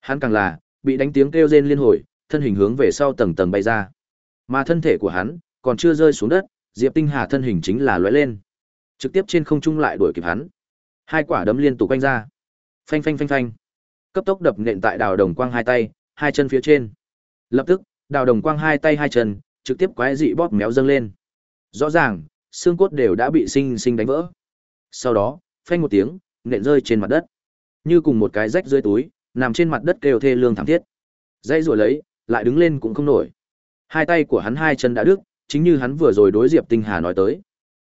Hắn càng là, bị đánh tiếng kêu rên liên hồi, thân hình hướng về sau tầng tầng bay ra. Mà thân thể của hắn, còn chưa rơi xuống đất, Diệp Tinh Hà thân hình chính là lóe lên. Trực tiếp trên không trung lại đuổi kịp hắn. Hai quả đấm liên tục quanh ra. Phanh phanh phanh phanh. Cấp tốc đập nện tại đào đồng quang hai tay, hai chân phía trên. Lập tức, đào đồng quang hai tay hai chân, trực tiếp quái dị bóp méo dâng lên. Rõ ràng, xương cốt đều đã bị sinh sinh đánh vỡ. Sau đó, phanh một tiếng, nện rơi trên mặt đất. Như cùng một cái rách rơi túi, nằm trên mặt đất kêu thê lương thảm thiết. Dây rồi lấy, lại đứng lên cũng không nổi. Hai tay của hắn hai chân đã đứt, chính như hắn vừa rồi đối Diệp Tinh Hà nói tới.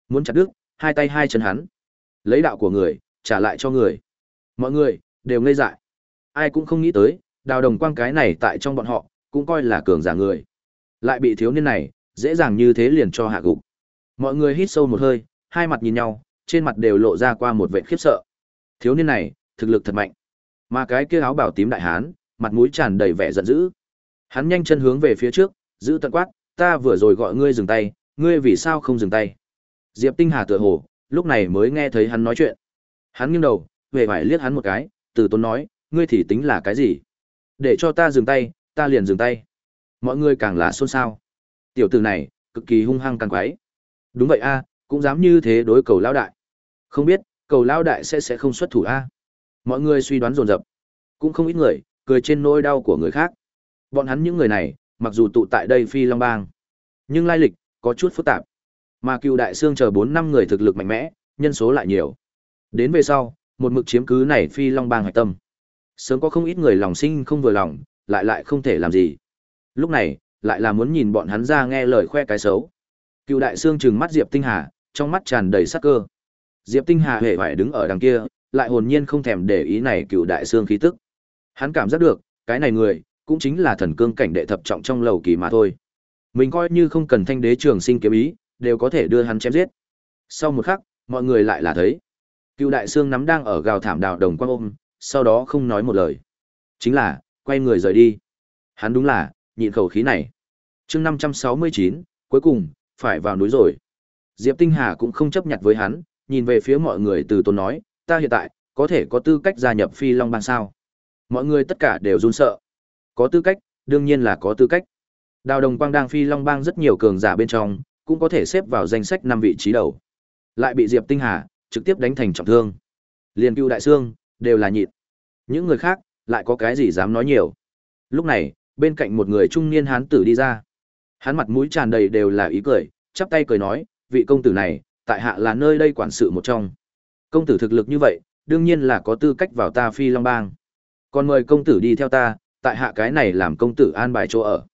Muốn chặt đứt, hai tay hai chân hắn. Lấy đạo của người, trả lại cho người. Mọi người, đều ngây dại. Ai cũng không nghĩ tới, đào đồng quang cái này tại trong bọn họ, cũng coi là cường giả người. Lại bị thiếu niên này, dễ dàng như thế liền cho hạ gục. Mọi người hít sâu một hơi, hai mặt nhìn nhau, trên mặt đều lộ ra qua một vẻ khiếp sợ. Thiếu niên này, thực lực thật mạnh. Mà cái kia áo bảo tím đại hán, mặt mũi tràn đầy vẻ giận dữ. Hắn nhanh chân hướng về phía trước, giữ tận quát, ta vừa rồi gọi ngươi dừng tay, ngươi vì sao không dừng tay? Diệp Tinh Hà tựa hồ, lúc này mới nghe thấy hắn nói chuyện. Hắn nghiêng đầu, về phải liếc hắn một cái, từ tốn nói, ngươi thì tính là cái gì? Để cho ta dừng tay, ta liền dừng tay. Mọi người càng là xôn xao. Tiểu tử này, cực kỳ hung hăng càng quái. Đúng vậy a, cũng dám như thế đối cầu lão đại. Không biết, cầu lão đại sẽ sẽ không xuất thủ a. Mọi người suy đoán dồn dập. Cũng không ít người, cười trên nỗi đau của người khác. Bọn hắn những người này, mặc dù tụ tại đây Phi Long Bang, nhưng lai lịch có chút phức tạp. Mà Cựu Đại Xương chờ bốn năm người thực lực mạnh mẽ, nhân số lại nhiều. Đến về sau, một mực chiếm cứ này Phi Long Bang hải tâm. Sớm có không ít người lòng sinh không vừa lòng, lại lại không thể làm gì. Lúc này, lại là muốn nhìn bọn hắn ra nghe lời khoe cái xấu. Cựu Đại Xương trừng mắt Diệp Tinh Hà, trong mắt tràn đầy sắc cơ. Diệp Tinh Hà hề phải đứng ở đằng kia, lại hồn nhiên không thèm để ý này Cựu Đại Xương khí tức. Hắn cảm giác được, cái này người, cũng chính là thần cương cảnh đệ thập trọng trong lầu kỳ mà thôi. Mình coi như không cần thanh đế trường sinh kiếm ý, đều có thể đưa hắn chém giết. Sau một khắc, mọi người lại là thấy. Cựu đại xương nắm đang ở gào thảm đào đồng quang ôm, sau đó không nói một lời. Chính là, quay người rời đi. Hắn đúng là, nhịn khẩu khí này. chương 569, cuối cùng, phải vào núi rồi. Diệp Tinh Hà cũng không chấp nhận với hắn, nhìn về phía mọi người từ tôn nói, ta hiện tại, có thể có tư cách gia nhập phi long bang sao. Mọi người tất cả đều run sợ. Có tư cách, đương nhiên là có tư cách. Đào Đồng Quang đang phi long bang rất nhiều cường giả bên trong, cũng có thể xếp vào danh sách năm vị trí đầu. Lại bị Diệp Tinh Hà trực tiếp đánh thành trọng thương. Liên Cưu Đại Sương đều là nhịn. Những người khác lại có cái gì dám nói nhiều. Lúc này, bên cạnh một người trung niên hán tử đi ra. Hắn mặt mũi tràn đầy đều là ý cười, chắp tay cười nói, vị công tử này, tại hạ là nơi đây quản sự một trong. Công tử thực lực như vậy, đương nhiên là có tư cách vào ta Phi Long Bang. Còn mời công tử đi theo ta, tại hạ cái này làm công tử an bài chỗ ở.